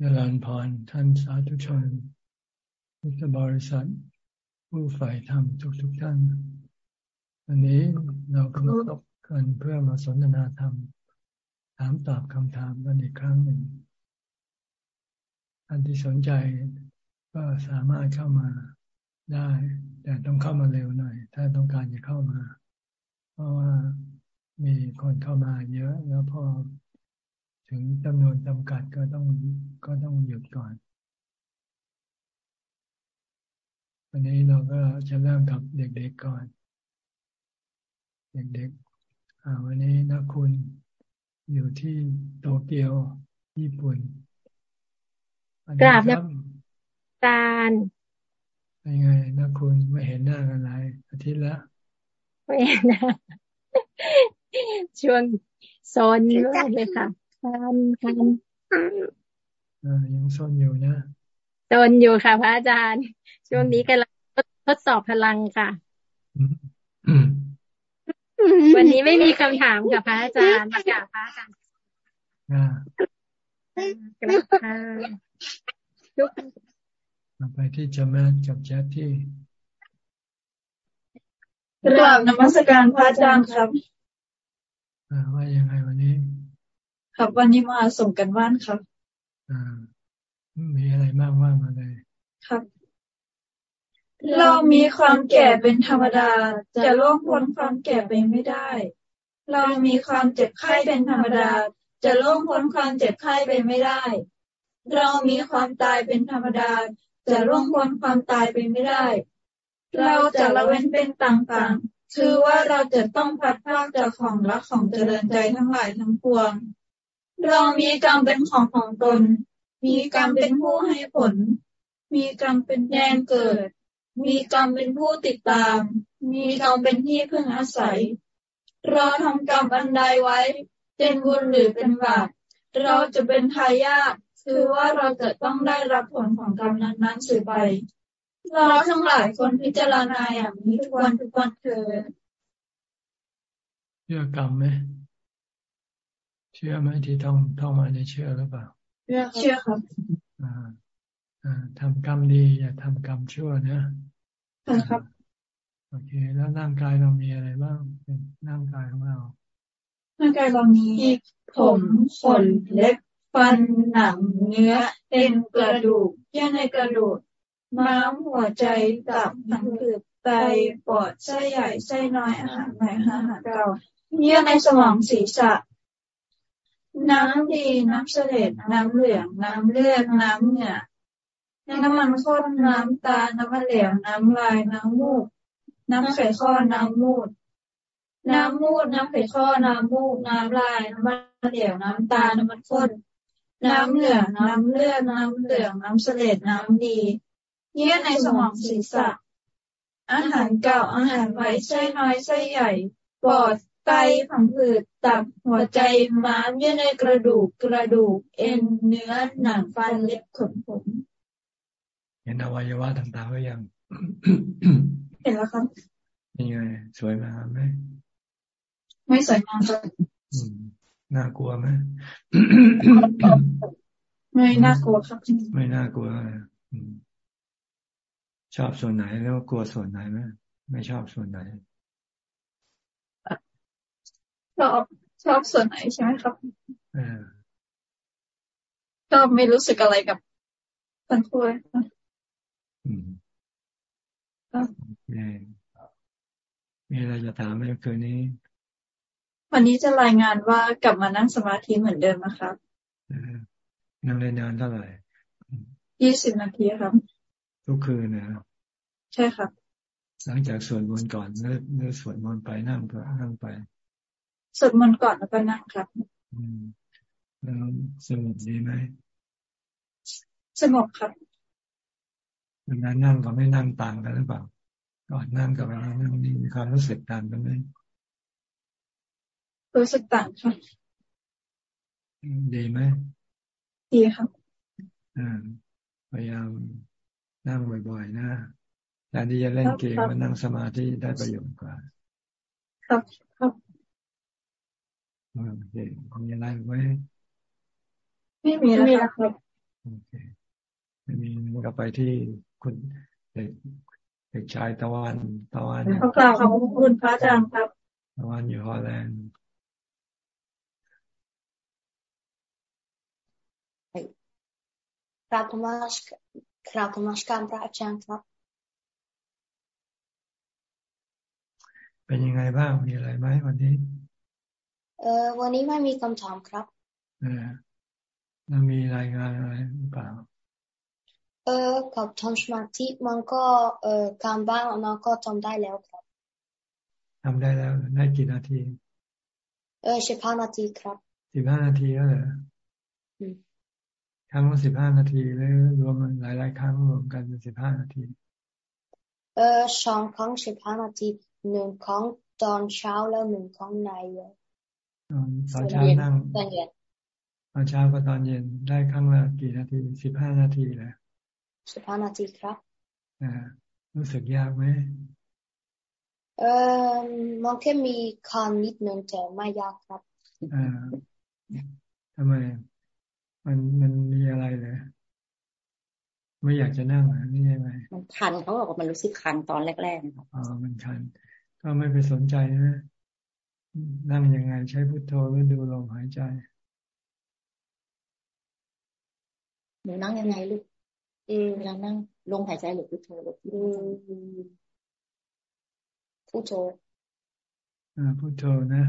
เจริญพรท่านสาธุชนพุทธบริษัท ผู้ฝ่ายธรรมทุกทุกท่านวันนี้เราก็มาพบกันเพื่อมาสนทนาธรรม ถามตอบคำถามกันอีกครั้งหนึ่งท่านที่สนใจก็สามารถเข้ามาได้ แต่ต้องเข้ามาเร็วหน่อย ถ้าต้องการจะเข้ามา เพราะว่ามีคนเข้ามาเยอะแล้วพอ ถึงจำนวนจำกัดก็ต้องก็ต้องหยุดก่อน วันนี้เราก็จะเริ่มกับเด็กๆก่อน เด็กๆวันนี้นักคุณอยู่ที่โตเกียวญี่ปุ่นกราบนักตาลเป็นไงนักคุณไม่เห็นหน้ากันหลายอาทิตย์แล้วไม่เห็นนะช่วงโซนมากเลยค่ะ คันคันยังซนอยู่นะซนอยู่ค่ะ พระอาจารย์ ช่วงนี้กำลังทดสอบพลังค่ะ วันนี้ไม่มีคำถามค่ะพระอาจารย์มากราบพระอาจารย์กราบค่ะทุกไปที่จามกับแจ๊ที่กราบนมัสการพระอาจารย์ครับว่ายังไงวันนี้ ครับวันนี้มาส่งกันบ้านครับอ่ามีอะไรมากว่ามาเลยครับ เรามีความแก่เป็นธรรมดา จะล่วงพ้นความแก่ไปไม่ได้ เรามีความเจ็บไข้เป็นธรรมดา จะล่วงพ้นความเจ็บไข้ไปไม่ได้ เรามีความตายเป็นธรรมดา จะล่วงพ้นความตายไปไม่ได้ เราจะละเว้นเป็นต่างๆ คือว่าเราจะต้องพัดพากจากของรักของเจริญใจทั้งหลายทั้งปวง เรามีกรรมเป็นของของตน มีกรรมเป็นผู้ให้ผล มีกรรมเป็นแดนเกิด มีกรรมเป็นผู้ติดตาม มีกรรมเป็นที่พึ่งอาศัย เราทำกรรมอันใดไว้ เป็นบุญหรือเป็นบาป เราจะเป็นทายาท คือว่าเราจะต้องได้รับผลของกรรมนั้นๆสืบไป เราทั้งหลายคนพิจารณาอย่างนี้ทุกวันทุกวันเถิดเชื่อกรรมไหม เชื่อไหมที่ท่องท่องมาในเชื่อหรือเปล่าเชื่อเชื่อครับอ่าอ่าทำกรรมดีอย่าทำกรรมชั่วนะครับโอเค แล้วร่างกายเรามีอะไรบ้างเป็นร่างกายของเราร่างกายเรามีผมขนเล็บฟันหนังเนื้อเอ็นกระดูกเยื่อในกระดูกม้ามหัวใจตับหังผืดไตปอดไส้ใหญ่ไส้น้อยอาหารใหม่อาหารเก่าเยื่อในสมองศีรษะ น้ำดีน้ำเสลดน้ำเหลืองน้ำเลือดน้ำเหงื่อน้ำมันข้นน้ำตา น้ำมันเหลวน้ำลายน้ำมูก น้ำไข่ข้อน้ำมูด น้ำมูดน้ำไข่ข้อน้ำมูก น้ำลายน้ำมันเหลวน้ำตา น้ำมันข้น น้ำเหลืองน้ำเลือดน้ำเหลืองน้ำเสลดน้ำดีเยื่อในสมองศีรษะ อาหารเก่าอาหารใหม่ไส้น้อยไส้ใหญ่ปอด ไตผังผืดตับหัวใจม้ามเยื่อในกระดูกกระดูก เอ็นเนื้อหนังฟันเล็บขนผมเห็นอวัยวะต่างๆหรือยังเห็นแล้วครับนี่ไงสวยไหมไหมไม่สวยงามครับน่ากลัวไหมไม่น่ากลัวครับไม่น่ากลัวชอบส่วนไหนแล้วกลัวส่วนไหนไหมไม่ชอบส่วนไหน ชอบชอบส่วนไหนใช่ไหมครับชอบไม่รู้สึกอะไรกับทันทุยมีอะไรจะถามไหมคืนนี้ วันนี้จะรายงานว่ากลับมานั่งสมาธิเหมือนเดิมนะครับนั่งได้นานเท่าไหร่ยี่สิบนาทีครับ ทุกคืนนะใช่ครับ หลังจากสวดมนต์ก่อนเนื้อสวดมนต์ไปนั่งก็นั่งไป สวดมนต์ก่อนแล้วก็นั่งครับแล้วสงบดีไหมสงบครับเวลานั่งกับไม่นั่งต่างกันหรือเปล่าก่อนนั่งกับเวลานั่งนี่มีความรู้สึกต่างกันไหมรู้สึกต่างค่ะดีไหมดีครับอ่าพยายามนั่งบ่อยๆนะแต่ที่จะเล่นเกมมานั่งสมาธิได้ประโยชน์กว่า ครับครับ โอเคมีอะไรไหมไม่มีแล้วครับโอเคไม่มีก็ไปที่คุณเด็กเด็กชายตะวันตะวันเขากล่าวขอบคุณพระอาจารย์ครับตะวันอยู่ฮอลแลนด์กราบธรรมสกราบธรรมสการพระอาจารย์ครับ เป็นยังไงบ้างมีอะไรไหมวันนี้ เออวันนี้ไม่มีคำถามครับ เออแล้วมีรายงานอะไรหรือเปล่า เออกับทำสมาธิมันก็เออการบ้านมันก็ทำได้แล้วครับทำได้แล้วได้กี่นาที เออสิบห้านาทีครับสิบห้านาทีแล้วเหรอครั้งละสิบห้านาทีแล้วรวมหลายหลายครั้งรวมกันเป็นสิบห้านาที เออสองครั้งสิบห้านาทีหนึ่งครั้งตอนเช้าแล้วหนึ่งครั้งใน ตอนเช้านั่งตอนเย็นตอนเช้ากับตอนเย็นได้ครั้งละกี่นาทีสิบห้านาทีแหละสิบห้านาทีครับอ่ารู้สึกยากไหมเออมันแค่มีคันนิดนึงแต่ไม่ยากครับอ่าทำไม มันมันมีอะไรเลยไม่อยากจะนั่งอะนี่ยังไงมันคันเขาบอกว่ามันรู้สึกคันตอนแรกๆครับอ๋อมันคัน ก็ไม่ไปสนใจนะ นั่งยังไงใช้พุทโธหรือดูลมหายใจหนูนั่งยังไงลูกเอเวลานั่งลงหายใจหรือพุทโธหรือพุทโธอ่าพุทโธนะ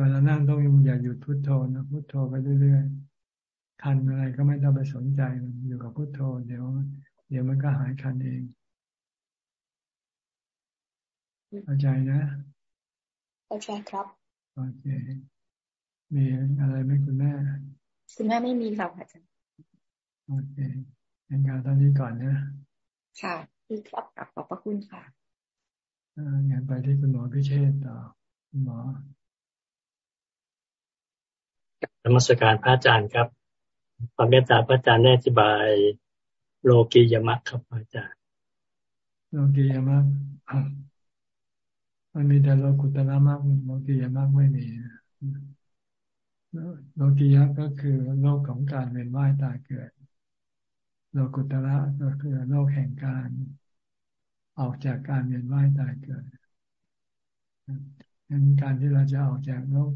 เวลานั่งต้องอย่าหยุดพุทโธนะพุทโธไปเรื่อยๆคันอะไรก็ไม่ต้องไปสนใจมันอยู่กับพุโทโธ เดี๋ยว เดี๋ยวมันก็หายคันเองเข้าใจนะ เข้าใจครับโอเคมีอะไรไหมคุณแม่คุณแม่ไม่มีค่ะอาจารย์โอเคงั้นการตอนนี้ก่อนนะ ค่ะพี่ครับขอบพระคุณค่ะอ่างั้นไปที่คุณหมอพิเชษต่อคุณหมอธรรมสการพระอาจารย์ครับ ความเมตตาพระอาจารย์ได้อธิบาย โลกียมัคครับอาจารย์ โลกียมัค มันมีแต่โลกุตละมัคโลกียมัคไม่มีโลกียะก็คือโลกของการเวียนว่ายตายเกิด โลกุตระก็คือโลกแห่งการออกจากการเวียนว่ายตายเกิดดังการที่เราจะออกจากโลก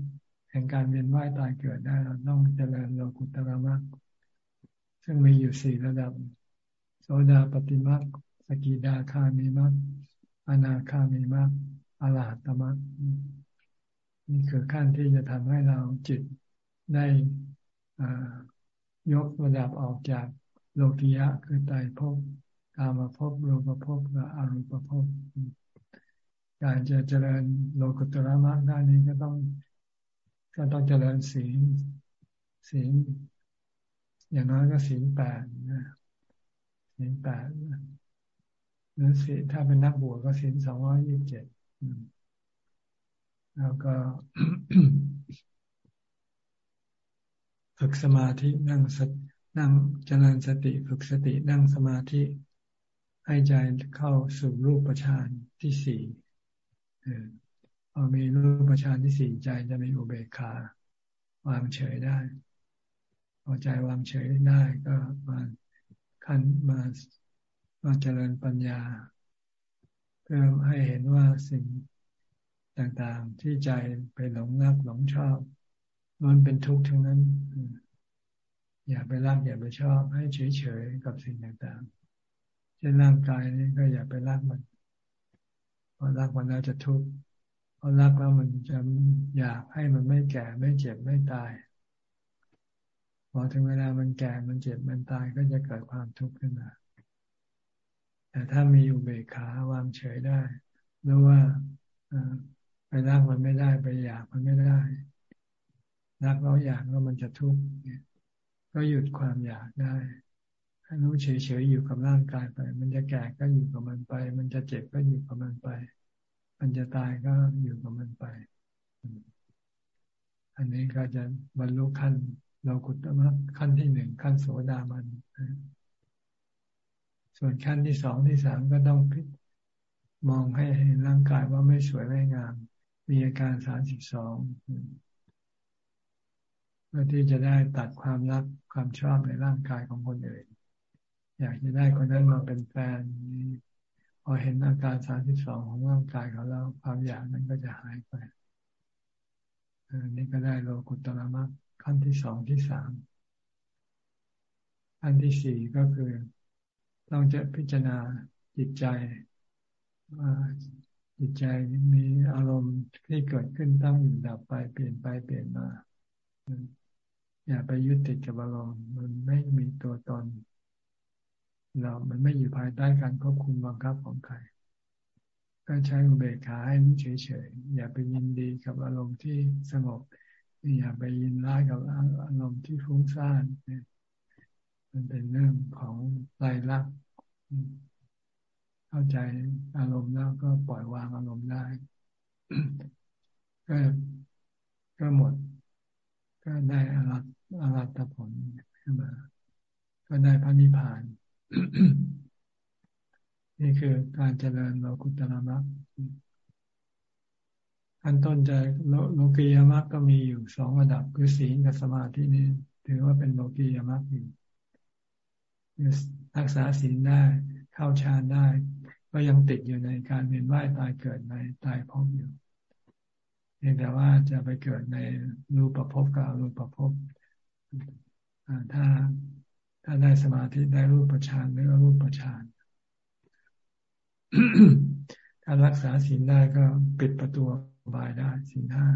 แห่งการเวียนว่ายตายเกิดได้เราต้องเจริญโลกุตระมรรคซึ่งมีอยู่สี่ระดับ โสดาปฏิมรรคสกิดาคามีมรรคอนาคามีมรรค อรหัตมรรคนี่คือขั้นที่จะทำให้เราจิตได้ยกระดับออกจากโลกิยะคือไตภพกามาภพรูปภพและอรูปภพการจะเจริญโลกุตระมรรคได้นี้ก็ต้องก็ต้องเจริญศีลศีลอย่างน้อยก็ศีลแปดนะศีลแปดหรือศีลถ้าเป็นนักบวชก็ศีลสองร้อยยี่สิบเจ็ด แล้วก็ฝึกสมาธินั่งสนั่งเจริญสติ ฝึกสตินั่งสมาธิ ให้ใจเข้าสู่รูปฌานที่สี่พอมีรูปฌานที่สี่ใจจะมีอุเบกขาวางเฉยได้พอใจวางเฉยได้ก็มาขั้นมามาเจริญปัญญา เพื่อให้เห็นว่าสิ่งต่างๆ ที่ใจไปหลงรักหลงชอบมันเป็นทุกข์ทั้งนั้น อย่าไปรักอย่าไปชอบ ให้เฉยๆกับสิ่งต่างๆ เช่นร่างกายนี้ก็อย่าไปรักมันพอรักมันแล้วจะทุกข์พอรักแล้วมันจะอยากให้มันไม่แก่ไม่เจ็บไม่ตาย พอถึงเวลามันแก่มันเจ็บมันตายก็จะเกิดความทุกข์ขึ้นมา แต่ถ้ามีอุเบกขาวางเฉยได้หรือว่าไปรักมันไม่ได้ไปอยากมันไม่ได้รักเราอยากแล้วมันจะทุกข์ก็หยุดความอยากได้ให้รู้เฉยๆอยู่กับร่างกายไป มันจะแก่ก็อยู่กับมันไป มันจะเจ็บก็อยู่กับมันไป มันจะตายก็อยู่กับมันไป อันนี้ก็จะบรรลุขั้นเรากุตมะขั้นที่หนึ่งขั้นโสดามัน ส่วนขั้นที่สองที่สามก็ต้องมองให้เห็นร่างกายว่าไม่สวยไม่งาม มีอาการสามสิบสองพื่อที่จะได้ตัดความรักความชอบในร่างกายของคนอื่น อยากจะได้คนนั้นมาเป็นแฟนพอเห็นอาการสามสิบสองของร่างกายเขาแล้วความอยากนั้นก็จะหายไปอันนี้ก็ได้โลกุตตรมรรคขั้นที่สองที่สามขั้นที่สี่ก็คือ ต้องจะพิจารณาจิตใจว่าจิตใจมีอารมณ์ที่เกิดขึ้นตั้งอยู่ดับไปเปลี่ยนไปเปลี่ยนมา อย่าไปยึดติดกับอารมณ์มันไม่มีตัวตน เรา มันไม่อยู่ภายใต้การควบคุมบังคับของใคร ก็ใช้อุเบกขาให้เฉยๆ อย่าไปยินดีกับอารมณ์ที่สงบ อย่าไปยินร้ายกับอารมณ์ที่ฟุ้งซ่าน มันเป็นเรื่องของไตรลักษณ์เข้าใจอารมณ์แล้วก็ปล่อยวางอารมณ์ได้ ก็ก็หมด ก็ได้อารัตอารัตผลขึ้นมา ก็ได้พระนิพพาน นี่คือการเจริญโลกุตละมักขั้นต้นจะโลกียมักก็มีอยู่สองระดับคือศีลกับสมาธินี่ถือว่าเป็นโลกียมักอยู่ รักษาศีลได้เข้าฌานได้ ก็ยังติดอยู่ในการเวียนว่ายตายเกิดในตายพบอยู่เพียงแต่ว่าจะไปเกิดในรูปภพกับรูปภพถ้าถ้าได้สมาธิได้รูปฌานหรือรูปฌานถ้ารักษาศีลได้ก็ปิดประตูบายได้ศีลห้า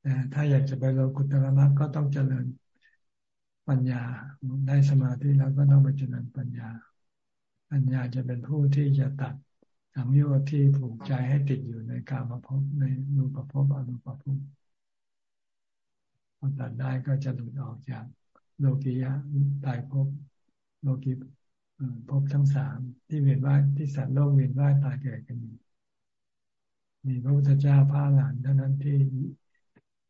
แต่ถ้าอยากจะไปโลกุตรมรรคก็ต้องเจริญ ปัญญาได้สมาธิแล้วก็ต้องไปเจริญปัญญา ปัญญาจะเป็นผู้ที่จะตัดสังโยชน์ที่ผูกใจให้ติดอยู่ในการมาพบในรูปภพอรูปภพพอตัดได้ก็จะหลุดออกจากโลกียะตายภพโลกีภพทั้งสามที่เวียนว่ายที่สัตว์โลกเวียนว่ายตายเกิดกันอยู่มีพระพุทธเจ้าพระหลานเท่านั้นที่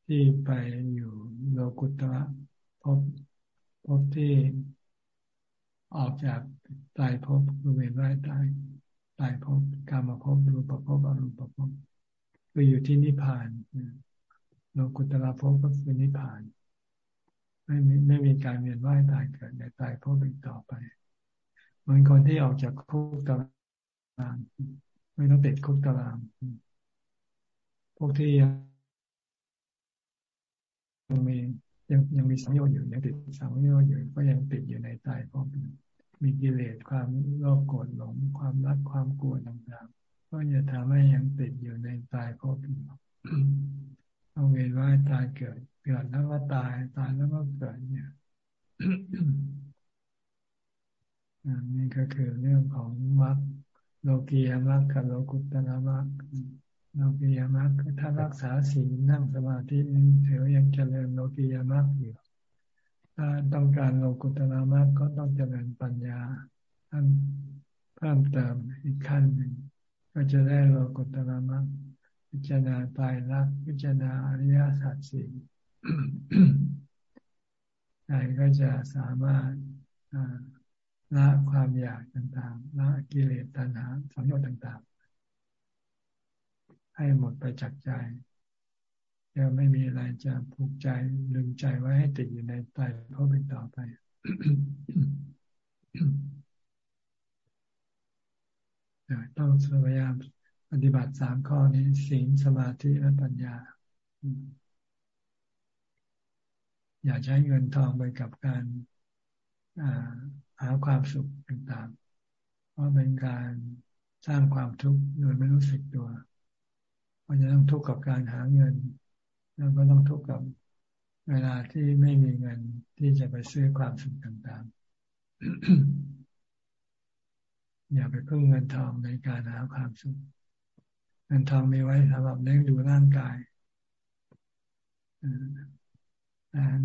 ที่ไปอยู่โลกุตระภพ ภพที่ออกจากตายภพเวียนว่ายตายตายภพกรรมภพรูปภพอรูปภพคืออยู่ที่นิพพานโลกุตระภพก็คือนิพพาน ไม่มีไม่มีการเวียนว่ายตายเกิดในตายภพอีกต่อไป เหมือนคนที่ออกจากคุกตารางไม่ต้องติดคุกตาราง พวกที่ยังมี ยังยังมีสังโยชน์อยู่ยังติดสังโยชน์อยู่ก็ยังติดอยู่ในตายภพมีกิเลสความโลภโกรธหลงความรักความกลัวต่างๆก็จะทำให้ยังติดอยู่ในตายภพอยู่ต้องเวียนว่ายตายเกิดเกิดแล้วก็ตายตายแล้วก็เกิดเนี่ยนี่ก็คือเรื่องของมรรคโลกียมรรคกับโลกุตตรมรรค โลกียามรรคถ้ารักษาศีลนั่งสมาธิถือยังเจริญโลกียามรรคอยู่ถ้าต้องการโลกุตรมรรคก็ต้องเจริญปัญญาเพิ่มเติมอีกขั้นหนึ่งก็จะได้โลกุตรมรรคพิจารณาตายรักพิจารณาอริยสัจสี่ใจก็จะสามารถละความอยากต่างๆละกิเลสตัณหาสังโยชน์ต่างๆ ให้หมดไปจากใจจะไม่มีอะไรจะผูกใจลึงใจไว้ให้ติดอยู่ในใจเพราะเป็นต่อไปต้องพยายามปฏิบัติสามข้อนี้ศีลสมาธิและปัญญา อย่าใช้เงินทองไปกับการหาความสุขต่างๆ เพราะเป็นการสร้างความทุกข์โดยไม่รู้สึกตัว เพราะจะต้องทุกข์กับการหาเงิน แล้วก็ต้องทุกข์กับเวลาที่ไม่มีเงินที่จะไปซื้อความสุขต่างๆ อย่าไปพึ่งเงินทองในการหาความสุข เงินทองมีไว้สำหรับเลี้ยงดูร่างกาย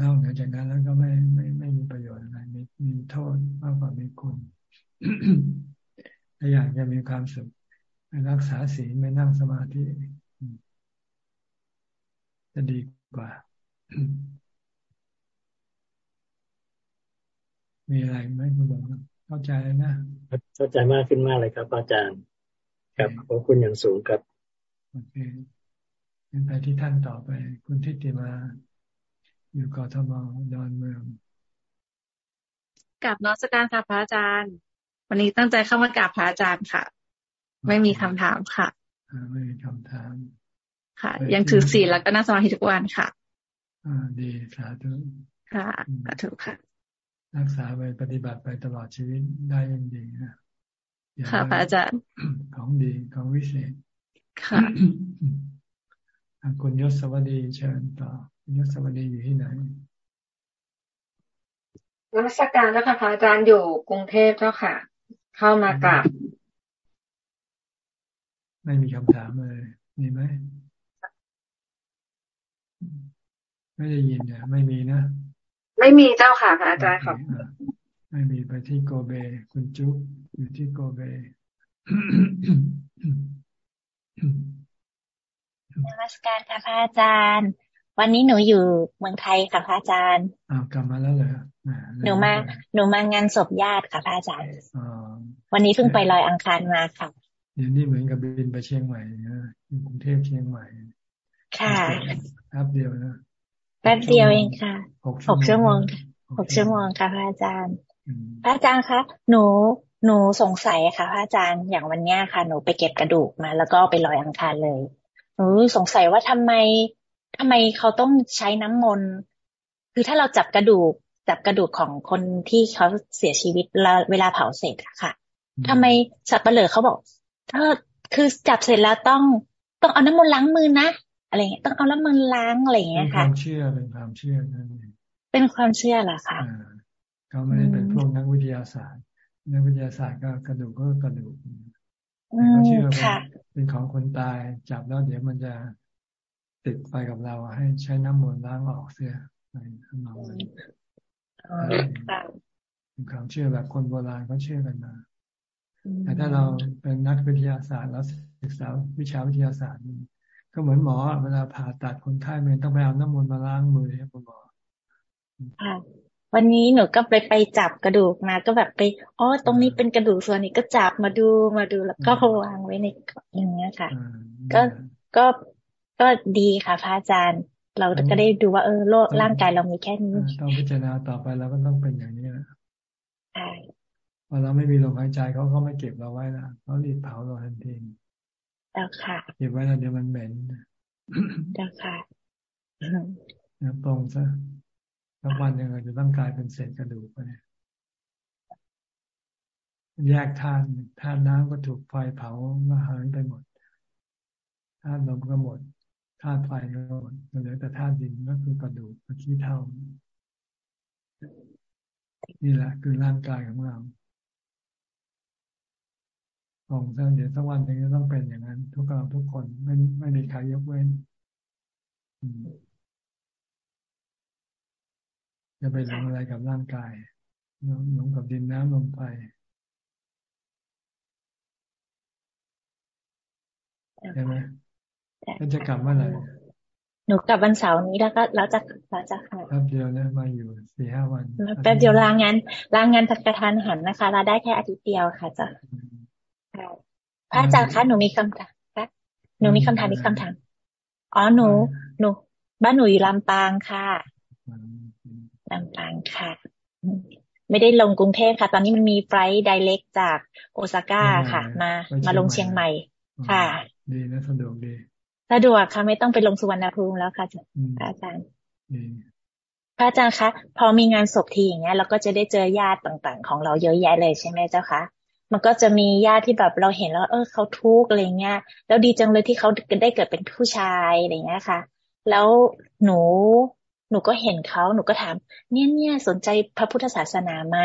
นอกเหนือจากนั้นแล้วก็ไม่ไม่ไม่มีประโยชน์อะไรมีมีโทษมากกว่ามีคุณถ้าอยากจะมีความสุขไปรักษาศีลไม่นั่งสมาธิ จะดีกว่า มีอะไรไหมคุณบอกเข้าใจแล้วนะ เข้าใจมากขึ้นมากเลยครับ อาจารย์ ครับขอบคุณอย่างสูงครับ โอเคเป็นไปที่ท่านต่อไป คุณทิติมา อยู่กทมดอนเมืองกับนอสการค่ะพระอาจารย์ วันนี้ตั้งใจเข้ามากราบพระอาจารย์ค่ะ ไม่มีคำถามค่ะไม่มีคำถาม ค่ะ ยังถือศีลแล้วก็นั่งสมาธิทุกวันค่ะ อ่าดีสาธุค่ะสาธุค่ะ รักษาไปปฏิบัติไปตลอดชีวิตได้ยังดีนะค่ะพระอาจารย์ของดีของวิเศษค่ะคุณยศสวัสดีเชิญต่อคุณยศสวัสดีอยู่ที่ไหนนมัสการเจ้าค่ะพระอาจารย์อยู่กรุงเทพเจ้าค่ะ เข้ามากราบไม่มีคำถามเลยมีไหม ไม่ได้ยินเนี่ยไม่มีนะ ไม่มีเจ้าค่ะพระอาจารย์ครับไม่มีไปที่โกเบ คุณจุ๊บอยู่ที่โกเบนมัสการค่ะพระอาจารย์ วันนี้หนูอยู่เมืองไทยค่ะพระอาจารย์อ้าวกลับมาแล้วเหรอหนูมาหนูมางานศพญาติค่ะพระอาจารย์วันนี้เพิ่งไปลอยอังคารมาค่ะเดี๋ยวนี้เหมือนกับบินไปเชียงใหม่นะอยู่กรุงเทพเชียงใหม่ ค่ะแป๊บเดียวนะ แป๊บเดียวเองค่ะหกชั่วโมงหกชั่วโมงค่ะพระอาจารย์ พระอาจารย์คะหนูหนูสงสัยค่ะพระอาจารย์อย่างวันนี้ค่ะ หนูไปเก็บกระดูกมา แล้วก็ไปลอยอังคารเลย หนูสงสัยว่าทำไมทำไมเขาต้องใช้น้ำมนต์คือถ้าเราจับกระดูกจับกระดูกของคนที่เขาเสียชีวิตเวลาเผาเสร็จอะค่ะทำไมสับเปลือเขาบอก ถ้าคือจับเสร็จแล้วต้องต้องเอาน้ำมันล้างมือนะ อะไรเงี้ยต้องเอาน้ำมันล้างอะไรเงี้ยค่ะเป็นความเชื่อเป็นความเชื่อนั่นเองเป็นความเชื่อเหรอคะเขาไม่ได้เป็นพวกนักวิทยาศาสตร์นักวิทยาศาสตร์ก็กระดูกก็กระดูกเขาเชื่อเป็นของคนตายจับแล้วเดี๋ยวมันจะติดไปกับเราให้ใช้น้ำมันล้างออกเสียอะไรทำนองนั้นเป็นความเชื่อแบบคนโบราณเขาเชื่อกันมาแต่ถ้าเราเป็นนักวิทยาศาสตร์แล้วศึกษาวิชาวิทยาศาสตร์ ก็เหมือนหมอเวลาผ่าตัดคนไข้มันต้องไปเอาน้ำมันมาล้างมือครับคุณหมอค่ะวันนี้หนูก็ไปไปจับกระดูกมาก็แบบไปอ๋อตรงนี้เป็นกระดูกส่วนนี้ก็จับมาดูมาดูแล้วก็วางไว้ในอย่างเงี้ยค่ะ ก็ก็ก็ดีค่ะพระอาจารย์ เราก็ได้ดูว่าเออโลกร่างกายเรามีแค่นี้ต้องพิจารณาต่อไปแล้วก็ต้องเป็นอย่างนี้นะใช่พอเราไม่มีลมหายใจเขาก็ไม่เก็บเราไว้ละเขารีบเผาเราทันที แล้วค่ะเก็บไว้แล้วเดี๋ยวมันเหม็นแล้วค่ะนะตรงซะสักวันหนึ่งเราจะต้องกลายเป็นเศษกระดูกไปแยกธาตุธาตุน้ำก็ถูกไฟเผามาหายไปหมดธาตุลมก็หมดธาตุไฟก็หมดเหลือแต่ธาตุดินก็คือกระดูกขี้เท่า นี่แหละคือร่างกายของเราข องท่านเดี๋ยวสักวันหนึ่งจะต้องเป็นอย่างนั้น ทุกเราทุกคนไม่ไม่มีใครยกเว้นจะไปหลงอะไรกับร่างกายหลงกับดินน้ำลมไฟใช่ไหมก็จะกลับเมื่อไหร่หนูกลับวันเสาร์นี้แล้วก็แล้วจะแล้วจะค่ะแป๊บเดียวนะมาอยู่สี่ห้าวันแป๊บเดียวลางานลางานกระทานหันนะคะเราได้แค่อาทิตย์เดียวค่ะจ้ะ พระอาจารย์คะหนูมีคำถามคะหนูมีคำถามมีคำถามอ๋อหนู หนู บ้านหนูอยู่ลำปางค่ะลำปางค่ะ ไม่ได้ลงกรุงเทพค่ะ ตอนนี้มันมีไฟล์ไดเรกจากโอซาก้าค่ะ มามาลงเชียงใหม่ ค่ะ ดีนะสะดวกดีสะดวกค่ะไม่ต้องไปลงสุวรรณภูมิแล้วค่ะอาจารย์พระอาจารย์คะพอมีงานศพทีอย่างเงี้ยเราก็จะได้เจอญาติต่างๆ ของเราเยอะแยะเลยใช่ไหมเจ้าคะ มันก็จะมีญาติที่แบบเราเห็นแล้ว เออเขาทุกข์อะไรเงี้ย แล้วดีจังเลยที่เขาได้เกิดเป็นผู้ชายอะไรเงี้ยค่ะ แล้วหนูหนูก็เห็นเขาหนูก็ถาม เนี่ยเนี่ยสนใจพระพุทธศาสนาไหม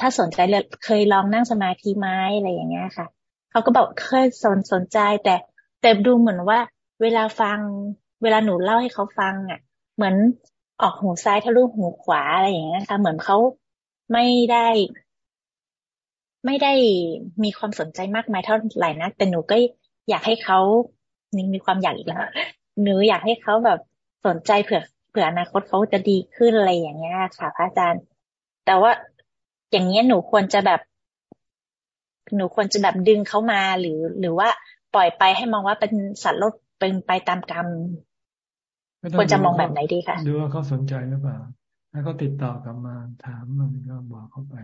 ถ้าสนใจเลยเคยลองนั่งสมาธิไหมอะไรอย่างเงี้ยค่ะเขาก็บอกเคยสนสนใจ แต่แต่ดูเหมือนว่า เวลาฟัง เวลาหนูเล่าให้เขาฟังอะ เหมือนออกหูซ้ายทะลุหูขวาอะไรอย่างเงี้ยค่ะ เหมือนเขาไม่ได้ ไม่ได้มีความสนใจมากมายเท่าไหร่นะแต่หนูก็อยากให้เขานี่มีความอยากอีกแล้วหนูอยากให้เขาแบบสนใจเผื่อเผื่ออนาคตเขาจะดีขึ้นอะไรอย่างเงี้ยค่ะพระอาจารย์ แต่ว่าอย่างเงี้ยหนูควรจะแบบ หนูควรจะแบบดึงเขามาหรือ หรือว่าปล่อยไปให้มองว่าเป็นสัตว์โลกเป็นไปตามกรรมควรจะมองแบบไหนดีคะดูว่าเขาสนใจหรือเปล่า ถ้าเขาติดต่อกลับมาถามมันก็บอกเขาไป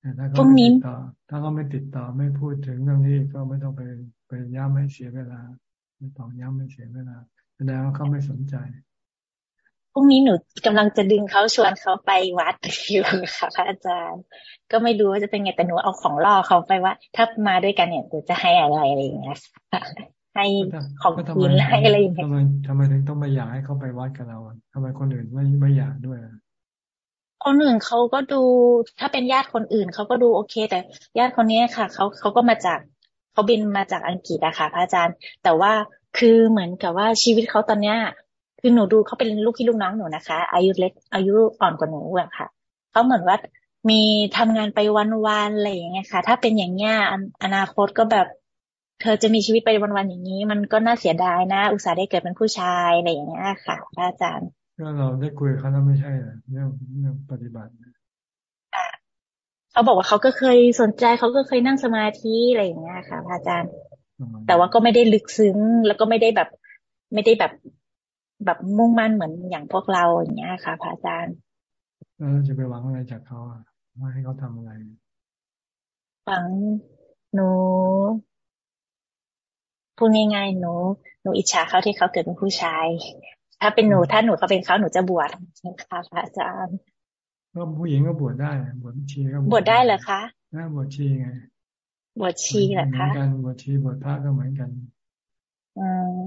แต่ถ้าเขาไม่ติดต่อถ้าเขาไม่ติดต่อไม่พูดถึงเรื่องนี้ก็ไม่ต้องไปไปย้ำให้เสียเวลา ไม่ต้องย้ำให้เสียเวลาแสดงว่าเขาไม่สนใจพรุ่งนี้หนูกำลังจะดึงเขาชวนเขาไปวัดอยู่ค่ะพระอาจารย์ ก็ไม่รู้ว่าจะเป็นไงแต่หนูเอาของล่อเขาไปว่า ถ้ามาด้วยกันเนี่ยหนูจะให้อะไรอะไรอย่างเงี้ยให้ของกินให้อะไรอย่างเงี้ยทำไมทำไมถึงต้องไม่อยากให้เขาไปวัดกับเราทำไมคนอื่นไม่ไม่อยากด้วย คนอื่นเขาก็ดูถ้าเป็นญาติคนอื่นเขาก็ดูโอเค แต่ญาติคนนี้ค่ะเขาเขาก็มาจากเขาบินมาจากอังกฤษอะค่ะพระอาจารย์ แต่ว่าคือเหมือนกับว่าชีวิตเขาตอนเนี้ยคือหนูดูเขาเป็นลูกพี่ลูกน้องหนูนะคะ อายุเล็กอายุอ่อนกว่าหนูอะค่ะเขาเหมือนว่ามีทำงานไปวันๆอะไรอย่างเงี้ยค่ะ ถ้าเป็นอย่างเงี้ยอนาคตก็แบบ เธอจะมีชีวิตไปวันๆอย่างนี้ มันก็น่าเสียดายนะ อุตส่าห์ได้เกิดเป็นผู้ชายอะไรอย่างเงี้ยค่ะพระอาจารย์ ก็เราได้คุยเขาแล้วไม่ใช่เรื่องเรื่องปฏิบัติเขาบอกว่าเขาก็เคยสนใจเขาก็เคยนั่งสมาธิอะไรอย่างเงี้ยค่ะอาจารย์ แต่ว่าก็ไม่ได้ลึกซึ้ง แล้วก็ไม่ได้แบบ ไม่ได้แบบแบบมุ่งมั่นเหมือนอย่างพวกเราอย่างเงี้ยค่ะพระอาจารย์แล้วจะไปหวังอะไรจากเขาว่าให้เขาทำอะไรหวังหนูพูดง่ายๆหนูหนูอิจฉาเขาที่เขาเกิดเป็นผู้ชาย ถ้าเป็นหนูถ้าหนูเขาเป็นเขาหนูจะบวชค่ะพระอาจารย์ก็ผู้หญิงก็บวชได้บวชชีก็บวชได้เหรอคะนะบวชชีไงบวชชีเหรอคะเหมือนกันบวชชีบวชพระก็เหมือนกัน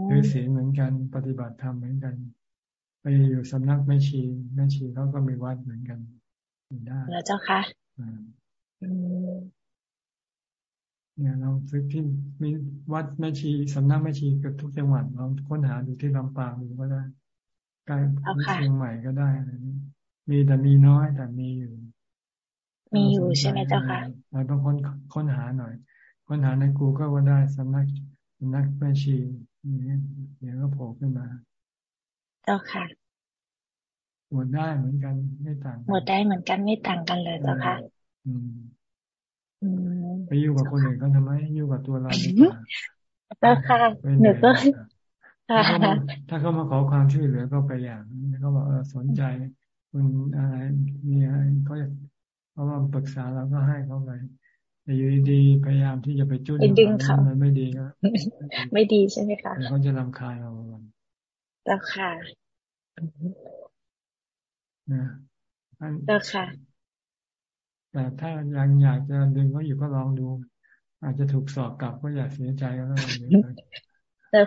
ถือศีลเหมือนกัน ปฏิบัติธรรมเหมือนกัน ไปอยู่สำนักแม่ชีแม่ชีเขาก็มีวัดเหมือนกันได้แล้วเจ้าค่ะเนี่ยเราซื้อที่มีวัดแม่ชีสำนักแม่ชีกับทุกจังหวัดเราค้นหาดูที่ลำปางดูก็ได้ใกล้เชียงใหม่ก็ได้อะไรนี้มีแต่มีน้อยแต่มีอยู่ มีอยู่ใช่ไหมเจ้าค่ะเราต้องค้นค้นหาหน่อย ค้นหาในกูก็ว่าได้สำนักนักแม่ชีนี่เดี๋ยวก็โผล่ขึ้นมา เจ้าค่ะหมดได้เหมือนกันไม่ต่างหมดได้เหมือนกันไม่ต่างกันเลยเจ้าค่ะอืมไปอยู่กับคนอื่นก็ทำไมอยู่กับตัวเราดีกว่าเจ้าค่ะหนูก็ ถ้าเขามาขอความช่วยเหลือก็ไปอย่างเขาบอกเออสนใจคุณอะไรมีอะไรเขาเขามาปรึกษาเราก็ให้เขาไปแต่อยู่ดีพยายามที่จะไปจุ้นดึงเขามันไม่ดีก็ไม่ดีใช่ไหมคะเขาจะรำคาญเราแล้วค่ะนะแล้วค่ะแต่ถ้ายังอยากจะดึงเขาอยู่ก็ลองดู อาจจะถูกสอบกลับก็อย่าเสียใจก็แล้ว แล้ว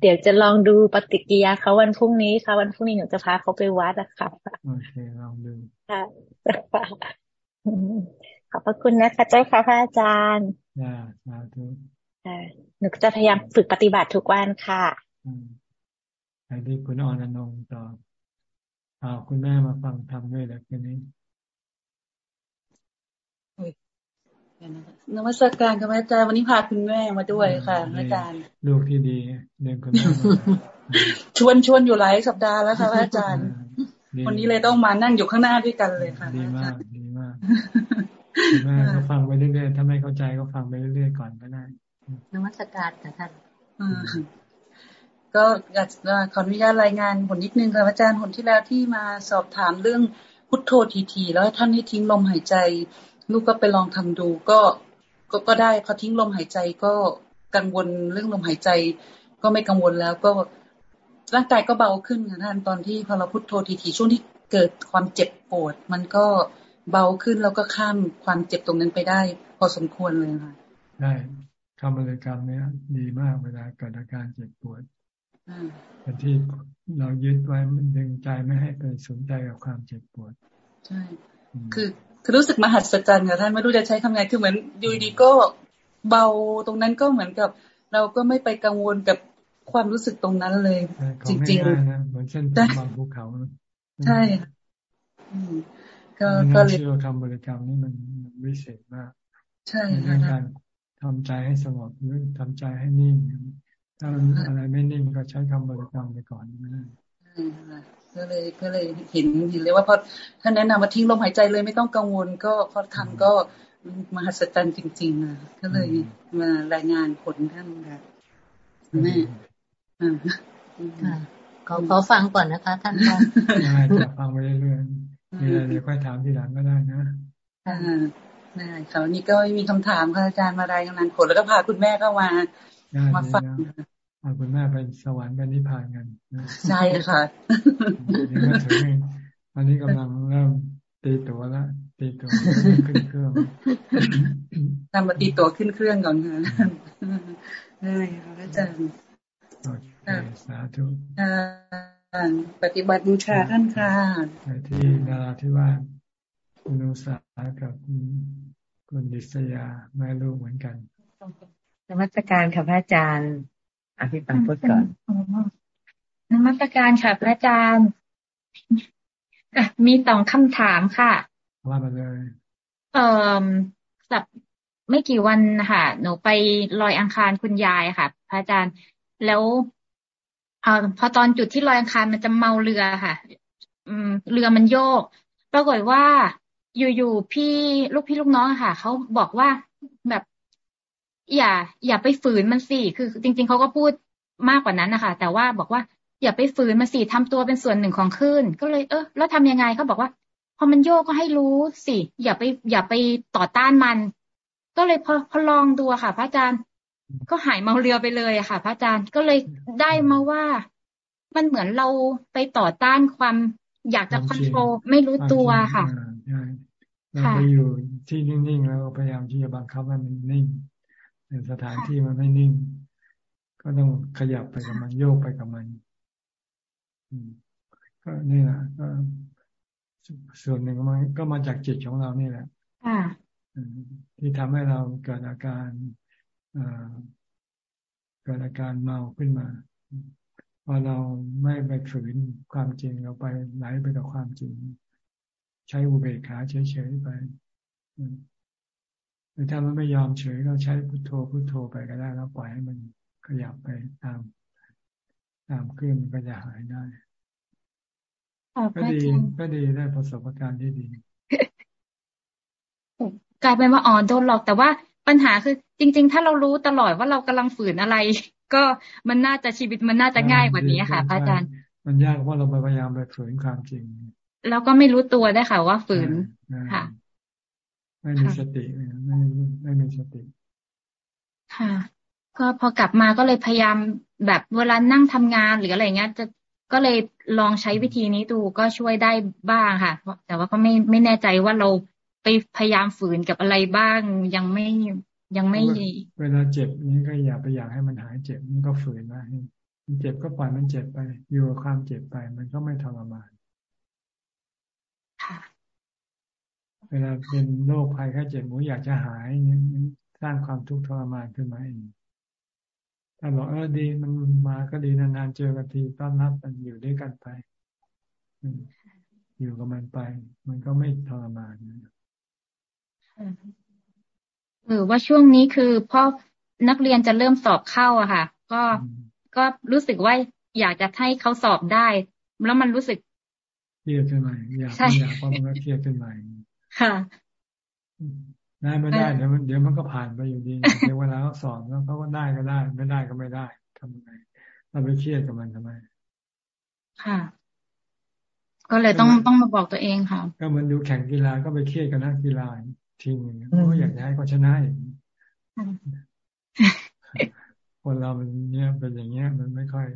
เดี๋ยวจะลองดูปฏิกิริยาเขาวันพรุ่งนี้ค่ะ วันพรุ่งนี้หนูจะพาเขาไปวัดนะคะโอเคลองดูค่ะขอบพระคุณนะคะเจ้าค่ะพระอาจารย์อ่าสาธุหนูจะพยายามฝึกปฏิบัติทุกวันค่ะไปที่คุณอนันงต่อเอาคุณแม่มาฟังทำด้วยแล้วคืนนี้ นวัตการค่ะอาจารย์วันนี้พาคุณแม่มาด้วยค่ะอาจารย์ ลูกที่ดีเดินคุณแม่ชวนชวนอยู่หลายสัปดาห์แล้วค่ะอาจารย์วันนี้เลยต้องมานั่งอยู่ข้างหน้าด้วยกันเลยค่ะดีมากดีมากแม่ก็ฟังไปเรื่อยๆถ้าไม่เข้าใจก็ฟังไปเรื่อยๆก่อนก็ได้นวัตการค่ะท่านก็อยากขออนุญาตรายงานผลนิดนึงค่ะอาจารย์ผลที่แล้วที่มาสอบถามเรื่องพุทโธทีๆแล้วท่านให้ทิ้งลมหายใจ ลูกก็ไปลองทำดู ก็ก็ก็ได้พอทิ้งลมหายใจก็กังวลเรื่องลมหายใจ ก็ไม่กังวลแล้วก็ร่างกายก็เบาขึ้นค่ะท่านตอนที่พอเราพุทโธทีๆช่วงที่เกิดความเจ็บปวด มันก็เบาขึ้นแล้วก็ข้ามความเจ็บตรงนั้นไปได้ พอสมควรเลยค่ะใช่คำบริกรรมเนี้ยดีมากเวลาเกิดอาการเจ็บปวดแต่ที่เรายึดไว้มันดึงใจไม่ให้ไปสนใจกับความเจ็บปวด ใช่ คือ คือรู้สึกมหัศจรรย์ค่ะท่านไม่รู้จะใช้คำไงคือเหมือนอยู่ดีก็เบาตรงนั้นก็เหมือนกับ เราก็ไม่ไปกังวลกับความรู้สึกตรงนั้นเลย จริงๆนะเหมือนเช่นบางภูเขาใช่ก็ก็เลยคำบริกรรมนี่มันวิเศษมาก ใช่ในการทำใจให้สงบหรือทำใจให้นิ่งถ้ามันอะไรไม่นิ่งก็ใช้คำบริกรรมไปก่อนนะ ก็เลยก็เลยเห็นเห็นเลยว่าพอท่านแนะนำว่าทิ้งลมหายใจเลยไม่ต้องกังวล ก็พอทำก็มหัศจรรย์จริงๆอะก็เลยมารายงานผลท่านค่ะแม่ขอขอฟังก่อนนะคะ ท่านได้จะฟังไปเรื่อยๆมีอะไรเดี๋ยวค่อยถามทีหลังก็ได้นะอ่าได้คราวนี้ก็มีคำถามค่ะอาจารย์มารายงานผลแล้วก็พาคุณแม่เข้ามามาฟังพา คุณแม่ไปสวรรค์ไปนิพพานกันใช่ค่ะนี่มาถึงอันนี้กำลังเริ่มตีตัวแล้วตีตัวขึ้นเครื่องทำมาตีตัวขึ้นเครื่องก่อนค่ะได้ค่ะอาจารย์สาธุปฏิบัติบูชาท่านค่ะที่นาราธิวาสคุณอุสากับคุณดิษยาแม่ลูกเหมือนกันนมัสการค่ะพระอาจารย์ อภิปันพูดก่อนนมัสการค่ะพระอาจารย์ มีสองคำถามค่ะ ว่ามาเลยเอ่อสับไม่กี่วันนะคะหนูไปลอยอังคารคุณยายค่ะ พระอาจารย์ แล้วอพอตอนจุดที่ลอยอังคารมันจะเมาเรือค่ะ อืม เรือมันโยก ปรากฏว่าอยู่ๆพี่ลูกพี่ลูกน้องค่ะเขาบอกว่าแบบ อย่า อย่าไปฝืนมันสิคือ จริง ๆเขาก็พูดมากกว่านั้นนะคะแต่ว่าบอกว่าอย่าไปฝืนมันสิทำตัวเป็นส่วนหนึ่งของคลื่นก็เลยเออแล้วทำยังไงเขาบอกว่า พอมันโยกก็ให้รู้สิ อย่าไป อย่าไปต่อต้านมัน ก็เลยพอพอลองดูค่ะ พระอาจารย์ ก็หายเมาเรือไปเลยอะค่ะ พระอาจารย์ก็เลยได้มาว่า มันเหมือนเราไปต่อต้านความ อยากจะคอนโทรลไม่รู้ตัวค่ะเราไปอยู่ที่นิ่งๆแล้วพยายามที่จะบังคับให้มันนิ่งใน สถานที่มันไม่นิ่ง ก็ต้องขยับไปกับมันโยกไปกับมันก็นี่แหละก็ส่วนหนึ่งมันก็มาจากจิตของเรานี่แหละที่ทำให้เราเกิดอาการเกิดอาการเมาขึ้นมาพอเราไม่ไปฝืนความจริงเราไปไหลไปกับความจริง ใช้อุเบกขาเฉยๆไป หรือถ้ามันไม่ยอมเฉยเราใช้พุทโธพุทโธไปก็ได้ แล้วปล่อยให้มันขยับไปตาม ตามเครื่องมันก็จะหายได้ก็ดีก็ดีได้ประสบการณ์ที่ดีกลายเป็นว่าอ๋อโดนหลอกแต่ว่าปัญหาคือ จริง ๆ ถ้าเรารู้ตลอดว่าเรากำลังฝืนอะไร ก็มันน่าจะชีวิตมันน่าจะง่ายกว่านี้ค่ะพระอาจารย์ มันยากเพราะเราพยายามไปฝืนความจริง แล้วก็ไม่รู้ตัวได้ค่ะว่าฝืนค่ะ ไม่มีสติไม่ไม่มีสติ ค่ะก็พอกลับมาก็เลยพยายามแบบเวลานั่งทำงานหรืออะไรเงี้ยจะก็เลยลองใช้วิธีนี้ดูก็ช่วยได้บ้างค่ะ แต่ว่าก็ไม่ไม่แน่ใจว่าเราไปพยายามฝืนกับอะไรบ้างยังไม่ยังไม่ เวลาเจ็บนี่ก็อย่าไปอยากให้มันหายเจ็บนี่ก็ฝืนนะมันเจ็บก็ปล่อยมันเจ็บไป อยู่กับความเจ็บไป มันก็ไม่ทรมาน เวลาเป็นโรคภัยแค่เจ็บหมูอยากจะหายนี่สร้างความทุกข์ทรมานขึ้นมาเองถ้าบอกเออดีมันมาก็ดีนานๆเจอกันทีต้อนรับมันอยู่ด้วยกันไปอยู่กับมันไป มันก็ไม่ทรมานเออว่าช่วงนี้คือพ่อนักเรียนจะเริ่มสอบเข้าอะค่ะ ก็ก็รู้สึกว่าอยากจะให้เขาสอบได้ แล้วมันรู้สึกเครียดขึ้นมาอยากอยากเพราะมันก็เครียดขึ้นมา ค่ะได้ไม่ได้เดี๋ยวมันเดี๋ยวมันก็ผ่านไปอยู่ดีเดี๋ยวเวลาเขาสอนแล้วเขาก็ได้ก็ได้ ไม่ได้ก็ไม่ได้ทำไงเราไปเครียดกับมันทำไม ค่ะ ก็เลยต้องต้องมาบอกตัวเองค่ะ ก็มันดูแข่งกีฬาก็ไปเครียดกับนักกีฬาทีนึงเพราะอยากจะให้เขาชนะอีกคนเรามันเนี้ยเป็นอย่างเงี้ย มันไม่ค่อย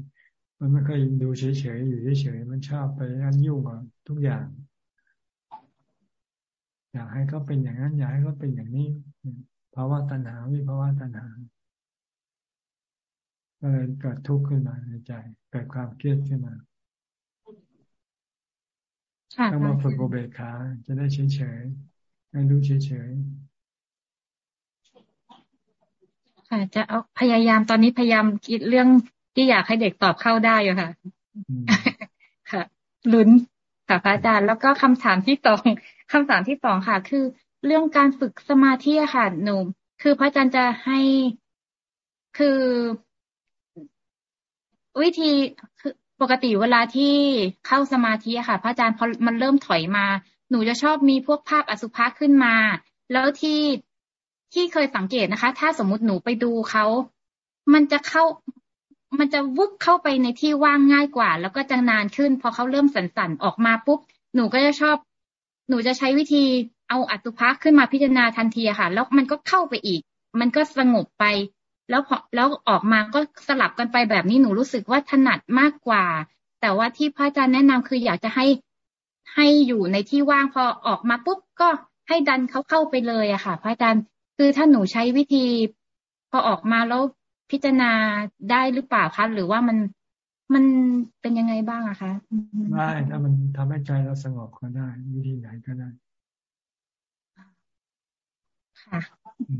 มันไม่ค่อยดูเฉยๆอยู่เฉยๆมันชอบไปอันยุ่งกับทุกอย่าง อยากให้เขาเป็นอย่างนั้น อยากให้เขาเป็นอย่างนี้ภาวะตัณหาวิภาวะตัณหาก็เลยเกิดทุกข์ขึ้นมาในใจเกิดความเครียดขึ้นมาต้องมาฝึกโอเบคาจะได้เฉยเฉยให้รู้เฉยเฉยค่ะ จะเอาพยายามตอนนี้พยายามคิดเรื่องที่อยากให้เด็กตอบเข้าได้อยู่ค่ะ ค่ะลุ้น ค่ะพระอาจารย์แล้วก็คำถามที่สองคำถามที่สองค่ะ คือเรื่องการฝึกสมาธิค่ะหนูคือพระอาจารย์จะให้คือวิธีคือปกติเวลาที่เข้าสมาธิค่ะ พระอาจารย์พอมันเริ่มถอยมา หนูจะชอบมีพวกภาพอสุภะขึ้นมา แล้วที่ที่เคยสังเกตนะคะ ถ้าสมมุติหนูไปดูเขา มันจะเข้า มันจะวุบเข้าไปในที่ว่างง่ายกว่า แล้วก็จะนานขึ้น พอเขาเริ่มสั่นๆออกมาปุ๊บ หนูก็จะชอบ หนูจะใช้วิธีเอาอัตุพักขึ้นมาพิจารณาทันทีค่ะ แล้วมันก็เข้าไปอีก มันก็สงบไป แล้วพอแล้วออกมาก็สลับกันไปแบบนี้หนูรู้สึกว่าถนัดมากกว่า แต่ว่าที่พระอาจารย์แนะนำคืออยากจะให้ให้อยู่ในที่ว่างพอออกมาปุ๊บก็ให้ดันเขาเข้าไปเลยอะค่ะ พระอาจารย์คือถ้าหนูใช้วิธี พอออกมาแล้ว พิจารณาได้หรือเปล่าคะหรือว่ามันมันเป็นยังไงบ้างอะคะได้ถ้ามันทำให้ใจเราสงบก็ได้วิธีไหนก็ได้ค่ะ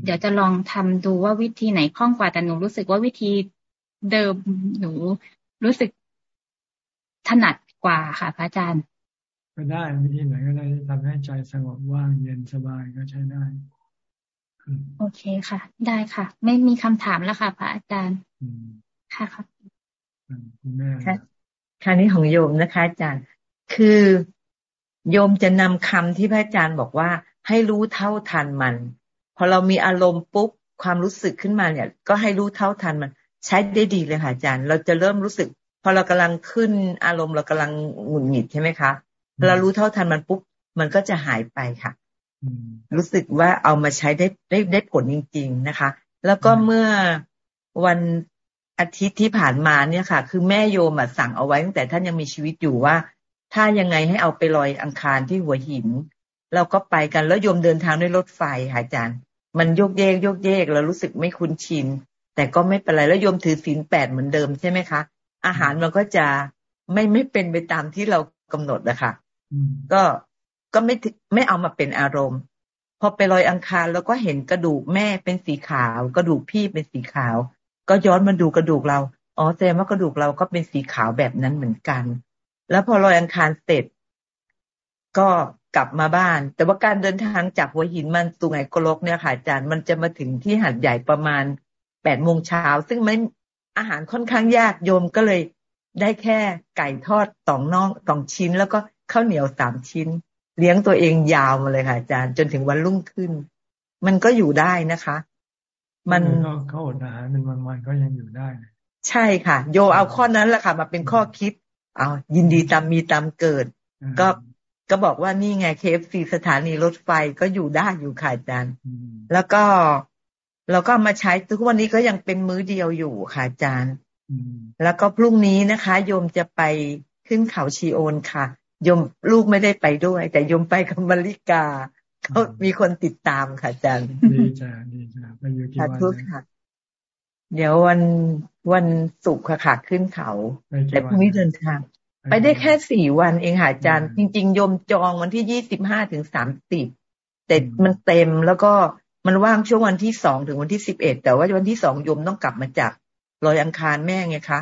เดี๋ยวจะลองทำดูว่าวิธีไหนคล่องกว่าแต่หนูรู้สึกว่าวิธีเดิมหนูรู้สึกถนัดกว่าค่ะพระอาจารย์ ก็ได้วิธีไหนก็ได้ที่ทำให้ใจสงบว่างเย็นสบายก็ใช้ได้ โอเคค่ะ ได้ค่ะ ไม่มีคำถามแล้วค่ะพระอาจารย์ค่ะครับคุณแม่คราวนี้ของโยมนะคะ อาจารย์ คือโยมจะนำคำที่พระอาจารย์บอกว่า ให้รู้เท่าทันมัน พอเรามีอารมณ์ปุ๊บความรู้สึกขึ้นมาเนี่ย ก็ให้รู้เท่าทันมัน ใช้ได้ดีเลยค่ะอาจารย์ เราจะเริ่มรู้สึก พอเรากำลังขึ้นอารมณ์เรากำลังหงุดหงิดใช่ไหมคะเรารู้เท่าทันมันปุ๊บมันก็จะหายไปค่ะ รู้สึกว่าเอามาใช้ได้ได้ได้ผลจริง ๆนะคะ แล้วก็เมื่อวันอาทิตย์ที่ผ่านมาเนี่ยค่ะ คือแม่โยมสั่งเอาไว้ตั้งแต่ท่านยังมีชีวิตอยู่ว่า ถ้ายังไงให้เอาไปลอยอังคารที่หัวหิน เราก็ไปกันแล้วโยมเดินทางด้วยรถไฟค่ะอาจารย์ มันโยกเยกโยกเยกเรารู้สึกไม่คุ้นชิน แต่ก็ไม่เป็นไรแล้วโยมถือศีลแปดเหมือนเดิมใช่ไหมคะ อาหารมันก็จะไม่ไม่เป็นไปตามที่เรากำหนดนะคะก็ ก็ไม่ไม่เอามาเป็นอารมณ์ พอไปลอยอังคารแล้วก็เห็นกระดูกแม่เป็นสีขาว กระดูกพี่เป็นสีขาว ก็ย้อนมาดูกระดูกเราอ๋อแสดงว่ากระดูกเราก็เป็นสีขาวแบบนั้นเหมือนกัน แล้วพอลอยอังคารเสร็จ ก็กลับมาบ้าน แต่ว่าการเดินทางจากหัวหินมันสุไหงโกลกเนี่ยค่ะอาจารย์มันจะมาถึงที่หัดใหญ่ประมาณแปดโมงเช้าซึ่งไม่อาหารค่อนข้างยากโยมก็เลยได้แค่ไก่ทอดสองน่องสองชิ้น แล้วก็ข้าวเหนียวสามชิ้น เลี้ยงตัวเองยาวมาเลยค่ะอาจารย์จนถึงวันรุ่งขึ้น มันก็อยู่ได้นะคะ มันเขาอดอาหารเป็นวันๆก็ยังอยู่ได้ ใช่ค่ะ โยเอาข้อนั้นแหละค่ะ มาเป็นข้อคิด เอายินดีตามมีตามเกิด ก็ก็บอกว่านี่ไงเคฟซีสถานีรถไฟก็อยู่ได้อยู่ค่ะอาจารย์ แล้วก็เราก็มาใช้ทุกวันนี้ก็ยังเป็นมื้อเดียวอยู่ค่ะอาจารย์ แล้วก็พรุ่งนี้นะคะ โยมจะไปขึ้นเขาชีโอนค่ะ ยมลูกไม่ได้ไปด้วย แต่ยมไปกับมาริกาเขามีคนติดตามค่ะอาจารย์ดีจ้าดีจ้าไปอยู่กี่วันค่ะ เดี๋ยววันวันศุกร์ค่ะขึ้นเขา แต่พรุ่งนี้เดินทาง ไปได้แค่สี่วันเองค่ะอาจารย์ จริง ๆ ยมจองวันที่ยี่สิบห้าถึงสามสิบแต่มันเต็มแล้วก็มันว่างช่วงวันที่สองถึงวันที่สิบเอ็ดแต่ว่าวันที่สองยมต้องกลับมาจากลอยอังคารแม่ไงคะ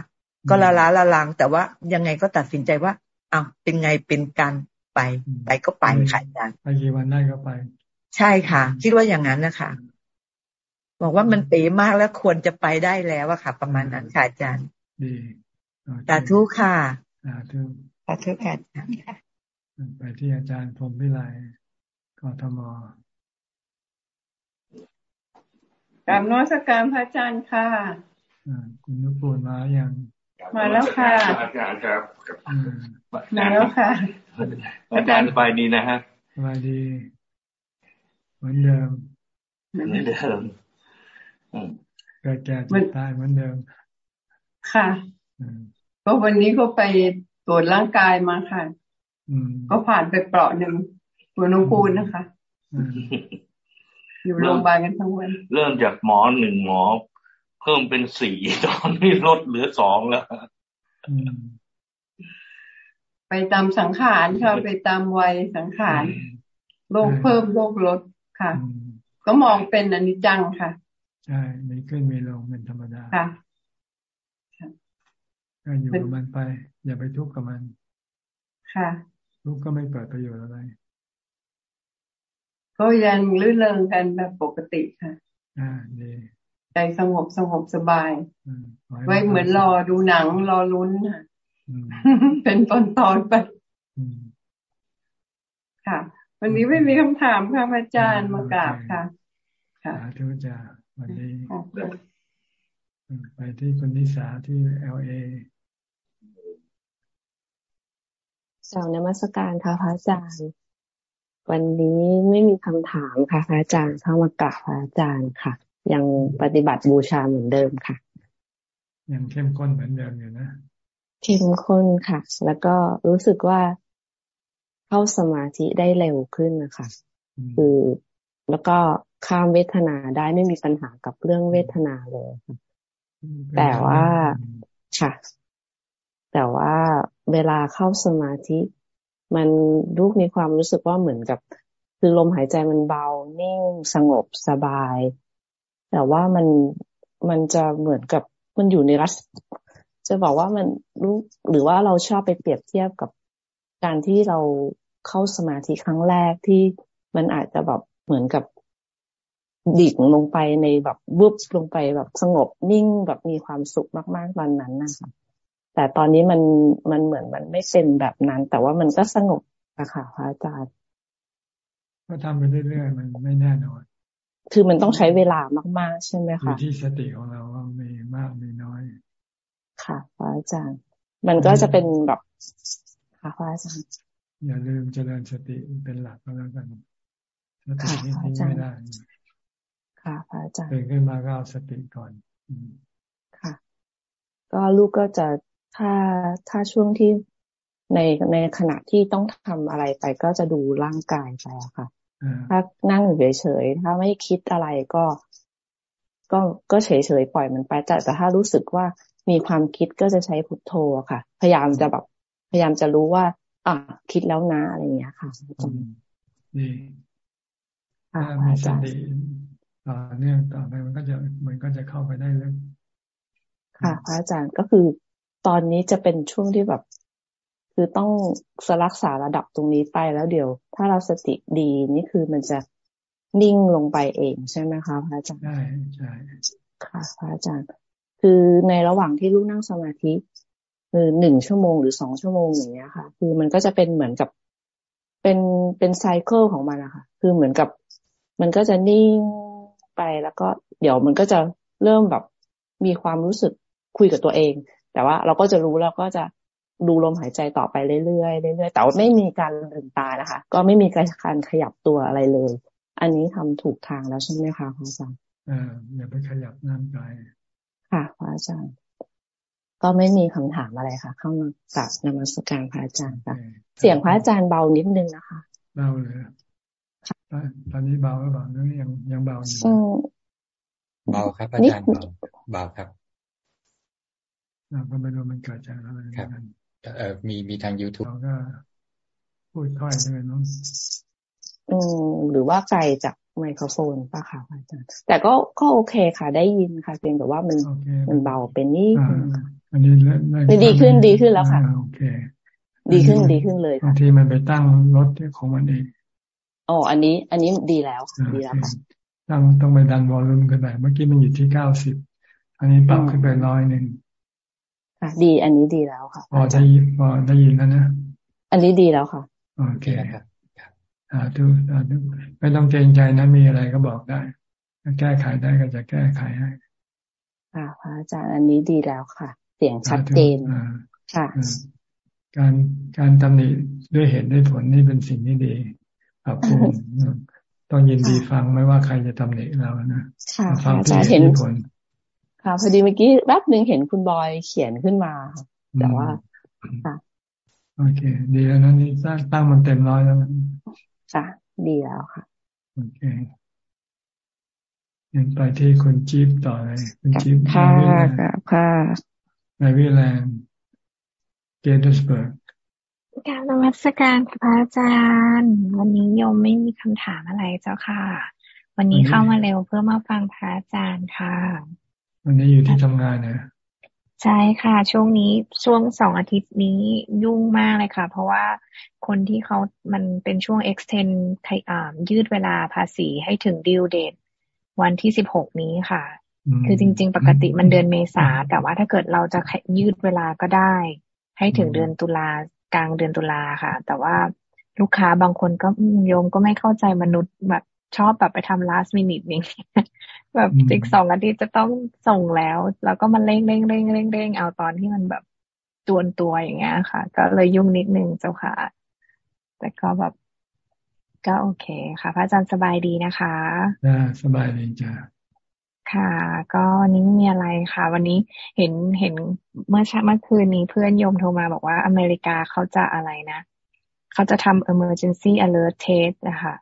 ก็ละล้าละลังแต่ว่ายังไงก็ตัดสินใจว่า อ้าวเป็นไงเป็นกันไป ไปก็ไปค่ะอาจารย์ไปกี่วันได้ก็ไป ใช่ค่ะ คิดว่าอย่างนั้นนะคะบอกว่ามันเป๋มากแล้วควรจะไปได้แล้วอะค่ะ ประมาณนั้นค่ะอาจารย์ดีสาธุค่ะสาธุสาธุค่ะไปที่อาจารย์พรมพิไลกทมกราบนวัตการพระอาจารย์ค่ะคุณนุปูนมาอย่าง มาแล้วค่ะอาจารย์ครับมาแล้วค่ะ อาจารย์สบายดีนะฮะสบายดี เหมือนเดิมเหมือนเดิมเกิดแก่จ็บตายเหมือนเดิม ค่ะก็วันนี้ก็ไปตรวจร่างกายมาค่ะก็ผ่านไปเปราะหนึ่งตัวนุกูลนะคะ อยู่โรงพยาบาลกันทั้งวัน เริ่มจากหมอหนึ่งหมอ เพิ่มเป็นสี่ตอนนี้ลดเหลือสองแล้วไปตามสังขารค่ะ ไปตามวัยสังขารโรคเพิ่มโรคลดค่ะ ก็มองเป็นอนิจจังค่ะใช่ไม่ขึ้นไม่ลงเป็นธรรมดาค่ะก็อยู่กับมันไป อย่าไปทุกข์กับมัน ค่ะทุกข์ก็ไม่เกิดประโยชน์อะไร ก็ยังลื่นเริงกันแบบปกติค่ะ อ่าดี ใจสงบสงบสบาย ไว้เหมือนรอดูหนังรอลุ้นค่ะเป็นตอนตอนไปค่ะ วันนี้ไม่มีคำถามค่ะอาจารย์มากราบค่ะ ค่ะทุกจาวันนี้ไปที่คุณนิสาที่เอลเอสาวนมัสการค่ะพระอาจารย์วันนี้ไม่มีคำถามค่ะพระอาจารย์เข้ามากราบพระอาจารย์ค่ะ ยังปฏิบัติบูชาเหมือนเดิมค่ะ ยังเข้มข้นเหมือนเดิมอยู่นะเข้มข้นค่ะ แล้วก็รู้สึกว่าเข้าสมาธิได้เร็วขึ้นนะคะคือแล้วก็ข้ามเวทนาได้ไม่มีปัญหากับเรื่องเวทนาเลยค่ะแต่ว่าค่ะ แต่ว่าเวลาเข้าสมาธิ มันลูกมีความรู้สึกว่าเหมือนกับ คือลมหายใจมันเบานิ่งสงบสบาย แต่ว่ามันมันจะเหมือนกับมันอยู่ในรัศจะบอกว่ามันรู้หรือว่าเราชอบไปเปรียบเทียบกับการที่เราเข้าสมาธิครั้งแรกที่มันอาจจะแบบเหมือนกับดิ่งลงไปในแบบวุบลงไปแบบสงบนิ่งแบบมีความสุขมาก ๆ ตอนนั้นนะคะแต่ตอนนี้มันมันเหมือนมันไม่เป็นแบบนั้น แต่ว่ามันก็สงบอะค่ะพระอาจารย์ก็ทำไปเรื่อยๆมันไม่แน่นอน คือมันต้องใช้เวลามาก ๆ ใช่ไหมคะอยู่ที่สติของเราว่ามีมากมีน้อย ค่ะพระอาจารย์ มันก็จะเป็นแบบค่ะพระอาจารย์ อย่าลืมเจริญสติเป็นหลักก็แล้วกันสตินี่ทิ้งไม่ได้ ค่ะพระอาจารย์ตื่นขึ้นมาก็เอาสติก่อนค่ะ ก็ลูกก็จะถ้าถ้าช่วงที่ในในขณะที่ต้องทำอะไรไปก็จะดูร่างกายไปค่ะ ถ้านั่งเฉยๆถ้าไม่คิดอะไรก็ ก็ก็เฉยๆปล่อยมันไปแต่แต่ถ้ารู้สึกว่ามีความคิดก็จะใช้พุทโธค่ะ พยายามจะแบบพยายามจะรู้ว่า อะคิดแล้วนะอะไรอย่างเงี้ยค่ะดีถ้ามีสติต่อเนื่องต่อไปมันก็จะมันก็จะเข้าไปได้เลยค่ะ พระอาจารย์ก็คือตอนนี้จะเป็นช่วงที่แบบ คือต้องสรักษาระดับตรงนี้ไปแล้วเดี๋ยว ถ้าเราสติดีนี่คือมันจะนิ่งลงไปเองใช่ไหมคะพระอาจารย์ใช่ใช่ค่ะพระอาจารย์ คือในระหว่างที่ลูกนั่งสมาธิคือหนึ่งชั่วโมงหรือสองชั่วโมงอย่างเงี้ยค่ะ คือมันก็จะเป็นเหมือนกับเป็นเป็นไซเคิลของมันนะคะคือเหมือนกับ มันก็จะนิ่งไปแล้วก็เดี๋ยวมันก็จะเริ่มแบบมีความรู้สึกคุยกับตัวเอง แต่ว่าเราก็จะรู้แล้วก็จะ ดูลมหายใจต่อไปเรื่อยๆเรื่อยๆแต่ว่าไม่มีการลืมตานะคะ ก็ไม่มีการขยับตัวอะไรเลย อันนี้ทำถูกทางแล้วใช่ไหมคะพระอาจารย์อ่าอย่าไปขยับน้ำกายค่ะพระอาจารย์ก็ไม่มีคำถามอะไรค่ะ เข้ามากราบนมัสการพระอาจารย์ค่ะเสียงพระอาจารย์เบานิดนึงนะคะเบาเลยตอนนี้เบาหรือเปล่านี่ยังยังเบาอยู่เบาครับอาจารย์เบาเบาครับเราก็ไม่รู้มันเกิดจากอะไรครับเออ มีมีทาง youtube เราก็พูดค่อยเลยน้องอืมหรือว่าไกลจากไมโครโฟนป่ะค่ะอาจารย์แต่ก็ก็โอเคค่ะ ได้ยินค่ะเพียงแต่ว่ามันมันเบาเป็นนี่อันนี้ดีขึ้นดีขึ้นแล้วค่ะโอเค ดีขึ้นดีขึ้นเลยบางทีมันไปตั้งรถของมันเองอ๋ออันนี้ อันนี้ดีแล้วดีแล้วค่ะต้องต้องไปดันวอลลุ่มกันไปเมื่อกี้มันอยู่ที่เก้าสิบอันนี้ปรับขึ้นไปร้อยหนึ่ง ค่ะ ดี อันนี้ดีแล้วค่ะพอได้ยินพอได้ยินแล้วนะอันนี้ดีแล้วค่ะโอเคครับอ่าดูอ่าดูไม่ต้องเกรงใจนะมีอะไรก็บอกได้ถ้าแก้ไขได้ก็จะแก้ไขให้ค่ะพระอาจารย์อันนี้ดีแล้วค่ะ เสียงชัดเจนค่ะ การการตำหนิด้วยเหตุด้วยผลนี่เป็นสิ่งที่ดีปรับปรุงต้องยินดีฟังไม่ว่าใครจะตำหนิเรานะฟังที่เห็นผล ค่ะพอดีเมื่อกี้แป๊บหนึ่งเห็นคุณบอยเขียนขึ้นมา แต่ว่าค่ะโอเค ดีแล้วนะนี่สร้างตั้งมันเต็มร้อยแล้วนะค่ะดีแล้วค่ะโอเคยังไปที่คุณจิ๊บต่อเลยคุณจิ๊บค่ะค่ะในแมรีแลนด์ Gaithersburgกราบนมัสการพระอาจารย์ วันนี้โยมไม่มีคำถามอะไรเจ้าค่ะ วันนี้เข้ามาเร็วเพื่อมาฟังพระอาจารย์ค่ะ วันนี้อยู่ที่ทำงานนะใช่ค่ะ ช่วงนี้ช่วงสองอาทิตย์นี้ยุ่งมากเลยค่ะ เพราะว่าคนที่เขามันเป็นช่วง extend ยืดเวลาภาษีให้ถึง due dateวันที่สิบหกนี้ค่ะ คือจริง ๆ ปกติมันเดือนเมษาแต่ว่าถ้าเกิดเราจะยืดเวลาก็ได้ ให้ถึงเดือนตุลากลางเดือนตุลาค่ะ แต่ว่าลูกค้าบางคนก็โยมก็ไม่เข้าใจมนุษย์แบบ ชอบแบบไปทำ last minute นี่แบบอีกสองอาทิตย์จะต้องส่งแล้ว แล้วก็มันเร่งเร่งเร่งเร่งเร่งเอาตอนที่มันแบบจวนตัวอย่างเงี้ยค่ะ ก็เลยยุ่งนิดนึงเจ้าค่ะ แต่ก็แบบก็โอเคค่ะ พระอาจารย์สบายดีนะคะจ้าสบายดีจ้าค่ะ ก็นี้มีอะไรค่ะ วันนี้เห็นเห็นเมื่อเมื่อคืนนี้เพื่อนโยมโทรมาบอกว่าอเมริกาเขาจะอะไรนะ เขาจะทำ emergency alert test นะคะ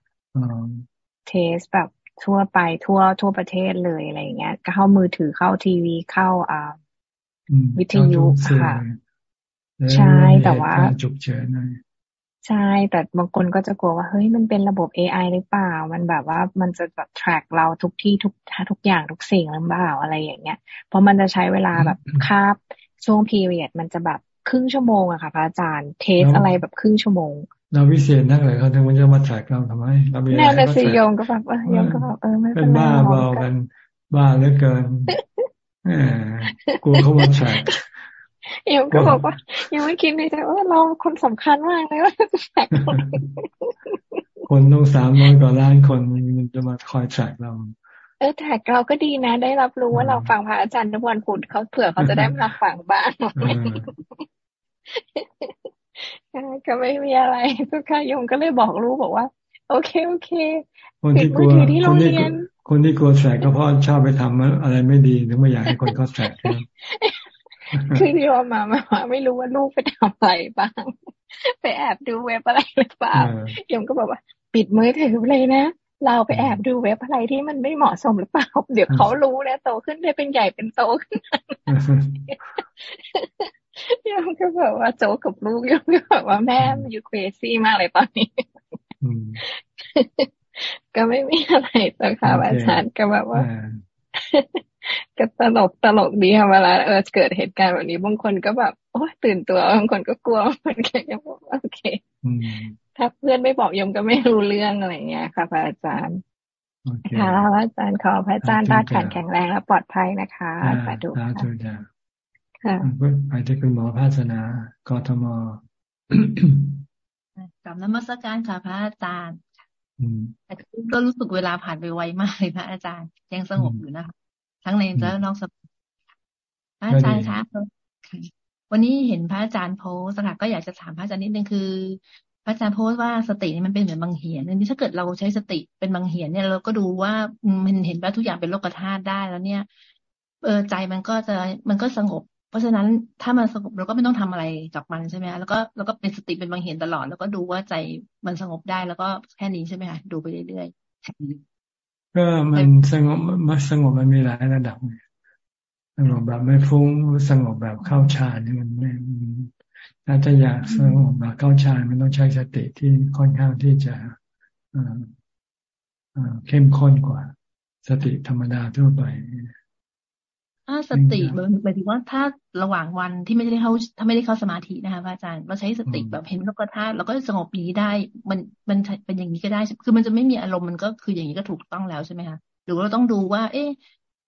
เทสแบบทั่วไปทั่วทั่วประเทศเลยอะไรเงี้ยเข้ามือถือเข้าทีวีเข้าอ่าวิทยุค่ะ ใช่แต่ว่าจุกเฉินใช่ แต่บางคนก็จะกลัวว่าเฮ้ยมันเป็นระบบ AI หรือเปล่า มันแบบว่ามันจะแบบ track เราทุกที่ทุกทุกอย่างทุกสิ่งหรือเปล่าอะไรอย่างเงี้ย เพราะมันจะใช้เวลาแบบคาบช่วง period มันจะแบบครึ่งชั่วโมงอะค่ะพระอาจารย์เทสอะไรแบบครึ่งชั่วโมง เราวิเศษนักเลยเขาถึงมันจะมาแทรกเราทำไมเรามีอะไรก็แทรกโยงก็แบบโยงก็แบบเออไม่เป็นบ้าเบากัน บ้าเหลือเกินกูเขามาแทรกโยงก็บอกว่ายังไม่คิดในใจว่าเราคนสำคัญมากเลยว่าจะแทรกคนคนต้องสามร้อยกว่าล้านคนมันจะมาคอยแทรกเราเออแท็กเราก็ดีนะ ได้รับรู้ว่าเราฟังพระอาจารย์ทุกวันพุธเขาเผื่อเขาจะได้มาฟังบ้าง ก็ไม่มีอะไรทุกค่ะยงก็เลยบอกลูกบอกว่า โอเคโอเคคนที่กลัวคนที่คนที่กลัวแสกก็เพราะชอบไปทำอะไรไม่ดีถึงไม่อยากให้คนเขาแสกคือที่ว่ามามาไม่รู้ว่าลูกไปทำอะไรบ้างไปแอบดูเว็บอะไรหรือเปล่ายงก็บอกว่า ปิดมือถือเลยนะเราไปแอบดูเว็บอะไรที่มันไม่เหมาะสมหรือเปล่า เดี๋ยวเขารู้นะโตขึ้นได้เป็นใหญ่เป็นโตขึ้น ยมก็แบบว่าโจกับลูกยมก็แบบว่าแม่มันอยู่เครซี่มากเลยตอนนี้ก็ไม่มีอะไรต่อค่ะอาจารย์ก็แบบว่าก็ตลกตลกดีค่ะเวลาเออเกิดเหตุการณ์แบบนี้บางคนก็แบบโอ้ตื่นตัวบางคนก็กลัวมันแค่ยังบอกโอเคถ้าเพื่อนไม่บอกยมก็ไม่รู้เรื่องอะไรเงี้ยค่ะพระอาจารย์ค่ะพระอาจารย์ขอพระอาจารย์ตาขันแข็งแรงและปลอดภัยนะคะสาธุค่ะ ไปที่คุณหมอภาสนากทมกับนมัสการค่ะพระอาจารย์แต่ก็รู้สึกเวลาผ่านไปไวมากเลยพระอาจารย์ ยังสงบอยู่นะคะทั้งในและนอกสมาพระอาจารย์คะวันนี้เห็นพระอาจารย์โพสค่ะก็อยากจะถามพระอาจารย์นิดนึงคือ พระอาจารย์โพสว่าสตินี่มันเป็นเหมือนบางเหียนอันนี้ถ้าเกิดเราใช้สติเป็นบางเหียนเนี่ยเราก็ดูว่ามันเห็นว่าทุกอย่างเป็นโลกธาตุได้แล้วเนี่ยเออใจมันก็จะมันก็สงบ เพราะฉะนั้นถ้ามันสงบเราก็ไม่ต้องทำอะไรกับมันใช่ไหมคะแล้วก็แล้วก็เป็นสติเป็นบางเห็นตลอด แล้วก็ดูว่าใจมันสงบได้แล้วก็แค่นี้ใช่ไหมคะดูไปเรื่อยๆก็มันสงบมันสงบมันมีหลายระดับสงบแบบไม่ฟุ้งสงบแบบเข้าฌานนี่มันไม่ถ้าจะอยากสงบแบบเข้าฌานมันต้องใช้สติที่ค่อนข้างที่จะเข้มข้นกว่า สติธรรมดาทั่วไป ถ้าสติหมายถึงว่าถ้าระหว่างวันที่ไม่ได้เข้าถ้าไม่ได้เข้าสมาธินะคะอาจารย์เราใช้สติแบบเห็นโลกธาตุเราก็สงบนี้ได้ มันมันเป็นอย่างนี้ก็ได้ คือมันจะไม่มีอารมณ์มันก็คืออย่างนี้ก็ถูกต้องแล้วใช่ไหมคะหรือว่าเราต้องดูว่า เอ๊ะ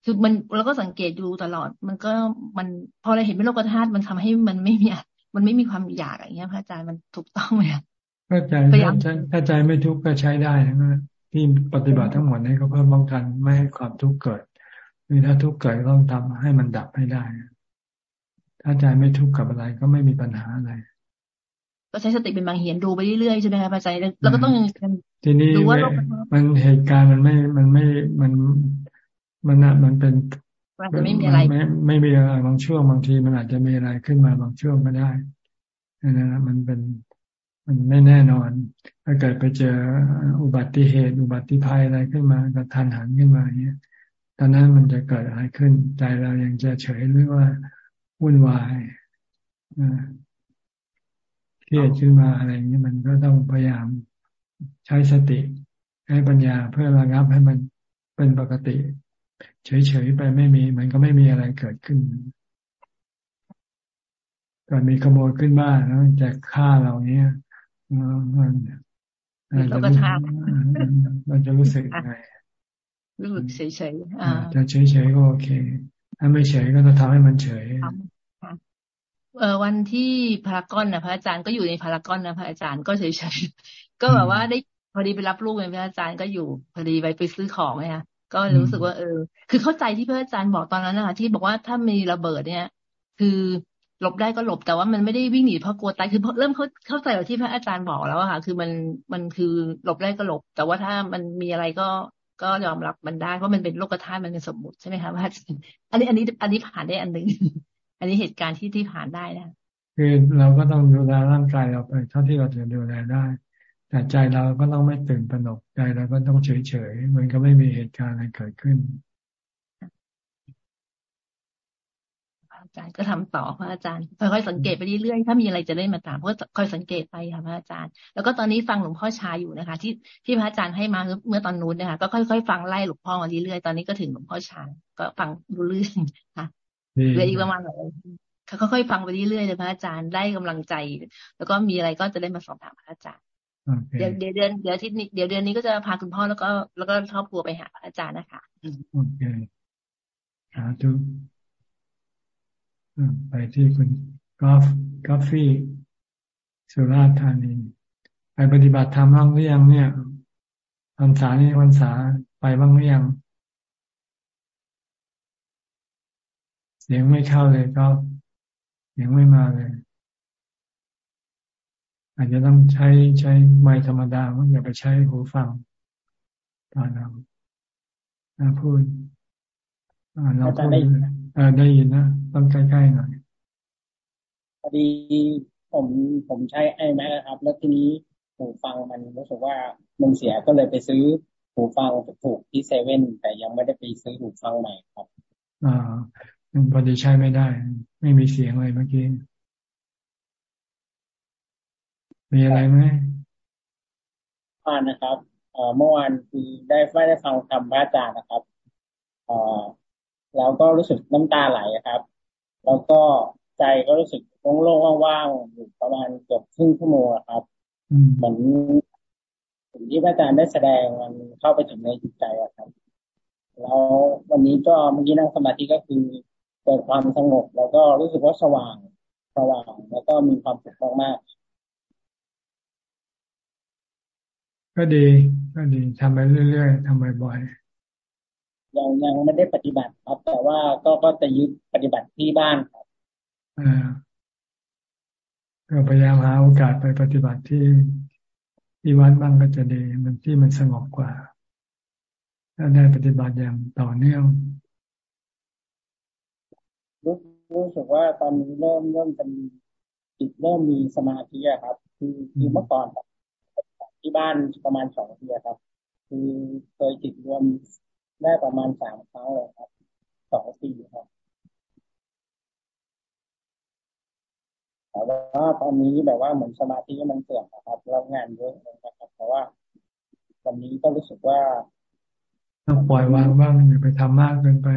คือมันเราก็สังเกตดูตลอด มันก็มันพอเราเห็นเป็นโลกธาตุมันทำให้มันไม่มีมันไม่มีความอยากอย่างเงี้ยพระอาจารย์มันถูกต้องไหมคะถ้าใจถ้าใจไม่ทุกข์ก็ใช้ได้นะที่ปฏิบัติทั้งหมดนี้ก็เพื่อป้องกันไม่ให้ความทุกข์เกิด คือถ้าทุกข์เกิดต้องทำให้มันดับให้ได้ ถ้าใจไม่ทุกข์กับอะไรก็ไม่มีปัญหาอะไร ก็ใช้สติเป็นบางเหียนดูไปเรื่อยๆใช่ไหมคะพระใจแล้วก็ต้องทีนี้มันเหตุการณ์มันไม่มันไม่มันมันอะมันเป็นไม่มีอะไรไม่ไม่มีอะไรบางช่วงบางที มันอาจจะมีอะไรขึ้นมาบางช่วงก็ได้นะมันเป็นมันไม่แน่นอน ถ้าเกิดไปเจออุบัติเหตุ อุบัติภัยอะไรขึ้นมากระทันหันขึ้นมาเนี้ย ตอนนั้นมันจะเกิดอะไรขึ้น ใจเรายังจะเฉยหรือว่าวุ่นวายเครียดขึ้นมาอะไรอย่างนี้มันก็ต้องพยายามใช้สติให้ปัญญาเพื่อระงับให้มันเป็นปกติ เฉยๆไปไม่มี มันก็ไม่มีอะไรเกิดขึ้นก็มีขโมยขึ้นบ้านแล้วจะฆ่าเราเนี้ยมันมันจะรู้สึกยังไง รู้สึกเฉยๆอ่าจะเฉยๆก็โอเค ถ้าไม่เฉยก็ต้องทำให้มันเฉยเออวันที่พารากอนนะพระอาจารย์ก็อยู่ในพารากอนนะพระอาจารย์ก็เฉยๆก็แบบว่าได้พอดีไปรับลูกเลยพระอาจารย์ก็อยู่พอดีไปไปซื้อของเนี่ยก็รู้สึกว่าเออ คือเข้าใจที่พระอาจารย์บอกตอนนั้นนะคะที่บอกว่าถ้ามีระเบิดเนี่ย คือหลบได้ก็หลบแต่ว่ามันไม่ได้วิ่งหนีเพราะกลัวตายคือเริ่มเข้าเข้าใจที่พระอาจารย์บอกแล้วอะค่ะ คือมันมันคือหลบได้ก็หลบ แต่ว่าถ้ามันมีอะไรก็ ก็ยอมรับมันได้เพราะมันเป็นโลกธาตุมันเป็นสมมุติใช่ไหมคะว่าอันนี้อันนี้อันนี้ผ่านได้อันหนึ่งอันนี้เหตุการณ์ที่ที่ผ่านได้นะคือเราก็ต้องดูแลร่างกายเราไปเท่าที่เราจะดูแลได้ แต่ใจเราก็ต้องไม่ตื่นตระหนกใจเราก็ต้องเฉยเฉยมันก็ไม่มีเหตุการณ์อะไรเกิดขึ้น อาจารย์ก็ทำต่อพระอาจารย์ค่อยๆสังเกตไปเรื่อยๆถ้ามีอะไรจะได้มาถามก็คอยสังเกตไปค่ะพระอาจารย์ แล้วก็ตอนนี้ฟังหลวงพ่อชาอยู่นะคะ ที่ที่พระอาจารย์ให้มาเมื่อตอนนู้นนะคะก็ค่อยๆฟังไล่หลวงพ่อมาเรื่อยๆตอนนี้ก็ถึงหลวงพ่อชาก็ฟังดูเรื่อยค่ะเหลืออีกประมาณหน่อยค่อยๆฟังไปเรื่อยๆเลยพระอาจารย์ได้กำลังใจ แล้วก็มีอะไรก็จะได้มาสอบถามพระอาจารย์เดี๋ยวเดือนเดี๋ยวที่นี้เดี๋ยวเดือนนี้ก็จะพาคุณพ่อแล้วก็แล้วก็ครอบครัวไปหาพระอาจารย์นะคะโอเคสาธุ ไปที่คุณกอฟกอฟฟี่สุราษฎร์ธานีไปปฏิบัติธรรมบ้างหรือยังเนี่ยพรรษานี่พรรษาไปบ้างหรือยัง เสียงไม่เข้าเลยก็เสียงไม่มาเลย อาจจะต้องใช้ใช้ไม้ธรรมดาอย่าไปใช้หูฟังตอนเราพูดเราพูด ได้ยินนะ ต้องใกล้ๆหน่อยพอดีผมผมใช้ไอแม็กครับ แล้วทีนี้หูฟังมันรู้สึกว่ามันเสียก็เลยไปซื้อหูฟังถูกที่เซเว่นแต่ยังไม่ได้ไปซื้อหูฟังใหม่ครับ อ่ามันพอดีใช้ไม่ได้ ไม่มีเสียงเลยเมื่อกี้ มีอะไรไหมอ่านนะครับเอ่อเมื่อวานคือได้ไม่ได้ฟังคำพระอาจารย์นะครับเอ่อ แล้วก็รู้สึกน้ำตาไหลครับ แล้วก็ใจก็รู้สึกโล่งๆว่างๆอยู่ประมาณเกือบครึ่งชั่วโมงครับเหมือนสิ่งที่พระอาจารย์ได้แสดงมันเข้าไปถึงในจิตใจครับ แล้ววันนี้ก็เมื่อกี้นั่งสมาธิก็คือเกิดความสงบ แล้วก็รู้สึกว่าสว่างสว่างแล้วก็มีความสุขมากๆก็ดี ก็ดีทำไปเรื่อยๆทำบ่อยๆ ยังยังไม่ได้ปฏิบัติครับ แต่ว่าก็ก็จะยึดปฏิบัติที่บ้านครับอ่าก็พยายามหาโอกาสไปปฏิบัติที่ที่วัดบ้างก็จะดีมันที่มันสงบกว่า ถ้าได้ปฏิบัติอย่างต่อเนื่องรู้รู้สึกว่าตอนนี้เริ่มเริ่มเป็นจิตเริ่มมีสมาธิอะครับ คือคือเมื่อก่อนที่บ้านประมาณสองปีครับ คือเคยจิตรวม ได้ประมาณสามครั้งเลยครับสองปีครับแต่ว่าตอนนี้แบบว่าเหมือนสมาธิมันเสื่อมนะครับแล้วงานเยอะนะครับแต่ว่าวันนี้ก็รู้สึกว่าต้องปล่อยวางบ้างอย่าไปทำมากเกินไป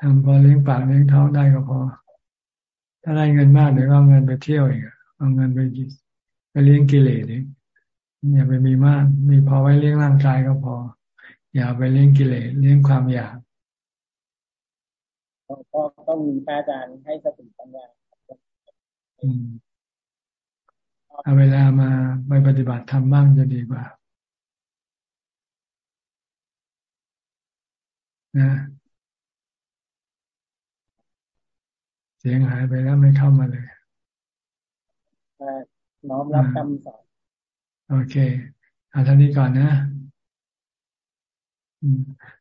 ทำพอเลี้ยงปากเลี้ยงท้องได้ก็พอ ถ้าได้เงินมากเดี๋ยวเอาเงินไปเที่ยวอีกเอาเงินไปไปเลี้ยงกิเลสอีกอย่าไปมีมาก มีพอไว้เลี้ยงร่างกายก็พอ อย่าไปเลี้ยงกิเลสเลี้ยงความอยากก็ต้องมีพระอาจารย์ให้สติปัญญาเอาเวลามาไปปฏิบัติทำบ้างจะดีกว่า นะ เสียงหายไปแล้วไม่เข้ามาเลยน้อมรับคำสอน โอเค เอาท่านี้ก่อนนะ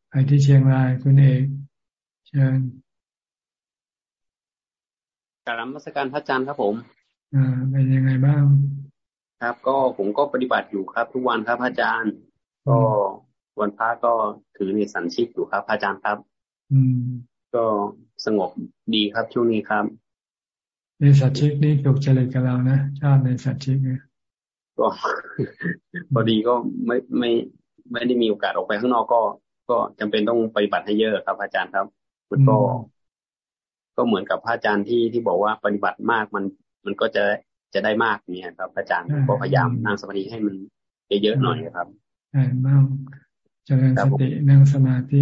ไปที่เชียงรายคุณเอกเชิญกราบมัสการพระอาจารย์ครับผมอ่าเป็นยังไงบ้าง ครับ ก็ผมก็ปฏิบัติอยู่ครับ ทุกวันครับพระอาจารย์ ก็วันพระก็ถือในสันชิกอยู่ครับพระอาจารย์ครับ อืม ก็สงบดีครับช่วงนี้ครับในสัตชิกนี่ถูกเจริญกับเรานะชอบในสัตชิกเนี่ยก็พอดีก็ไม่ไม่ ไม่ได้มีโอกาสออกไปข้างนอกก็ ก็จำเป็นต้องปฏิบัติให้เยอะครับอาจารย์ครับ มันก็ ก็เหมือนกับพระอาจารย์ที่ที่บอกว่าปฏิบัติมากมัน มันก็จะจะได้มากเนี่ยครับ อาจารย์ก็พยายามนั่งสมาธิให้มันเยอะๆหน่อยครับใช่มากเจริญสตินั่งสมาธิ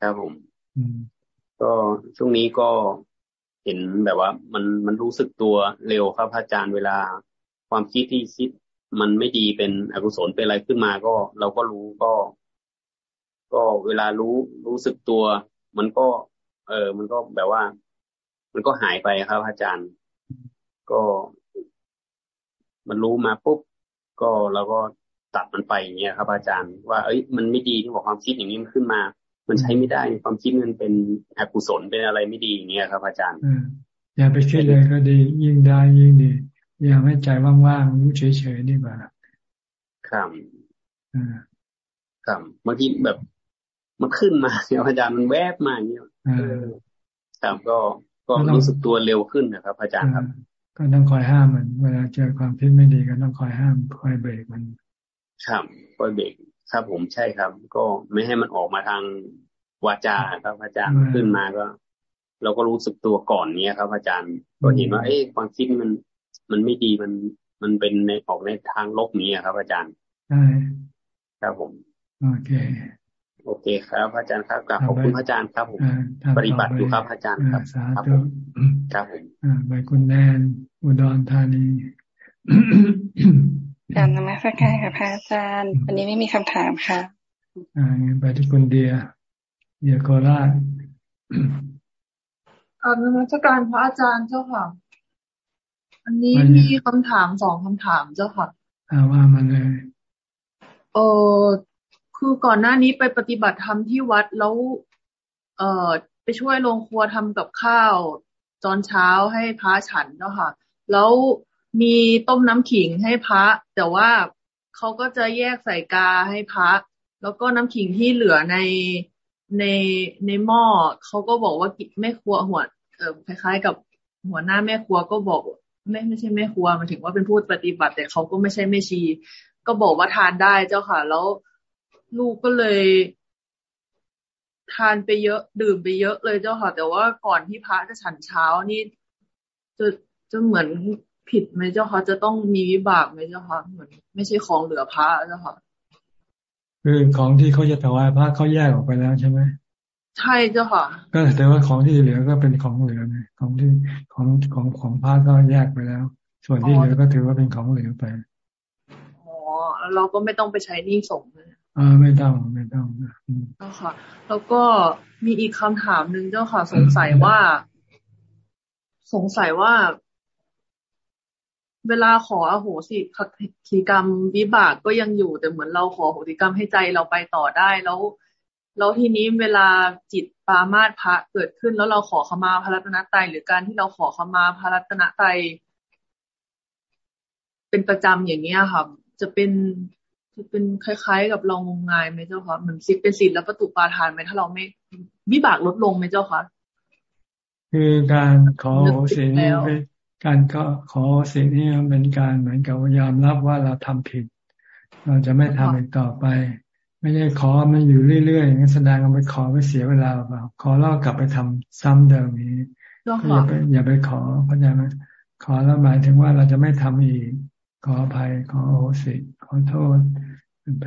ครับผมก็ช่วงนี้ก็เห็นแบบว่า มันมันรู้สึกตัวเร็วครับอาจารย์เวลาความคิดที่คิด มันไม่ดีเป็นอกุศลเป็นอะไรขึ้นมาก็ เราก็รู้ก็ ก็เวลารู้รู้สึกตัว มันก็ เออ มันก็แบบว่า มันก็หายไปครับ อาจารย์ ก็ มันรู้มาปุ๊บก็เราก็ตัดมันไปอย่างเงี้ยครับ อาจารย์ว่าเอ้ยมันไม่ดีที่บอกความคิดอย่างนี้มันขึ้นมา มันใช้ไม่ได้ความคิดมันเป็นอกุศลเป็นอะไรไม่ดีอย่างเงี้ยครับ อาจารย์อย่าไปคิดเลยก็ดี ยิ่งได้ยิ่งดี อย่าให้ใจว่างๆรู้เฉยๆดีกว่าครับครับบางทีแบบมันขึ้นมาเนี่ยอาจารย์มันแวบมาอย่างเงี้ยครับก็ก็รู้สึกตัวเร็วขึ้นนะครับ อาจารย์ครับ ก็ต้องคอยห้ามมัน เวลาเจอความคิดไม่ดีก็ต้องคอยห้ามคอยเบรกมัน ครับคอยเบรกครับผมใช่ครับ ก็ไม่ให้มันออกมาทางวาจาครับ อาจารย์ขึ้นมาก็ เราก็รู้สึกตัวก่อนเนี้ยครับ อาจารย์ก็เห็นว่า เอ๊ะความคิดมัน มันไม่ดีมันมันเป็นในออกในทางลบนี้ครับ อาจารย์ใช่ครับผม โอเค โอเคครับ อาจารย์ครับกลับขอบคุณพระอาจารย์ครับผมปฏิบัติอยู่ครับอาจารย์ครับครับผมครับผมไปคุณแนนอุดรธานีการนมัสการค่ะพระอาจารย์ วันนี้ไม่มีคำถามค่ะอ่าไปที่คุณเดียเดียโคราชการนมัสการพระอาจารย์เจ้าค่ะ อันนี้มีคำถามสองคำถามเจ้าค่ะอาว่ามาเลย เออคือก่อนหน้านี้ไปปฏิบัติธรรมที่วัดแล้ว เออไปช่วยโรงครัวทำกับข้าวตอนเช้าให้พระฉันเจ้าค่ะ แล้วมีต้มน้ำขิงให้พระ แต่ว่าเขาก็จะแยกใส่กาให้พระ แล้วก็น้ำขิงที่เหลือในในในหม้อเขาก็บอกว่าแม่ครัวหัวเออคล้ายๆ กับหัวหน้าแม่ครัวก็บอก ไม่ไม่ใช่แม่ครัวมันถึงว่าเป็นผู้ปฏิบัติ แต่เขาก็ไม่ใช่แม่ชี ก็บอกว่าทานได้เจ้าค่ะ แล้วลูกก็เลย ทานไปเยอะดื่มไปเยอะเลยเจ้าค่ะ แต่ว่าก่อนที่พระจะฉันเช้านี่จะจะเหมือนผิดไหมเจ้าค่ะจะต้องมีวิบากไหมเจ้าค่ะเหมือนไม่ใช่ของเหลือพระเจ้าค่ะคือของที่เขาจะถวายพระเขาแยกออกไปแล้วใช่ไหม ใช่เจ้าค่ะ ก็แต่ว่าของที่เหลือก็เป็นของเหลือไงของที่ของของของพระก็แยกไปแล้ว ส่วนที่เหลือก็ถือว่าเป็นของเหลือไปอ๋อเราก็ไม่ต้องไปใช้นี่ส่งเลยอ่าไม่ต้องไม่ต้องเจ้าค่ะ แล้วก็มีอีกคำถามหนึ่งเจ้าค่ะ สงสัยว่า สงสัยว่า เวลาขออโหสิกิกรรมวิบากก็ยังอยู่แต่เหมือนเราขอโหสิกรรมให้ใจเราไปต่อได้แล้ว แล้วทีนี้เวลาจิตปามาตพระเกิดขึ้นแล้วเราขอขมาพระรัตนตรัยหรือการที่เราขอขมาพระรัตนตรัยเป็นประจำอย่างเนี้ยค่ะ จะเป็นจะเป็นคล้าย ๆ กับเรางมงายไหมเจ้าคะเหมือนสิเป็นศีลและประตูปาทานไหมถ้าเราไม่วิบากลดลงไหมเจ้าคะคือการขอสิ่งนี้เป็นการก็ขอสิ่งนี้เป็นการเหมือนกับยอมรับว่าเราทำผิด เราจะไม่ทำอีกต่อไป ไม่ใช่ขอมันอยู่เรื่อยๆอย่างนี้แสดงเอาไปขอไปเสียเวลาเปล่าขอแล้วกลับไปทำซ้ำเดิมนี้ก็อย่าไปอย่าไปขอเพราะฉะนั้นขอแล้วหมายถึงว่าเราจะไม่ทำอีก ขออภัยขอโอสิขอโทษเป็นไป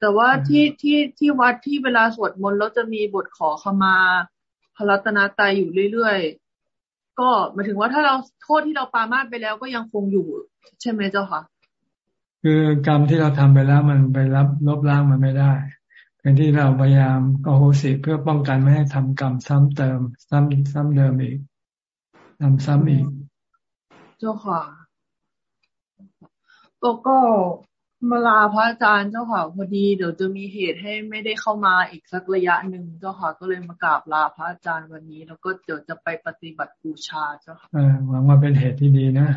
แต่ว่าที่ที่ที่วัดที่เวลาสวดมนต์แล้วจะมีบทขอขมาพระรัตนตรัยอยู่เรื่อยๆก็หมายถึงว่าถ้าเราโทษที่เราปามาไปแล้วก็ยังคงอยู่ ใช่ไหมเจ้าค่ะ คือกรรมที่เราทำไปแล้วมันไปรับลบล้างมันไม่ได้เป็นที่เราพยายามโอโหสิเพื่อป้องกันไม่ให้ทำกรรมซ้ำเติม ซ้ำซ้ำเดิมอีกทำซ้ำอีก เจ้าค่ะก็ก็มาลาพระอาจารย์เจ้าค่ะพอดีเดี๋ยวจะมีเหตุให้ไม่ได้เข้ามาอีกสักระยะหนึ่งเจ้าค่ะ ก็เลยมากราบลาพระอาจารย์วันนี้ แล้วก็เดี๋ยวจะไปปฏิบัติบูชาเจ้าค่ะหวังว่าเป็นเหตุที่ดีนะ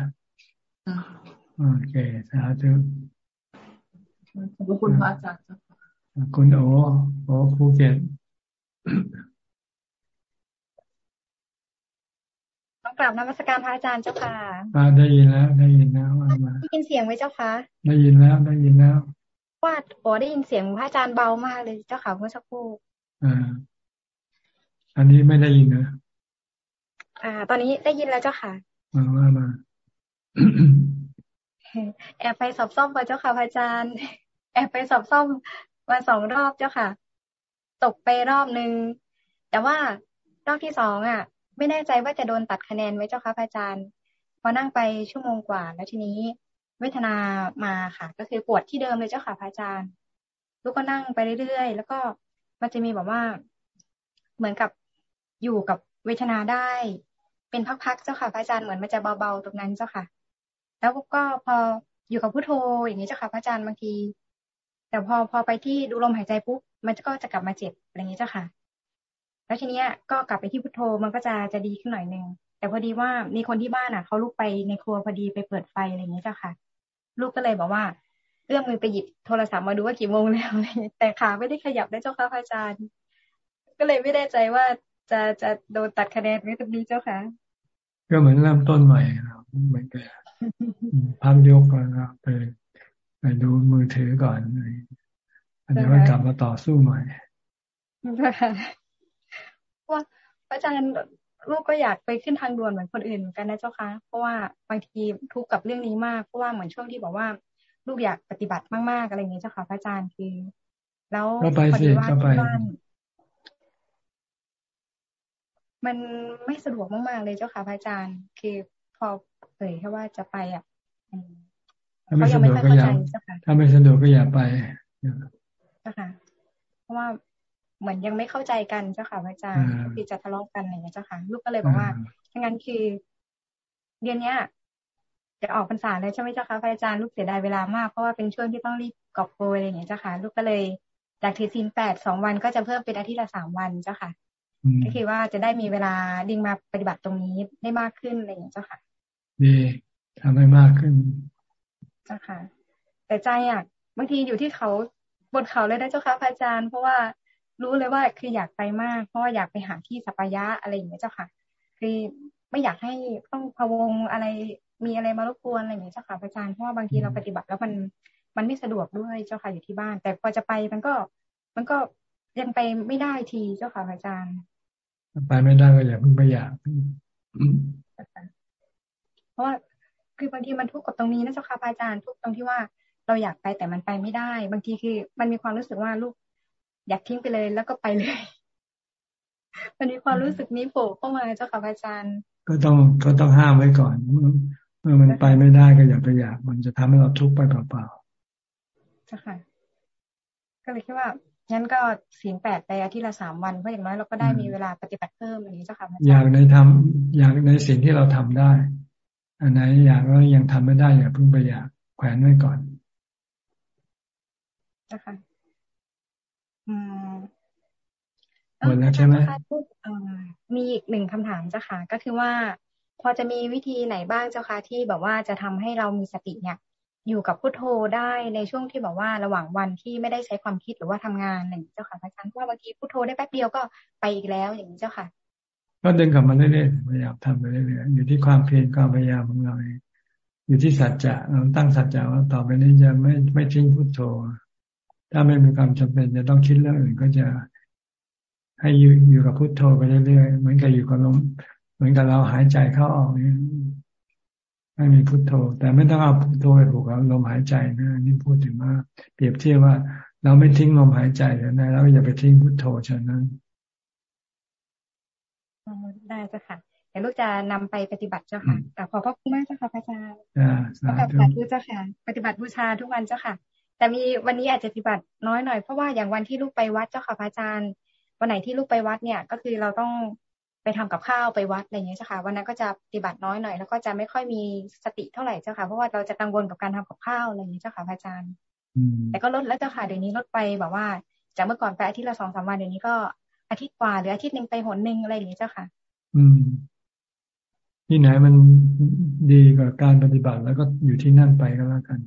โอเค สาธุขอบคุณพระอาจารย์คุณโอโอภูเก็ตต้องกลับนมัสการพระอาจารย์เจ้าค่ะได้ยินแล้ว ได้ยินแล้วมาได้ยินเสียงไหมเจ้าค่ะ ได้ยินแล้ว ได้ยินแล้ว ว่าโอ้ได้ยินเสียงพระอาจารย์เบามากเลยเจ้าค่ะเมื่อสักครู่อ่าอันนี้ไม่ได้ยินนะอ่า ตอนนี้ได้ยินแล้วเจ้าค่ะมาว่ามา แอบไปสอบซ่อมมาเจ้าค่ะพระอาจารย์ แอบไปสอบซ่อมมาสองรอบเจ้าค่ะ ตกไปรอบหนึ่งแต่ว่ารอบที่สองอะ ไม่แน่ใจว่าจะโดนตัดคะแนนไหมเจ้าค่ะพระอาจารย์ พอนั่งไปชั่วโมงกว่าแล้วทีนี้เวทนามาค่ะ ก็คือปวดที่เดิมเลยเจ้าค่ะพระอาจารย์ ลูกก็นั่งไปเรื่อยๆ แล้วก็มันจะมีแบบว่าเหมือนกับอยู่กับเวทนาได้ เป็นพักๆเจ้าค่ะพระอาจารย์เหมือนมันจะเบาๆตรงนั้นเจ้าค่ะ แล้วก็พออยู่กับพุทโธอย่างนี้เจ้าค่ะพระอาจารย์บางที แต่พอพอไปที่ดูลมหายใจปุ๊บมันก็จะกลับมาเจ็บอะไรอย่างนี้เจ้าค่ะ แล้วทีนี้ก็กลับไปที่พุทโธมันก็จะจะดีขึ้นหน่อยนึงแต่พอดีว่ามีคนที่บ้านอะเขาลุกไปในครัวพอดีไปเปิดไฟอะไรอย่างนี้เจ้าค่ะ ลูกก็เลยบอกว่าเอื้อมมือไปหยิบโทรศัพท์มาดูว่ากี่โมงแล้วแต่ขาไม่ได้ขยับได้เจ้าค่ะพระอาจารย์ ก็เลยไม่แน่ใจว่าจะจะโดนตัดคะแนนไหมตรงนี้เจ้าค่ะ ก็เหมือนเริ่มต้นใหม่เหมือนกัน พักยกก่อนครับไปไปดูมือถือก่อนอันนี้ว่ากลับมาต่อสู้ใหม่ว่าอาจารย์ลูกก็อยากไปขึ้นทางด่วนเหมือนคนอื่นเหมือนกันนะเจ้าค่ะเพราะว่าบางทีทุกข์กับเรื่องนี้มากเพราะว่าเหมือนช่วงที่บอกว่า ลูกอยากปฏิบัติมากๆอะไรอย่างนี้เจ้าค่ะพระอาจารย์คือ แล้วพอดีว่าที่บ้านมันไม่สะดวกมากๆเลยเจ้าค่ะพระอาจารย์ คือ พอเผยแค่ว่าจะไปอะถ้าไม่สะดวกก็อย่าถ้าไม่สะดวกก็อย่าไปเจ้าค่ะ เพราะว่าเหมือนยังไม่เข้าใจกันเจ้าค่ะพระอาจารย์คือจะทะเลาะกันอะไรเงี้ยเจ้าค่ะลูกก็เลยบอกว่าถ้างั้นคือเดือนเนี้ยจะออกพรรษาแล้วใช่ไหมเจ้าค่ะพระอาจารย์ลูกเสียดายเวลามากเพราะว่าเป็นช่วงที่ต้องรีบกอบโกยอะไรอย่างเงี้ยเจ้าค่ะ ลูกก็เลยจากถือศีลแปดสองวันก็จะเพิ่มเป็นอาทิตย์ละสามวันเจ้าค่ะ ก็คือว่าจะได้มีเวลาดิ่งมาปฏิบัติตรงนี้ได้มากขึ้นอะไรอย่างเงี้ยเจ้าค่ะ ดีทำให้มากขึ้น เจ้าค่ะ แต่ใจอะบางทีอยู่ที่เขาบนเขาเลยได้เจ้าค่ะพระอาจารย์เพราะว่ารู้เลยว่าคืออยากไปมาก เพราะว่าอยากไปหาที่สัปยะอะไรอย่างเงี้ยเจ้าค่ะ คือไม่อยากให้ต้องพวงอะไรมีอะไรมารบกวนอะไรอย่างเงี้ยเจ้าค่ะอาจารย์เพราะว่าบางทีเราปฏิบัติแล้วมันมันไม่สะดวกด้วยเจ้าค่ะอยู่ที่บ้าน แต่พอจะไปมันก็มันก็ยังไปไม่ได้ทีเจ้าค่ะอาจารย์ ไปไม่ได้ก็อย่าเพิ่งไปอยากเพราะว่าคือบางทีมันทุกข์กับตรงนี้นะเจ้าค่ะอาจารย์ทุกตรงที่ว่าเราอยากไปแต่มันไปไม่ได้ บางทีคือ มันมีความรู้สึกว่าลูก อยากทิ้งไปเลยแล้วก็ไปเลยมันมีความรู้สึกนี้โผล่เข้ามาเจ้าค่ะอาจารย์ ก็ต้องก็ต้องห้ามไว้ก่อนเมื่อมันไปไม่ได้ก็อย่าไปอยาก มันจะทำให้เราทุกข์ไปเปล่าๆเจ้าค่ะก็เลยคิดว่า งั้นก็ศีลแปดไปอาทิตย์ละสามวันเพราะอย่างน้อยเราก็ได้มีเวลาปฏิบัติเพิ่มอย่างนี้เจ้าค่ะอยากในทำอยากในสิ่งที่เราทำได้ อันไหนอยากว่ายังทำไม่ได้อย่าเพิ่งไปอยากแขวนไว้ก่อนเจ้าค่ะหมดแล้วใช่ไหมมีอีกหนึ่งคำถามเจ้าค่ะ ก็คือว่า พอจะมีวิธีไหนบ้างเจ้าค่ะที่แบบว่าจะทำให้เรามีสติเนี่ย อยู่กับพุทโธได้ในช่วงที่แบบว่าระหว่างวันที่ไม่ได้ใช้ความคิดหรือว่าทำงานอะไรอย่างนี้เจ้าค่ะพระอาจารย์เพราะบางทีพุทโธได้แป๊บเดียวก็ไปอีกแล้วอย่างนี้เจ้าค่ะ ก็เดินกลับมาเรื่อยๆพยายามทำไปเรื่อยๆอยู่ที่ความเพียรความพยายามของเราเองอยู่ที่สัจจะเราตั้งสัจจะว่าต่อไปนี้จะไม่ไม่ทิ้งพุทโธ ถ้าไม่มีความจำเป็นจะต้องคิดเรื่องอื่นก็จะให้อยู่อยู่กับพุทโธไปเรื่อยๆเหมือนกับอยู่กับลมเหมือนกับเราหายใจเข้าออกนี่ ไม่มีพุทโธ แต่ไม่ต้องเอาพุทโธไปผูกกับลมหายใจนะนี่พูดถึงว่า เปรียบเทียบว่า เราไม่ทิ้งลมหายใจแล้วนะเราอย่าไปทิ้งพุทโธฉะนั้นได้จ้ะค่ะเดี๋ยวลูกจะนำไปปฏิบัติเจ้าค่ะแต่ขอพระคุณมากเจ้าค่ะพระอาจารย์ขอบคุณเจ้าค่ะ ปฏิบัติบูชาทุกวันเจ้าค่ะ แต่มีวันนี้อาจจะปฏิบัติน้อยหน่อยเพราะว่าอย่างวันที่ลูกไปวัดเจ้าค่ะพระอาจารย์ วันไหนที่ลูกไปวัดเนี่ย ก็คือเราต้อง ไปทำกับข้าวไปวัดอะไรอย่างเงี้ยเจ้าค่ะ วันนั้นก็จะปฏิบัติน้อยหน่อยแล้วก็จะไม่ค่อยมีสติเท่าไหร่เจ้าค่ะ เพราะว่าเราจะกังวลกับการทำกับข้าวอะไรอย่างเงี้ยเจ้าค่ะพระอาจารย์แต่ก็ลดแล้วเจ้าค่ะเดี๋ยวนี้ลดไปแบบว่า จากเมื่อก่อนไปอาทิตย์ละสองสามวันเดี๋ยวนี้ก็อาทิตย์กว่าหรืออาทิตย์หนึ่งไปหนหนึ่งอะไรอย่างเงี้ยเจ้าค่ะ อืมที่ไหนมันดีกว่าการปฏิบัติแล้วก็อยู่ที่นั่นไปก็แล้วกัน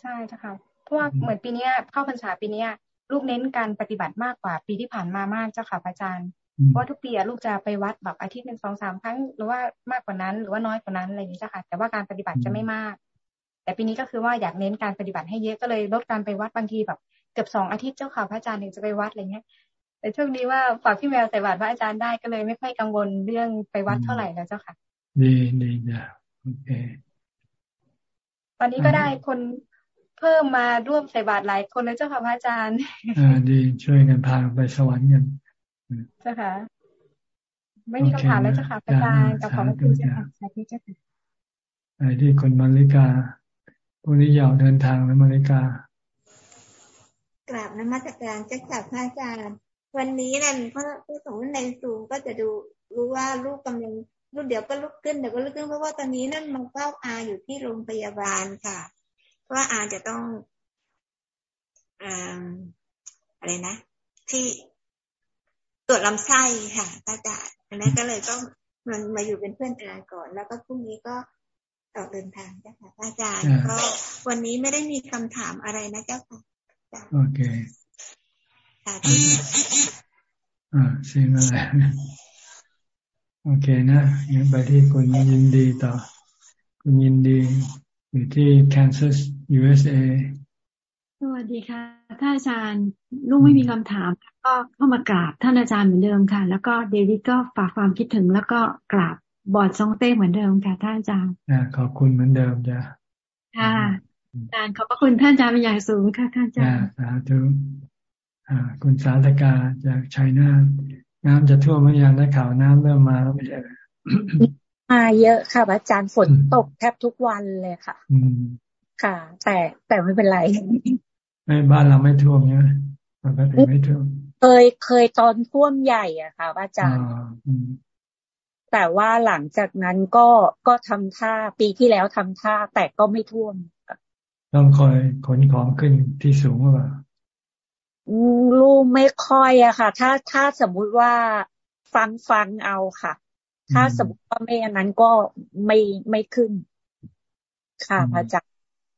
ใช่เจ้าค่ะเพราะว่าเหมือนปีนี้เข้าพรรษาปีนี้ลูกเน้นการปฏิบัติมากกว่าปีที่ผ่านมามากเจ้าค่ะพระอาจารย์ เพราะทุกปีลูกจะไปวัดแบบอาทิตย์หนึ่งสองสามครั้งหรือว่ามากกว่านั้น หรือว่าน้อยกว่านั้นอะไรอย่างนี้เจ้าค่ะ แต่ว่าการปฏิบัติจะไม่มาก แต่ปีนี้ก็คือว่าอยากเน้นการปฏิบัติให้เยอะก็เลยลดการไปวัดบางทีแบบเกือบสองอาทิตย์เจ้าค่ะพระอาจารย์ถึงจะไปวัดอะไรเงี้ยแต่โชคดีว่าฝากพี่แมวใส่บาตรพระอาจารย์ได้ก็เลยไม่ค่อยกังวลเรื่องไปวัดเท่าไหร่แล้วเจ้าค่ะดีดีนะโอเคตอนนี้ก็ได้คนเพิ่มมาร่วมใส่บาตรหลายคนเลยเจ้าค่ะพระอาจารย์อ่าดีช่วยกันพาไปสวรรค์กัน เจ้าค่ะ ไม่มีคำถามแล้วเจ้าค่ะพระอาจารย์กับขอบพระคุณเจ้าค่ะสาธุเจ้าค่ะไอ้ที่คนมาริกาพวกนี้อยากเดินทางแล้วมาริกา กราบนมัสการเจ้าค่ะพระอาจารย์วันนี้นั่นพระผู้สงฆ์ในสูงก็จะดูรู้ว่าลูกกำลังลูกเดี๋ยวก็ลุกขึ้นเดี๋ยวก็ลุกขึ้นเพราะว่าตอนนี้นั่นมาเฝ้าอาอยู่ที่โรงพยาบาลค่ะ เพราะว่าอาจะต้องอะไรนะ ที่ ตรวจลำไส้ค่ะอาจารย์อันนั้นก็เลยต้องมันมาอยู่เป็นเพื่อนอาก่อน แล้วก็พรุ่งนี้ก็ออกเดินทางเจ้าค่ะอาจารย์ก็วันนี้ไม่ได้มีคำถามอะไรนะเจ้าค่ะโอเคอ่าเสียงอะไรโอเคนะงั้นไปที่คุณยินดีต่อ คุณยินดีอยู่ที่ Kansas USA ส วัสดีค่ะท่านอาจารย์ลูกไม่มีคำถาม ก็เข้ามากราบท่านอาจารย์เหมือนเดิมค่ะ แล้วก็เดวิดก็ฝากความคิดถึง แล้วก็กราบบอร์ดซองเต้เหมือนเดิมค่ะท่านอาจารย์ขอบคุณเหมือนเดิมจ้ะค่ะอาจารย์ขอบพระคุณท่านอาจารย์เป็นอย่างสูงค่ะท่านอาจารย์สาธุคุณสาธกาจากชัยนาทน้ำจะท่วมเมื่อยังได้ข่าวน้ำเริ่มมาแล้วไม่ใช่ไหมมาเยอะค่ะอาจารย์ฝนตกแทบทุกวันเลยค่ะ อืมค่ะ แต่แต่ไม่เป็นไร ไม่บ้านเราไม่ท่วมใช่ไหมปกติไม่ท่วมเคยเคยตอนท่วมใหญ่อะค่ะอาจารย์แต่ว่าหลังจากนั้นก็ก็ทำท่าปีที่แล้วทำท่าแต่ก็ไม่ท่วมต้องคอยขนของขึ้นที่สูงหรือเปล่าลูกไม่ค่อยอะค่ะ ถ้าถ้าสมมุติว่าฟังฟังเอาค่ะ ถ้าสมมติว่าไม่อันนั้นก็ไม่ไม่ขึ้น ค่ะพระอาจารย์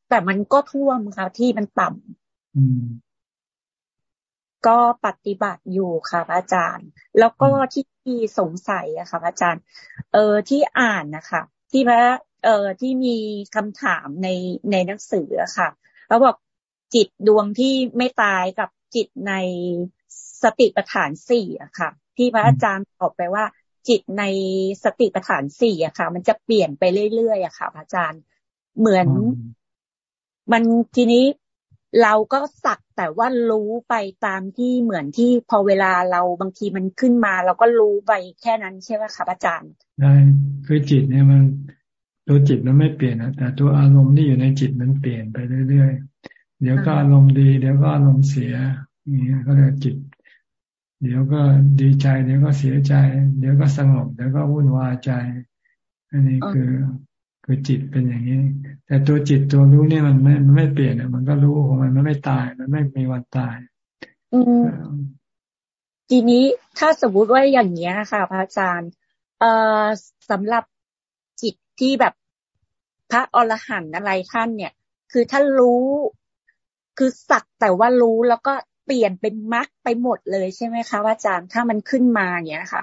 แต่มันก็ท่วมค่ะที่มันต่ำ ก็ปฏิบัติอยู่ค่ะอาจารย์ แล้วก็ที่สงสัยอะค่ะอาจารย์ เออที่อ่านนะคะที่พระเออที่มีคำถามในในหนังสืออะค่ะแล้วบอกจิตดวงที่ไม่ตายกับจิตในสติปัฏฐานสี่อะค่ะ ที่พระอาจารย์บอกไปว่า จิตในสติปัฏฐานสี่อะค่ะ มันจะเปลี่ยนไปเรื่อยๆอะค่ะ พระอาจารย์เหมือนมันทีนี้ เราก็สักแต่ว่ารู้ไปตามที่เหมือนที่พอเวลาเราบางทีมันขึ้นมา เราก็รู้ไปแค่นั้นใช่ไหมคะอาจารย์ได้คือจิตเนี่ยมันตัวจิตมันไม่เปลี่ยนนะแต่ตัวอารมณ์ที่อยู่ในจิตมันเปลี่ยนไปเรื่อยๆเดี๋ยวก็อารมณ์ดีเดี๋ยวก็อารมณ์เสียนี่ก็เรียกจิต เดี๋ยวก็ดีใจ เดี๋ยวก็เสียใจ เดี๋ยวก็สงบเดี๋ยวก็วุ่นวายใจ อันนี้คือ คือจิตเป็นอย่างนี้ แต่ตัวจิตตัวรู้เนี่ยมันไม่มันไม่เปลี่ยนมันก็รู้ของมันมันไม่ตาย มันไม่มีวันตาย อืมทีนี้ถ้าสมมติว่าอย่างเนี้ยค่ะ พระอาจารย์เอ่อสำหรับจิตที่แบบพระอรหันต์อะไรท่านเนี่ย คือท่านรู้ คือสักแต่ว่ารู้แล้วก็เปลี่ยนเป็นมรรคไปหมดเลยใช่ไหมคะอาจารย์ถ้ามันขึ้นมาอย่างเนี้ยค่ะ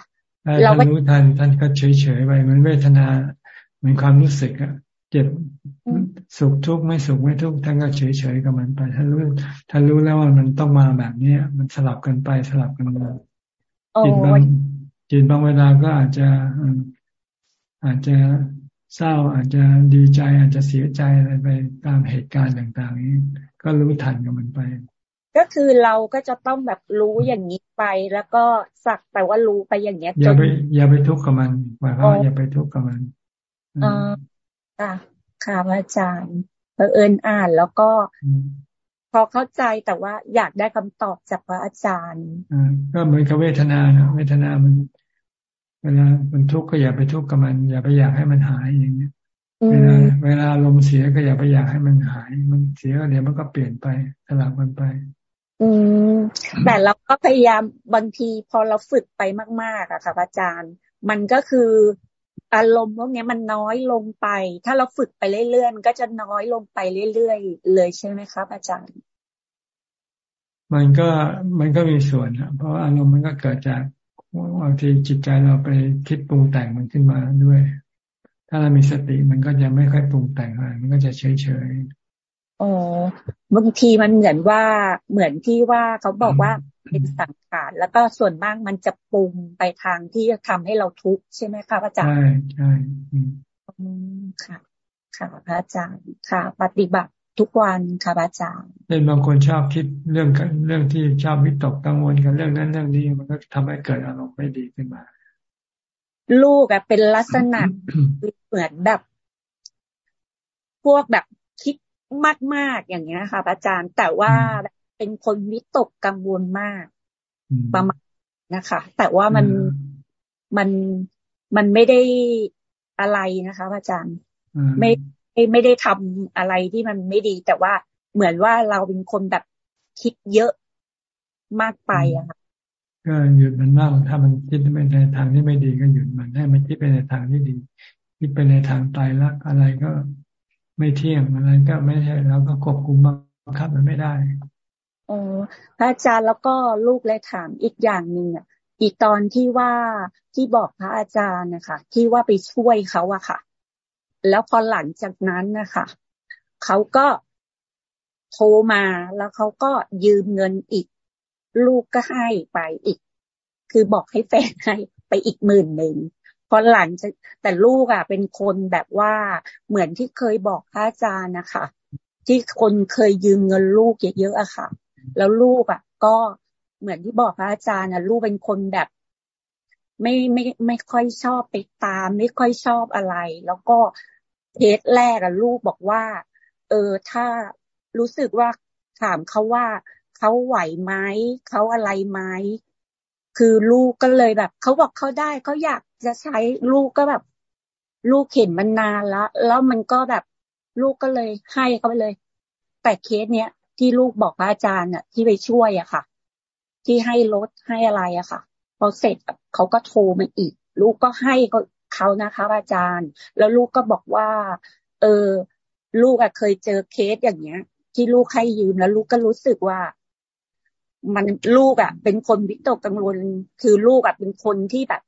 เรารู้ทันท่านก็เฉยเฉยไปมันเวทนา เหมือนความรู้สึกอะเจ็บสุขทุกข์ไม่สุขไม่ทุกข์ท่านก็เฉยเฉยกับมันไปถ้ารู้ถ้ารู้แล้วว่ามันต้องมาแบบเนี้ย มันสลับกันไปสลับกันมาจิตบางจิตบางเวลาก็อาจจะอาจจะเศร้าอาจจะดีใจอาจจะเสียใจอะไรไปตามเหตุการณ์ต่าง ๆ นี้ ก็รู้ทันกับมันไป ก็คือเราก็จะต้องแบบรู้อย่างนี้ไปแล้วก็สักแต่ว่ารู้ไปอย่างเงี้ยอย่าไปอย่าไปทุกข์กับมันหมายความว่าอย่าไปทุกข์กับมัน อ๋อค่ะค่ะพระอาจารย์เผอิญอ่านแล้วก็พอเข้าใจแต่ว่าอยากได้คำตอบจากพระอาจารย์อ่าก็เหมือนกับเวทนานะเวทนามัน เวลามันทุกข์ก็อย่าไปทุกข์กับมัน อย่าไปอยากให้มันหายอย่างเงี้ยเวลาเวลาลมเสียก็อย่าไปอยากให้มันหาย มันเสียเดี๋ยวมันก็เปลี่ยนไปสลับกันไป อืมแต่เราก็พยายามบางทีพอเราฝึกไปมาก ๆอะค่ะอาจารย์ มันก็คือ อารมณ์พวกนี้มันน้อยลงไป ถ้าเราฝึกไปเรื่อยๆมันก็จะน้อยลงไปเรื่อยๆเลยใช่ไหมครับ อาจารย์ มันก็มันก็มีส่วนนะเพราะอารมณ์มันก็เกิดจากบางทีจิตใจเราไปคิดปรุงแต่งมันขึ้นมาด้วย ถ้าเรามีสติมันก็จะไม่ค่อยปรุงแต่งอะไรมันก็จะเฉยเฉยอ๋อบางทีมันเหมือนว่าเหมือนที่ว่าเขาบอกว่า เป็นสังขารแล้วก็ส่วนมากมันจะปรุงไปทางที่จะทำให้เราทุกข์ใช่ไหมคะพระอาจารย์ใช่ใช่ค่ะ ค่ะพระอาจารย์ค่ะ ปฏิบัติทุกวันค่ะพระอาจารย์เป็นบางคนชอบคิดเรื่องเรื่องที่ชอบวิตกกังวลกันเรื่องนั้นเรื่องนี้มันก็ทำให้เกิดอารมณ์ไม่ดีขึ้นมา ลูกอะเป็นลักษณะเหมือนแบบ พวกแบบคิดมากๆอย่างเงี้ยค่ะอาจารย์แต่ว่า เป็นคนวิตกกังวลมากประมาณนะคะ แต่ว่ามันมันมันไม่ได้อะไรนะคะอาจารย์ไม่ไม่ได้ทำอะไรที่มันไม่ดี แต่ว่าเหมือนว่าเราเป็นคนแบบคิดเยอะมากไปอะค่ะก็หยุดมันบ้างถ้ามันคิดไปในทางที่ไม่ดีก็หยุดมันให้มันคิดไปในทางที่ดี คิดไปในทางตายรักอะไรก็ไม่เที่ยงอะไรก็ไม่ใช่เราก็ควบคุมบังคับมันไม่ได้ โอ้พระอาจารย์แล้วก็ลูกเลยถามอีกอย่างหนึ่งอะอีกตอนที่ว่าที่บอกพระอาจารย์นะคะที่ว่าไปช่วยเขาอะค่ะ แล้วพอหลังจากนั้นนะคะเขาก็โทรมาแล้วเขาก็ยืมเงินอีก ลูกก็ให้ไปอีก คือบอกให้แฟนให้ไปอีกหมื่นหนึ่งพอหลังจากแต่ลูกอะ เป็นคนแบบว่าเหมือนที่เคยบอกพระอาจารย์นะคะที่คนเคยยืมเงินลูกเยอะๆอะค่ะ แล้วลูกอะ ก็เหมือนที่บอกพระอาจารย์นะลูกเป็นคนแบบ ไม่ไม่ไม่ค่อยชอบไปตาม ไม่ค่อยชอบอะไร แล้วก็เทสแรกอะลูกบอกว่า เออถ้ารู้สึกว่าถามเขาว่าเขาไหวไหมเขาอะไรไหมคือลูกก็เลยแบบเขาบอกเขาได้เขาอยากจะใช้ลูกก็แบบ ลูกเห็นมันนานแล้วแล้วมันก็แบบ ลูกก็เลยให้เขาไปเลย แต่เคสเนี้ย ที่ลูกบอกพระอาจารย์อะ ที่ไปช่วยอะค่ะ ที่ให้รถให้อะไรอะค่ะพอเสร็จเขาก็โทรมาอีก ลูกก็ให้เขานะคะอาจารย์ แล้วลูกก็บอกว่า เออ ลูกอะเคยเจอเคสอย่างเงี้ย ที่ลูกให้ยืมแล้ว ลูกก็รู้สึกว่า มันลูกอะเป็นคนวิตกกังวลคือลูกอะเป็นคนที่แบบ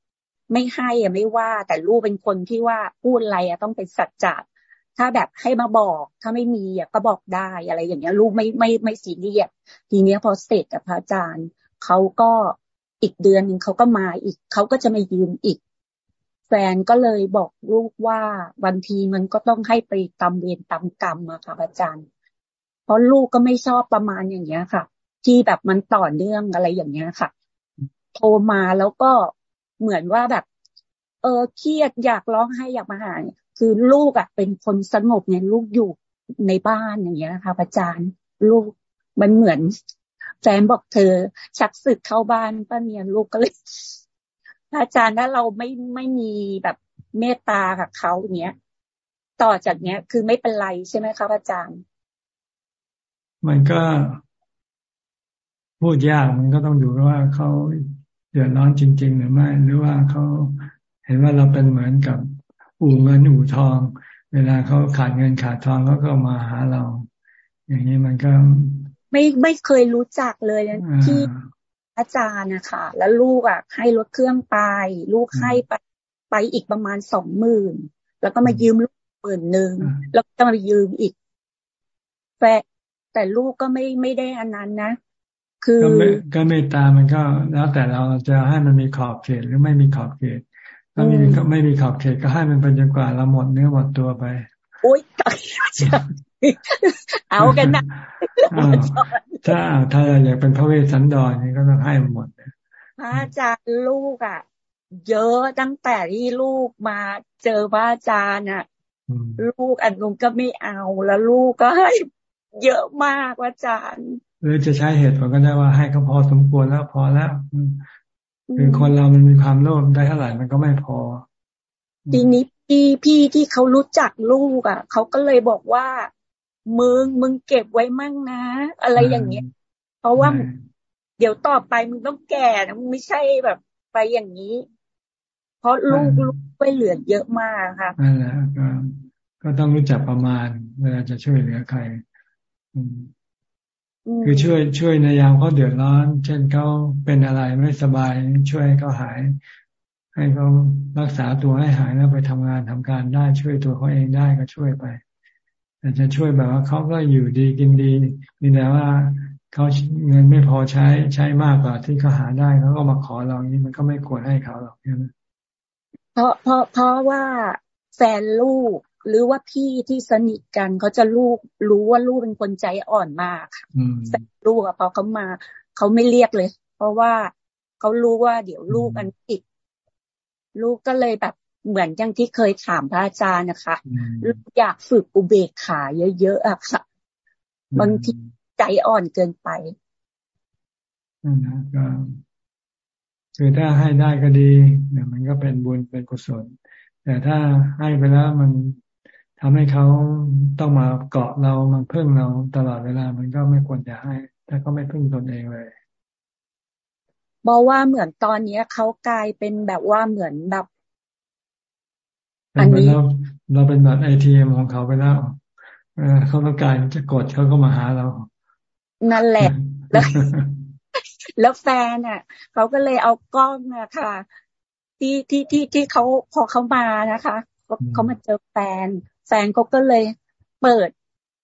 ไม่ให้อะไม่ว่า แต่ลูกเป็นคนที่ว่าพูดอะไรอะต้องเป็นสัจจะ ถ้าแบบให้มาบอก ถ้าไม่มีอะก็บอกได้อะไรอย่างเงี้ยลูกไม่ไม่ไม่ซีเรียสทีเนี้ยพอเสร็จกับพระอาจารย์เขาก็อีกเดือนหนึ่งเขาก็มาอีกเขาก็จะมายืมอีก แฟนก็เลยบอกลูกว่าวันทีมันก็ต้องให้ไปตำเวรตำกรรมอะค่ะอาจารย์ เพราะลูกก็ไม่ชอบประมาณอย่างเงี้ยค่ะ ที่แบบมันต่อเนื่องอะไรอย่างเงี้ยค่ะ โทรมาแล้วก็เหมือนว่าแบบ เออเครียดอยากร้องไห้อยากมาหา คือลูกอะเป็นคนสงบเนี่ยลูกอยู่ในบ้านอย่างเงี้ยนะคะอาจารย์ลูกมันเหมือนแฟนบอกเธอ ชักศึกเข้าบ้านป้าเนียลูกก็เลยอาจารย์ถ้าเราไม่ไม่มีแบบเมตตากับเขาเนี้ย ต่อจากเนี้ย คือไม่เป็นไรใช่ไหมครับอาจารย์ มันก็ พูดยากมันก็ต้องดูว่าเขาเดือดร้อนจริง ๆ หรือไม่ หรือว่าเขาเห็นว่าเราเป็นเหมือนกับ อู่เงินอู่ทอง เวลาเขาขาดเงินขาดทองเขาก็มาหาเรา อย่างนี้มันก็ ไม่ไม่เคยรู้จักเลยที่อาจารย์นะคะแล้วลูกอะ ให้รถเครื่องไป ลูกให้ไปไปอีกประมาณสองหมื่นแล้วก็มายืมลูกหมื่นหนึ่งแล้วก็มายืมอีกแฟแต่ลูกก็ไม่ไม่ได้อันนั้นนะคือก็ไม่ก็เมตตามันก็แล้วแต่เราจะให้มันมีขอบเขตหรือไม่มีขอบเขต ถ้ามีก็ไม่มีขอบเขตก็ให้มันเป็นจนกว่าเราหมดเนื้อหมดตัวไปโอ๊ยเอากันนะถ้าถ้าอยากเป็นพระเวสสันดรนี่ก็ต้องให้มันหมดพระอาจารย์ลูกอะ เยอะตั้งแต่ที่ลูกมาเจอพระอาจารย์อะ ลูกอันลุงก็ไม่เอาแล้วลูกก็ให้เยอะมากอาจารย์หรือจะใช้เหตุผลก็ได้ว่าให้เขาพอสมควรแล้วพอแล้ว คือคนเรามันมีความโลภได้เท่าไหร่มันก็ไม่พอ ทีนี้พี่พี่ที่เขารู้จักลูกอะเขาก็เลยบอกว่ามึงมึงเก็บไว้มั่งนะ อะไรอย่างเงี้ย เพราะว่าเดี๋ยวต่อไปมึงต้องแก่นะมึงไม่ใช่แบบไปอย่างนี้ เพราะลูกลูกไปเหลือเยอะมากค่ะนั่นแหละก็ก็ต้องรู้จักประมาณ เวลาจะช่วยเหลือใคร คือช่วยช่วยในยามเขาเดือดร้อน เช่นเขาเป็นอะไรไม่สบาย ช่วยเขาหาย ให้เขารักษาตัวให้หายแล้วไปทำงานทำการได้ช่วยตัวเขาเองได้ก็ช่วยไปแต่จะช่วยแบบว่าเขาก็อยู่ดีกินดีมีแต่ว่าเขาเงินไม่พอใช้ใช้มากกว่าที่เขาหาได้เขาก็มาขอเรานี้มันก็ไม่ควรให้เขาหรอกใช่ไหมเพราะเพราะเพราะว่าแฟนลูก หรือว่าพี่ที่สนิทกันเขาจะลูกรู้ว่าลูกเป็นคนใจอ่อนมากแต่ลูกอะพอเขามาเขาไม่เรียกเลย เพราะว่าเขารู้ว่าเดี๋ยวลูกอันติดลูกก็เลยแบบเหมือนอย่างที่เคยถามพระอาจารย์นะคะอยากฝึกอุเบกขาเยอะๆอะค่ะบางทีใจอ่อนเกินไปนะก็คือถ้าให้ได้ก็ดีเนี่ยมันก็เป็นบุญเป็นกุศล แต่ถ้าให้ไปแล้วมัน ทำให้เขาต้องมาเกาะเรามาพึ่งเราตลอดเวลา มันก็ไม่ควรจะให้ ถ้าเขาไม่พึ่งตนเองเลยบอกว่าเหมือนตอนนี้เขากลายเป็นแบบว่าเหมือนแบบ อันนี้เราเราเป็นแบบไอทีเอ็มของเขาไปแล้วเขาต้องการจะกดเขาก็มาหาเรา นั่นแหละ แล้วแล้วแฟนอะเขาก็เลยเอากล้องอะค่ะ ที่ที่ที่ที่เขาพอเขามานะคะเขามาเจอแฟน แฟนเขาก็เลยเปิด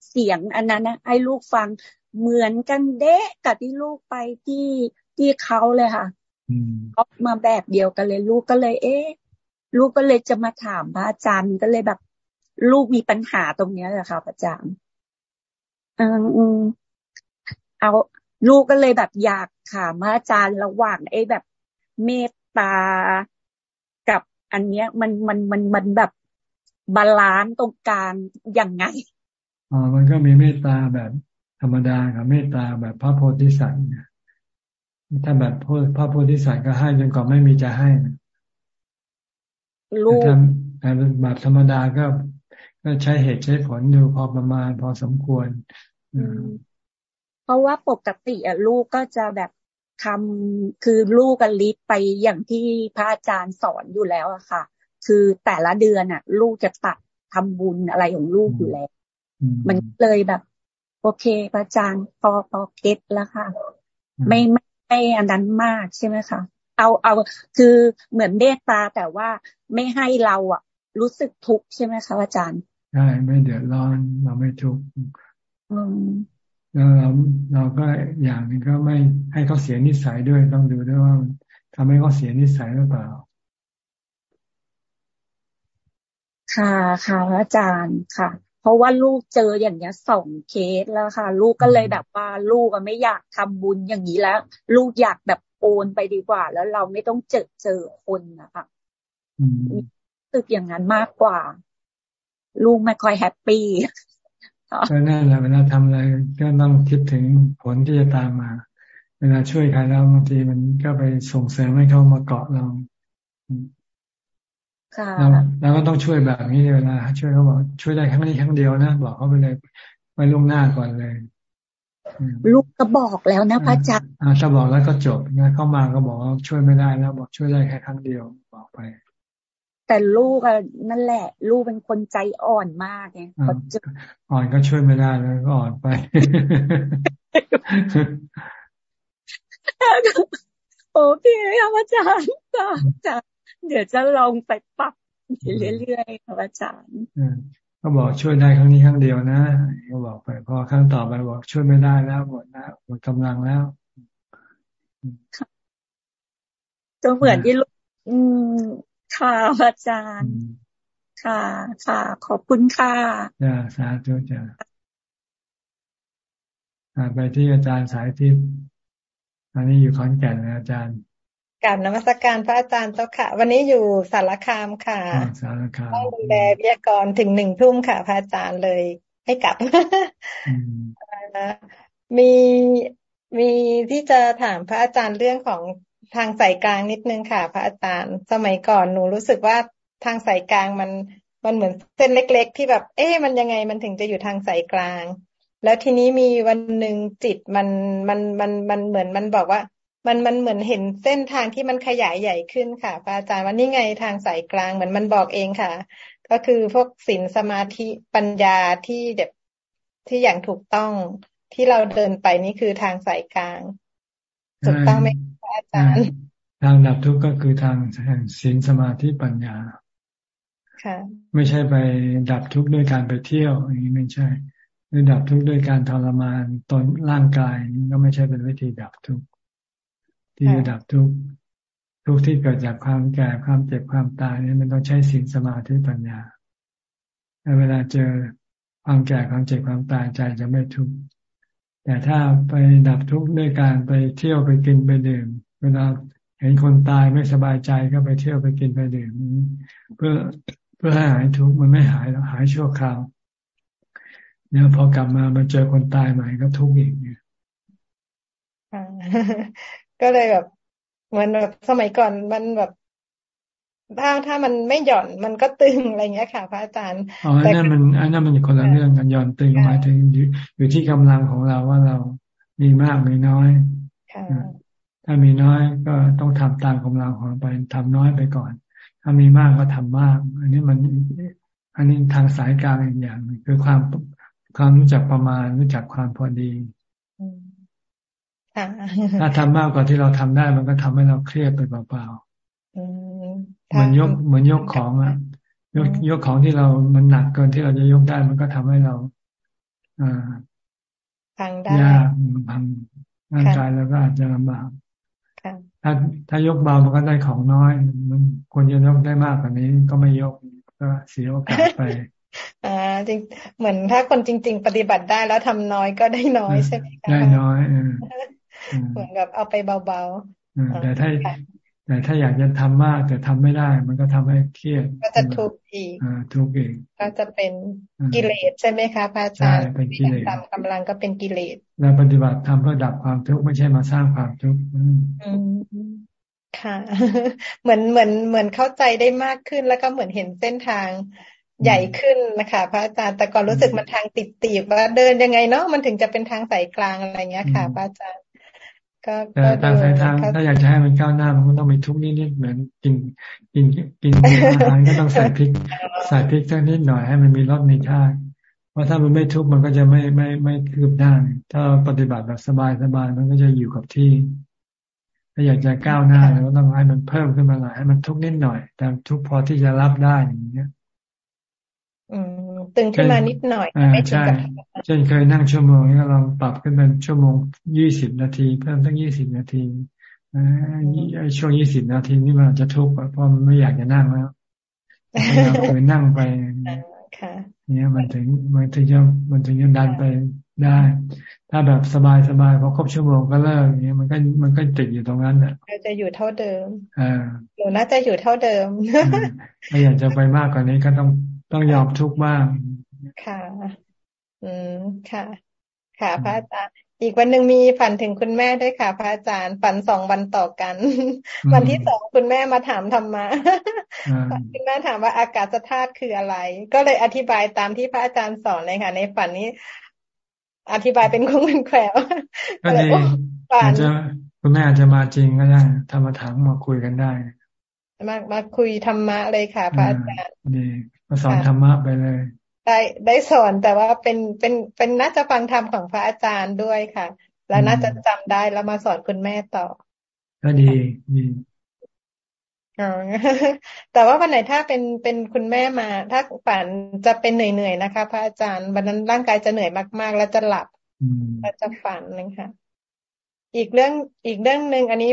เสียงอันนั้นนะให้ลูกฟังเหมือนกันเด๊ะกับที่ลูกไปที่ที่เขาเลยค่ะออกมาแบบเดียวกันเลย ลูกก็เลย เอ๊ะลูกก็เลยจะมาถามพระอาจารย์ก็เลยแบบ ลูกมีปัญหาตรงนี้แหละค่ะอาจารย์อืมเอาลูกก็เลยแบบอยากถามพระอาจารย์ระหว่างไอ้แบบเมตตากับอันเนี้ยมันมันมันมันแบบ balance ตรงกลางยังไงอ๋อมันก็มีเมตตาแบบธรรมดากับเมตตาแบบพระโพธิสัตว์ถ้าแบบพระโพธิสัตว์ก็ให้จนกว่าไม่มีจะให้ลูกแต่แบบธรรมดาก็ก็ใช้เหตุใช้ผลดูพอประมาณพอสมควรเพราะว่าปกติอะลูกก็จะแบบทำคือลูกกันลิฟไปอย่างที่พระอาจารย์สอนอยู่แล้วอะค่ะ คือแต่ละเดือนอะ ลูกจะตัดทำบุญอะไรของลูกอยู่แล้ว มันเลยแบบ โอเคพระอาจารย์พอพอเก็ตแล้วค่ะ ไม่ไม่ไม่อันนั้นมากใช่ไหมคะเอาเอาคือเหมือนเมตตาแต่ว่าไม่ให้เราอะ รู้สึกทุกข์ใช่ไหมคะอาจารย์ใช่ไม่เดือดร้อนเราไม่ทุกข์แล้วเราเราก็อย่างนึงก็ไม่ให้เขาเสียนิสัยด้วยต้องดูด้วยว่าทำให้เขาเสียนิสัยหรือเปล่า ค่ะค่ะอาจารย์ค่ะ เพราะว่าลูกเจออย่างเงี้ยสองเคสแล้วค่ะ ลูกก็เลยแบบว่าลูกไม่อยากทำบุญอย่างนี้แล้ว ลูกอยากแบบโอนไปดีกว่า แล้วเราไม่ต้องเจอเจอคนนะคะรู้สึกอย่างนั้นมากกว่า ลูกไม่ค่อยแฮปปี้ก็นั่นแหละเวลาทำอะไรก็ต้องคิดถึงผลที่จะตามมา เวลาช่วยใครแล้วบางทีมันก็ไปส่งเสริมให้เขามาเกาะเรา แล้วก็ต้องช่วยแบบนี้เวลาช่วยเขาบอกช่วยได้ครั้งนี้ครั้งเดียวนะบอกเขาไปเลยไปล่วงหน้าก่อนเลยลูกก็บอกแล้วนะพระจักรถ้าบอกแล้วก็จบนะเข้ามาก็บอกว่าช่วยไม่ได้แล้วบอกช่วยได้แค่ครั้งเดียวบอกไป แต่ลูกอะนั่นแหละ ลูกเป็นคนใจอ่อนมากไงอ่อนก็ช่วยไม่ได้แล้วก็อ่อนไปโอเคค่ะอาจารย์จ้ะ เดี๋ยวจะลองไปปรับเรื่อยๆค่ะอาจารย์ก็บอกช่วยได้ครั้งนี้ครั้งเดียวนะก็บอกไปพอครั้งต่อไปบอกช่วยไม่ได้แล้วหมดแล้วหมดกำลังแล้วก็เหมือนที่ลูกอืมค่ะอาจารย์ ค่ะ ค่ะ ขอบคุณค่ะจ้าสาธุจ้าไปที่อาจารย์สายทิพย์อันนี้อยู่ขอนแก่นนะอาจารย์ กราบนมัสการพระอาจารย์เจ้าค่ะ วันนี้อยู่สารคามค่ะสารคามต้องดูแลวิทยากรถึงหนึ่งทุ่มค่ะ พระอาจารย์เลยให้กลับมีมีที่จะถามพระอาจารย์เรื่องของทางสายกลางนิดนึงค่ะ พระอาจารย์ สมัยก่อนหนูรู้สึกว่าทางสายกลางมันมันเหมือนเส้นเล็ก ๆ ที่แบบ เอ๊ะมันยังไงมันถึงจะอยู่ทางสายกลาง แล้วทีนี้มีวันหนึ่งจิตมันมันมันมันเหมือนมันบอกว่า มันมันเหมือนเห็นเส้นทางที่มันขยายใหญ่ขึ้นค่ะพระอาจารย์ว่านี่ไงทางสายกลางเหมือนมันบอกเองค่ะ ก็คือพวกศีลสมาธิปัญญาที่เด็บที่อย่างถูกต้องที่เราเดินไปนี่คือทางสายกลาง ถูกต้องไหมพระอาจารย์ ทางดับทุกข์ก็คือทางแห่งศีลสมาธิปัญญาค่ะ ไม่ใช่ไปดับทุกข์ด้วยการไปเที่ยวอย่างนี้ไม่ใช่หรือดับทุกข์ด้วยการทรมานตนร่างกายนี่ก็ไม่ใช่เป็นวิธีดับทุกข์ ที่จะดับทุกทุกที่เกิดจากความแก่ความเจ็บความตายนี่มันต้องใช้ศีลสมาธิปัญญาเวลาเจอความแก่ความเจ็บความตายใจจะไม่ทุกข์แต่ถ้าไปดับทุกข์ด้วยการไปเที่ยวไปกินไปดื่มเวลาเห็นคนตายไม่สบายใจก็ไปเที่ยวไปกินไปดื่มเพื่อเพื่อให้หายทุกข์มันไม่หายแล้วหายชั่วคราวเนี่ยพอกลับมามาเจอคนตายใหม่ก็ทุกข์อีกเนี่ย ก็เลยแบบเหมือนแบบสมัยก่อนมันแบบถ้าถ้ามันไม่หย่อนมันก็ตึงอะไรเงี้ยค่ะ พระอาจารย์อ๋ออันนั้นมันอันนั้นมันคนละเรื่องกันหย่อนตึงหมายถึงอยู่อยู่ที่กำลังของเราว่าเรามีมากมีน้อยถ้ามีน้อยก็ต้องทำตามกำลังของไปทำน้อยไปก่อน ถ้ามีมากก็ทำมาก อันนี้มัน อันนี้ทางสายกลางอีกอย่างคือความความรู้จักประมาณรู้จักความพอดี ถ้าทำมากกว่าที่เราทำได้ มันก็ทำให้เราเครียดไปเปล่าๆเหมือนยกเหมือนยกของอะยกยกของที่เรา มันหนักเกินที่เราจะยกได้ มันก็ทำให้เรา อ่าพังได้ยากพังร่างกายแล้วก็อาจจะลำบากถ้าถ้ายกเบามันก็ได้ของน้อย มันควรจะยกได้มากกว่านี้ก็ไม่ยกก็เสียโอกาสไปอ่าจริงเหมือนถ้าคนจริง ๆ ปฏิบัติได้แล้วทำน้อยก็ได้น้อยใช่ไหมคะได้น้อย เหมือนกับเอาไปเบาๆแต่ถ้าแต่ถ้าอยากจะทำมากแต่ทำไม่ได้ มันก็ทำให้เครียดก็จะทุกข์อีกทุกข์อีกก็จะเป็นกิเลสใช่ไหมคะพระอาจารย์เป็นกิเลสตามกำลังก็เป็นกิเลสเราปฏิบัติทำเพื่อดับความทุกข์ไม่ใช่มาสร้างความทุกข์ค่ะ เหมือนเหมือนเหมือนเข้าใจได้มากขึ้นแล้วก็เหมือนเห็นเส้นทางใหญ่ขึ้นนะคะพระอาจารย์แต่ก่อนรู้สึกมันทางติดตีบว่าเดินยังไงเนาะมันถึงจะเป็นทางสายกลางอะไรเงี้ยค่ะพระอาจารย์ ก็แต่ทางสายทางถ้าอยากจะให้มันก้าวหน้ามันก็ต้องมีทุกนิดๆเหมือนกินกินกินอาหารก็ต้องใส่พริกใส่พริกสักนิดหน่อยให้มันมีรสมีชาติเพราะถ้ามันไม่ทุกข์มันก็จะไม่ไม่ไม่คืบหน้าถ้าปฏิบัติแบบสบายสบายมันก็จะอยู่กับที่ ถ้าอยากจะก้าวหน้าเราก็ต้องให้มันเพิ่มขึ้นมาหน่อยให้มันทุกนิดหน่อย แต่ทุกพอที่จะรับได้อย่างเงี้ย ตึงขึ้นมานิดหน่อยไม่ถึงกับเช่นเคยนั่งชั่วโมงนี้ลองปรับขึ้นเป็นชั่วโมงยี่สิบนาที เพิ่มตั้งยี่สิบนาทีไอ้ช่วงยี่สิบนาทีนี่มันจะทุกข์เพราะมันไม่อยากจะนั่งแล้วไม่อยากไปนั่งไปเนี่ยมันถึงมันถึงจะมันถึงจะดันไปได้ ถ้าแบบสบายสบายพอครบชั่วโมงก็เลิกอย่างเงี้ยมันก็มันก็ติดอยู่ตรงนั้นอะจะอยู่เท่าเดิมอ่าหนูน่าจะอยู่เท่าเดิมถ้าอยากจะไปมากกว่านี้ก็ต้อง ต้องยอมทุกข์บ้าง ค่ะ อืม ค่ะ ค่ะพระอาจารย์ อีกวันหนึ่งมีฝันถึงคุณแม่ด้วยค่ะ พระอาจารย์ ฝันสองวันต่อกัน วันที่สองคุณแม่มาถามธรรมะคุณแม่ถามว่าอากาศธาตุคืออะไร ก็เลยอธิบายตามที่พระอาจารย์สอนเลยค่ะ ในฝันนี้ อธิบายเป็นคงเป็นแควก็ดีอาจจะคุณแม่อาจจะมาจริงก็ได้ธรรมถามมาคุยกันได้ มามาคุยธรรมะเลยค่ะ พระอาจารย์ดี มาสอนธรรมะไปเลย ได้ได้สอนแต่ว่าเป็นเป็นเป็นน่าจะฟังธรรมของพระอาจารย์ด้วยค่ะ แล้วน่าจะจำได้แล้วมาสอนคุณแม่ต่อ ก็ดีดีแต่ว่าวันไหนถ้าเป็นเป็นคุณแม่มา ถ้าฝันจะเป็นเหนื่อยๆนะคะ พระอาจารย์วันนั้นร่างกายจะเหนื่อยมากๆ แล้วจะหลับแล้วจะฝันเลยค่ะอีกเรื่องอีกเรื่องหนึ่งอันนี้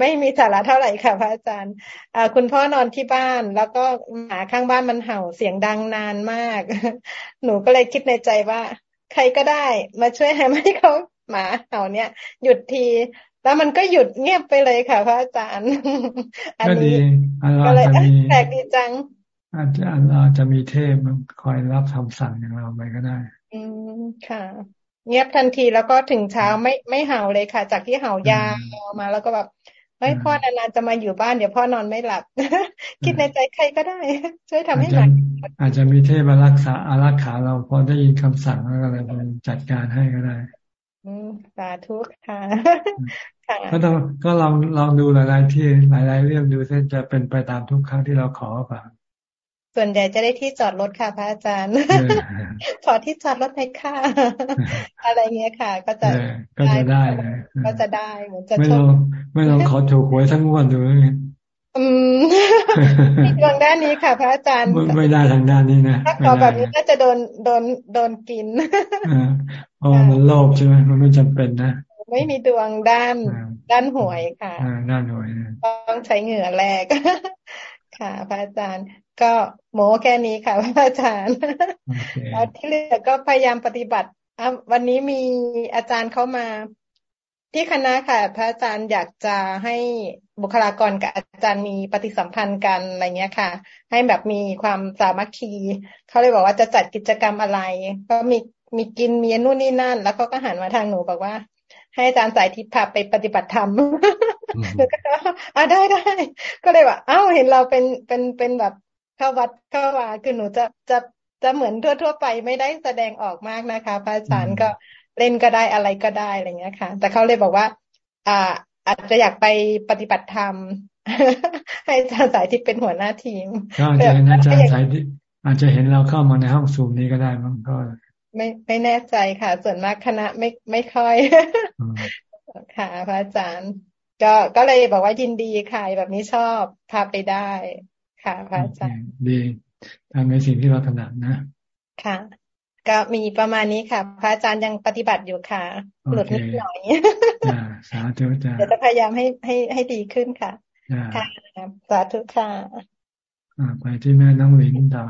ไม่มีสาระเท่าไหร่ค่ะพระอาจารย์อ่าคุณพ่อนอนที่บ้าน แล้วก็หมาข้างบ้านมันเห่าเสียงดังนานมาก หนูก็เลยคิดในใจว่า ใครก็ได้มาช่วยให้เขาหมาเห่าเนี่ย หยุดที แล้วมันก็หยุดเงียบไปเลยค่ะ พระอาจารย์อันนี้ก็เลยแปลกดีจัง อาจจะอาจจะมีเทพมันคอยรับคำสั่งอย่างเราไปก็ได้ อืมค่ะเงียบทันทีแล้วก็ถึงเช้าไม่ไม่เห่าเลยค่ะ จากที่เห่ายาวมาแล้วก็แบบ เฮ้ยพ่อนานๆจะมาอยู่บ้านเดี๋ยวพ่อนอนไม่หลับ คิดในใจใครก็ได้ ช่วยทำให้หลับอาจจะมีเทพมารักษาอารักขาเราพอได้ยินคำสั่งแล้วอะไรมันจัดการให้ก็ได้อืมสาธุค่ะก็ต้องก็ลองลองดูหลาย ๆ ที่หลาย ๆ เรื่องดูเส้นจะเป็นไปตามทุกครั้งที่เราขอเปล่า ส่วนใหญ่จะได้ที่จอดรถค่ะพระอาจารย์ขอที่จอดรถในค่ะ อะไรเงี้ยค่ะ ก็จะก็จะได้ก็จะได้เหมือนจะไม่ลองไม่ลองขอถูกหวยทั้งวันดูเลยอืมทางด้านนี้ค่ะ พระอาจารย์ไม่ได้ทางด้านนี้นะถ้าขอแบบนี้ก็จะโดนโดนโดนกินอ๋อมันโลภใช่ไหมมันไม่จำเป็นนะไม่มีดวงด้านด้านหวยค่ะด้านหวยต้องใช้เหงื่อแรก ค่ะพระอาจารย์ ก็โมแค่นี้ค่ะพระอาจารย์แล้วที่เหลือก็พยายามปฏิบัติวันนี้มีอาจารย์เข้ามา ที่คณะค่ะ พระอาจารย์อยากจะให้บุคลากรกับอาจารย์มีปฏิสัมพันธ์กันอะไรเงี้ยค่ะ ให้แบบมีความสามัคคีเขาเลยบอกว่าจะจัดกิจกรรมอะไร ก็มีมีกินมีนู่นนี่นั่น แล้วเขาก็หันมาทางหนูบอกว่า ให้อาจารย์สายทิพย์พาไปปฏิบัติธรรมหนูก็อ่าได้ได้ก็เลยว่าอ้าวเห็นเราเป็นเป็นเป็นแบบเข้าวัดเข้าวาคือหนูจะจะจะเหมือนทั่วๆไปไม่ได้แสดงออกมากนะคะพระอาจารย์ก็เล่นก็ได้อะไรก็ได้อะไรเงี้ยค่ะ แต่เขาเลยบอกว่า อ่า อาจจะอยากไปปฏิบัติธรรมให้อาจารย์สายที่เป็นหัวหน้าทีมก็อาจจะเห็นอาจารย์สายที่อาจจะเห็นเราเข้ามาในห้องสูงนี้ก็ได้มั้งก็ ไม่ไม่แน่ใจค่ะ ส่วนมากคณะไม่ไม่ค่อย ค่ะ พระอาจารย์ ก็ก็เลยบอกว่ายินดีค่ะแบบนี้ชอบพาไปได้ ค่ะ พระอาจารย์ ดีทำในสิ่งที่เราถนัดนะ ค่ะ ก็มีประมาณนี้ค่ะ พระอาจารย์ยังปฏิบัติอยู่ค่ะ หลุดนิดหน่อยสาธุจ้าเดี๋ยวจะพยายามให้ให้ให้ดีขึ้นค่ะค่ะสาธุค่ะไปที่แม่น้องหลินต่อ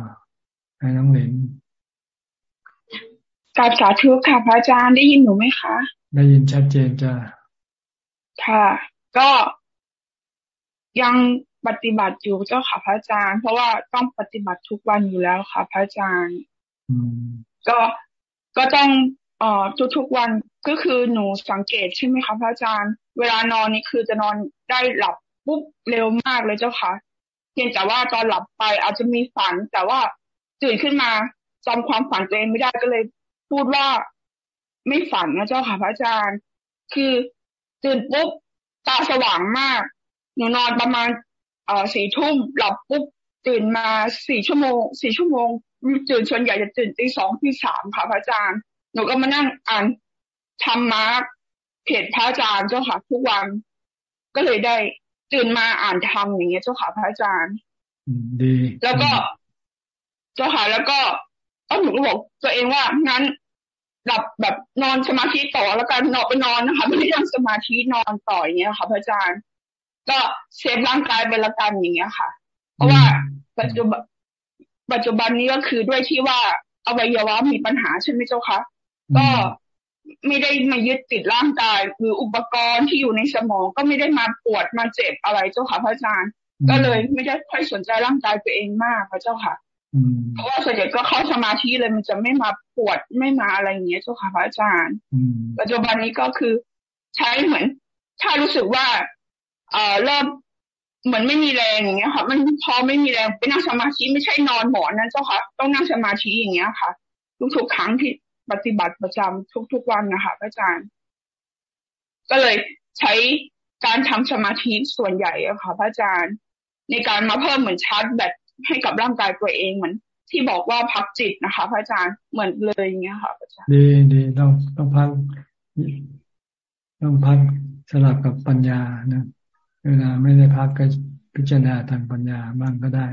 แม่น้องหลิน กราบสาธุค่ะพระอาจารย์ได้ยินหนูไหมคะ ได้ยินชัดเจนจ้าค่ะ ก็ยังปฏิบัติอยู่เจ้าค่ะพระอาจารย์ เพราะว่าต้องปฏิบัติทุกวันอยู่แล้วค่ะพระอาจารย์ก็ก็ต้องเอ่อทุกๆวันก็คือหนูสังเกตใช่ไหมคะพระอาจารย์ เวลานอนนี่คือจะนอนได้หลับปุ๊บเร็วมากเลยเจ้าค่ะ เพียงแต่ว่าตอนหลับไปอาจจะมีฝัน แต่ว่าตื่นขึ้นมาจำความฝันตัวเองไม่ได้ก็เลย พูดว่าไม่ฝันนะเจ้าค่ะพระอาจารย์ คือตื่นปุ๊บตาสว่างมาก หนูนอนประมาณเอ่อสี่ทุ่มหลับปุ๊บตื่นมาสี่ชั่วโมงสี่ชั่วโมงตื่นส่วนใหญ่จะตื่นตีสองตีสามค่ะพระอาจารย์ หนูก็มานั่งอ่านทำมาเพจพระอาจารย์เจ้าค่ะทุกวัน ก็เลยได้ตื่นมาอ่านทำอย่างเงี้ยเจ้าค่ะพระอาจารย์ ดี แล้วก็ เจ้าค่ะแล้วก็ ก็หนูก็บอกตัวเองว่างั้นหลับแบบนอนสมาธิต่อแล้วกันนอนไปนอนนะคะไม่ได้นั่งสมาธินอนต่ออย่างเงี้ยค่ะพระอาจารย์ ก็เซฟร่างกายเป็นละกันอย่างเงี้ยค่ะ เพราะว่าปัจจุบันปัจจุบันนี้ก็คือด้วยที่ว่าอวัยวะมีปัญหาใช่ไหมเจ้าคะก็ไม่ได้มายึดติดร่างกายหรืออุปกรณ์ที่อยู่ในสมอง ก็ไม่ได้มาปวดมาเจ็บอะไรเจ้าค่ะพระอาจารย์ ก็เลยไม่ได้ค่อยสนใจร่างกายตัวเองมากพระเจ้าค่ะ เพราะว่าส่วนใหญ่ก็เข้าสมาธิเลยมันจะไม่มาปวดไม่มาอะไรอย่างเงี้ยเจ้าค่ะพระอาจารย์ปัจจุบันนี้ก็คือใช้เหมือน ถ้ารู้สึกว่า เอ่อเริ่มเหมือนไม่มีแรงอย่างเงี้ยค่ะ มันพอไม่มีแรงไปนั่งสมาธิไม่ใช่นอนหมอนนั้นเจ้าค่ะ ต้องนั่งสมาธิอย่างเงี้ยค่ะทุกๆครั้งที่ปฏิบัติประจำทุกๆวันนะคะอาจารย์ ก็เลยใช้การทำสมาธิส่วนใหญ่อะค่ะพระอาจารย์ ในการมาเพิ่มเหมือนชาร์จแบต ให้กับร่างกายตัวเองเหมือนที่บอกว่าพักจิตนะคะ พระอาจารย์เหมือนเลยอย่างเงี้ยค่ะพระอาจารย์ดีดีต้องต้องพักต้องพักสลับกับปัญญานะเวลาไม่ได้พักก็พิจารณาทางปัญญาบ้างก็ได้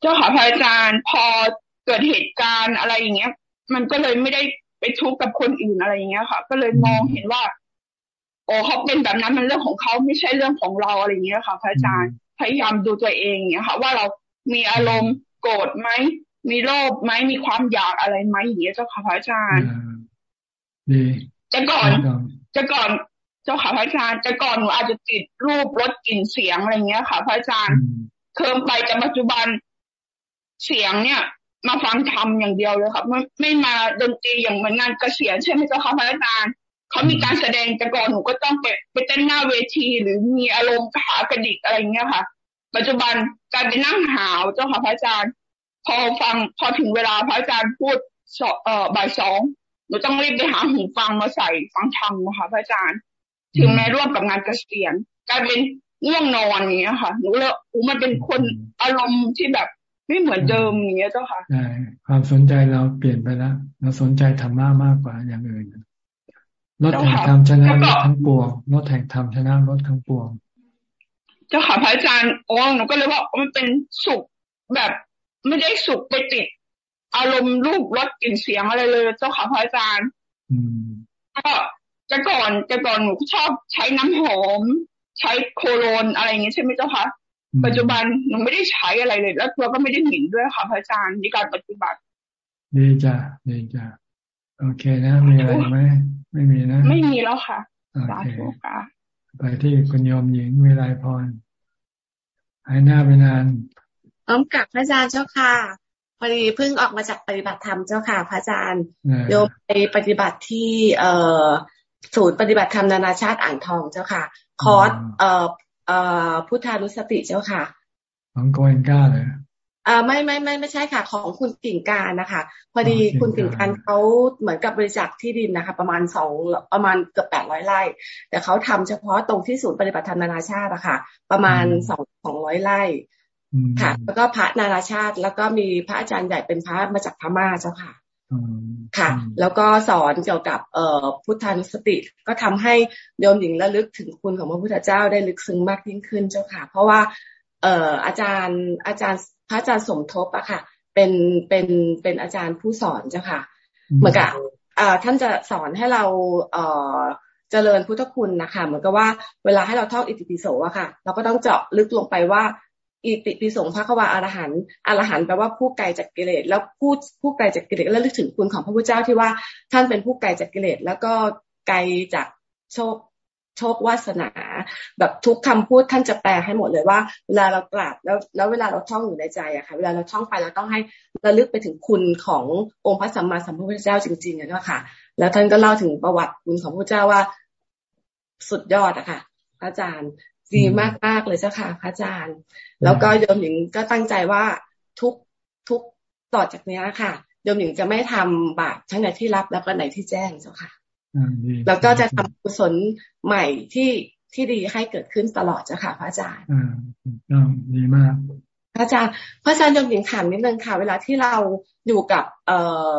เจ้าค่ะพระอาจารย์พอเกิดเหตุการณ์อะไรอย่างเงี้ย มันก็เลยไม่ได้ไปทุกข์กับคนอื่นอะไรอย่างเงี้ยค่ะ ก็เลยมองเห็นว่า โอ้เขาเป็นแบบนั้นมันเรื่องของเขาไม่ใช่เรื่องของเราอะไรอย่างเงี้ยค่ะ พระอาจารย์ พยายามดูตัวเองเนี่ยค่ะ ว่าเรามีอารมณ์โกรธไหมมีโลภไหมมีความอยากอะไรไหมอย่างเงี้ยเจ้าค่ะพระอาจารย์ดีจะก่อนจะก่อนเจ้าค่ะพระอาจารย์แต่ก่อนหนูอาจจะติดรูปรสกลิ่นเสียงอะไรเงี้ยค่ะ พระอาจารย์เคิมไปแต่ปัจจุบันเสียงเนี่ย มาฟังธรรมอย่างเดียวเลยครับไม่ไม่มาดนตรีอย่างเหมือนงานเกษียณใช่ไหมเจ้าค่ะพระอาจารย์ เขามีการแสดงแต่ก่อนหนูก็ต้องไปไปเต้นหน้าเวทีหรือมีอารมณ์ขากระดิกอะไรเงี้ยค่ะ ปัจจุบันการไปนั่งหาวเจ้าค่ะพระอาจารย์ พอฟังพอถึงเวลาพระอาจารย์พูดเอ่อบ่ายสองหนูต้องรีบไปหาหูฟังมาใส่ฟังธรรมนะคะพระอาจารย์ ถึงแม้ร่วมกับงานเกษียณกลายเป็นง่วงนอนอย่างเงี้ยค่ะหนูเลยอูมันเป็นคนอารมณ์ที่แบบไม่เหมือนเดิมอย่างเงี้ยเจ้าค่ะใช่ความสนใจเราเปลี่ยนไปแล้ว เราสนใจธรรมะมากกว่าอย่างอื่น ลดแห่งธรรมชนะลดทั้งปวงลดแห่งธรรมชนะลดทั้งปวง เจ้าค่ะพระอาจารย์โอ้หนูก็เลยว่ามันเป็นสุขแบบไม่ได้สุขไปติด อารมณ์รูปรสกลิ่นเสียงอะไรเลย เจ้าค่ะพระอาจารย์ก็แต่ก่อนแต่ก่อนหนูชอบใช้น้ำหอม ใช้โคโรนอะไรอย่างเงี้ยใช่ไหมเจ้าคะปัจจุบันหนูไม่ได้ใช้อะไรเลย แล้วตัวก็ไม่ได้หมิ่นด้วยค่ะพระอาจารย์ในการปฏิบัติดีจ้ะดีจ้ะ โอเคนะ มีอะไรไหมไม่มีนะ ไม่มีแล้วค่ะโอเคไปที่คุณยมหญิงวิไลพรหายหน้าไปนานอ้อมกับพระอาจารย์เจ้าค่ะพอดีเพิ่งออกมาจากปฏิบัติธรรมเจ้าค่ะ พระอาจารย์โยมไปปฏิบัติที่เอ่อศูนย์ปฏิบัติธรรมนานาชาติอ่างทองเจ้าค่ะ คอร์สเอ่อเอ่อพุทธานุสติเจ้าค่ะ ของโกเอนก้าเลย อ่าไม่ไม่ไม่ไม่ใช่ค่ะ ของคุณกิ่งการนะคะพอดีคุณกิ่งการเขาเหมือนกับบริจาคที่ดินนะคะ ประมาณสองประมาณเกือบแปดร้อยไร่ แต่เขาทำเฉพาะตรงที่ศูนย์ปฏิบัติธรรมนานาชาติอะค่ะ ประมาณสองสองร้อยไร่ค่ะ แล้วก็พระนานาชาติ แล้วก็มีพระอาจารย์ใหญ่เป็นพระมาจากพม่าเจ้าค่ะค่ะ แล้วก็สอนเกี่ยวกับเอ่อพุทธานุสติ ก็ทำให้โยมหญิงระลึกถึงคุณของพระพุทธเจ้าได้ลึกซึ้งมากยิ่งขึ้นเจ้าค่ะ เพราะว่า เอ่ออาจารย์อาจารย์พระอาจารย์สมทบอะค่ะ เป็นเป็นเป็นอาจารย์ผู้สอนเจ้าค่ะ เหมือนกับอ่าท่านจะสอนให้เราเอ่อเจริญพุทธคุณนะคะเหมือนกับว่าเวลาให้เราท่องอิติปิโสอะค่ะ เราก็ต้องเจาะลึกลงไปว่าอิติปิโสพระควาอรหันต์อรหันต์แปลว่าผู้ไกลจากกิเลสแล้วผู้ผู้ไกลจากกิเลสแล้วลึกถึงคุณของพระพุทธเจ้าที่ว่าท่านเป็นผู้ไกลจากกิเลสแล้วก็ไกลจากโชค โชควาสนา แบบทุกคำพูดท่านจะแปลให้หมดเลยว่า เวลาเรากราบแล้วแล้วเวลาเราท่องอยู่ในใจอะค่ะ เวลาเราท่องไปเราต้องให้ระลึกไปถึงคุณขององค์พระสัมมาสัมพุทธเจ้าจริงๆนะค่ะแล้วท่านก็เล่าถึงประวัติคุณของพระเจ้าว่าสุดยอดอะค่ะพระอาจารย์ดีมากมากเลยเจ้าค่ะ พระอาจารย์ แล้วก็โยมหญิงก็ตั้งใจว่าทุกทุกต่อจากนี้ค่ะโยมหญิงจะไม่ทำบาปทั้งในที่รับแล้วก็ในที่แจ้งเจ้าค่ะ แล้วก็จะทำกุศลใหม่ที่ที่ดีให้เกิดขึ้นตลอดเจ้าค่ะพระอาจารย์อ่าดีมากพระอาจารย์พระอาจารย์โยมหญิงถามนิดนึงค่ะ เวลาที่เราอยู่กับ เอ่อ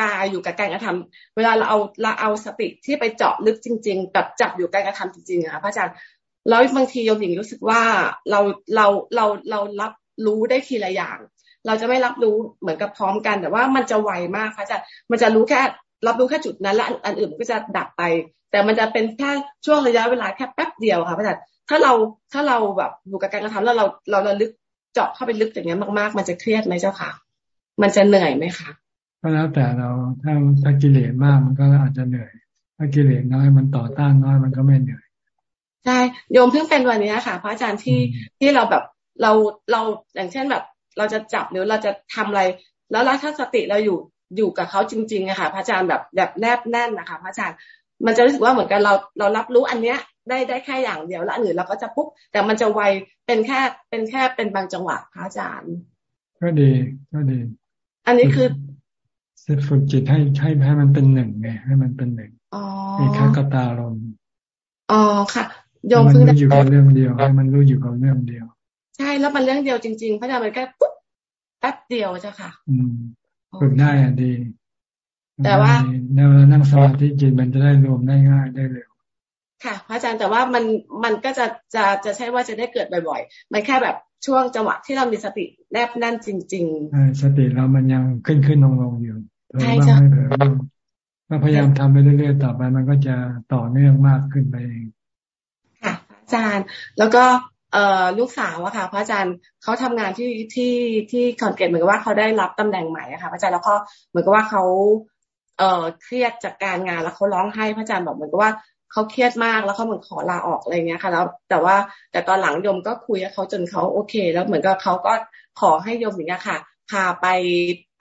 กายอยู่กับการกระทำเวลาเราเอาเราเอาสติที่ไปเจาะลึกจริงๆแบบจับอยู่การกระทำจริงๆค่ะพระอาจารย์แล้วบางทีโยมหญิงรู้สึกว่าเราเราเราเรารับรู้ได้ทีละอย่าง เราจะไม่รับรู้เหมือนกับพร้อมกัน แต่ว่ามันจะไวมากค่ะอาจารย์มันจะรู้แค่ รับรู้แค่จุดนั้นและอันอื่นมันก็จะดับไป แต่มันจะเป็นแค่ช่วงระยะเวลาแค่แป๊บเดียวค่ะพระอาจารย์ถ้าเราถ้าเราแบบอยู่กับการกระทำแล้วเราเราระลึกเจาะเข้าไปลึกอย่างนี้มากๆ มันจะเครียดไหมเจ้าค่ะ มันจะเหนื่อยไหมคะก็แล้วแต่เราถ้าถ้ากิเลสมากมันก็อาจจะเหนื่อย ถ้ากิเลสน้อยมันต่อต้านน้อยมันก็ไม่เหนื่อยใช่โยมเพิ่งเป็นวันนี้ค่ะ พระอาจารย์ที่ที่เราแบบเราเราอย่างเช่นแบบ เราจะจับหรือเราจะทำอะไร แล้วถ้าสติเราอยู่ อยู่กับเขาจริงๆอะค่ะ พระอาจารย์แบบแบบแนบแน่นนะคะ พระอาจารย์มันจะรู้สึกว่าเหมือนกันเราเรารับรู้อันเนี้ยได้ได้แค่อย่างเดียวแล้วอันอื่นเราก็จะปุ๊บแต่มันจะไวเป็นแค่เป็นแค่เป็นบางจังหวะพระอาจารย์ ก็ดีก็ดี อันนี้คือฝึกจิตให้ให้ให้มันเป็นหนึ่งไงให้มันเป็นหนึ่งมีแค่กตาลมอ๋อค่ะยอมพึ่งได้อยู่กับเรื่องเดียวให้มันรู้อยู่กับเรื่องเดียว ใช่แล้วมันเรื่องเดียวจริง ๆ พระอาจารย์มันแค่ปุ๊บแป๊บเดียวจ้ะค่ะ อืม ฝึกได้อะดี แต่ว่าในเวลานั่งสมาธิจิตมันจะได้รวมได้ง่ายได้เร็วค่ะพระอาจารย์แต่ว่ามันมันก็จะจะจะใช่ว่าจะได้เกิดบ่อยๆ มันแค่แบบช่วงจังหวะที่เรามีสติแนบแน่นจริงๆสติเรามันยังขึ้นขึ้นลงลงอยู่ใช่จ้ะก็พยายามทำไปเรื่อยๆต่อไปมันก็จะต่อเนื่องมากขึ้นไปเองอาจารย์ แล้วก็ เอ่อลูกสาวอะค่ะ พระอาจารย์เขาทำงานที่ที่ที่คอนเกตเหมือนกับว่าเขาได้รับตำแหน่งใหม่อะค่ะพระอาจารย์แล้วก็เหมือนกับว่าเขาเอ่อเครียดจากการงานแล้วเขาร้องไห้พระอาจารย์บอกเหมือนกับว่าเขาเครียดมากแล้วเขาเหมือนขอลาออกอะไรเงี้ยค่ะ แล้วแต่ว่าแต่ตอนหลังโยมก็คุยกับเขาจนเขาโอเค แล้วเหมือนกับเขาก็ขอให้โยมอย่างเงี้ยค่ะ พาไป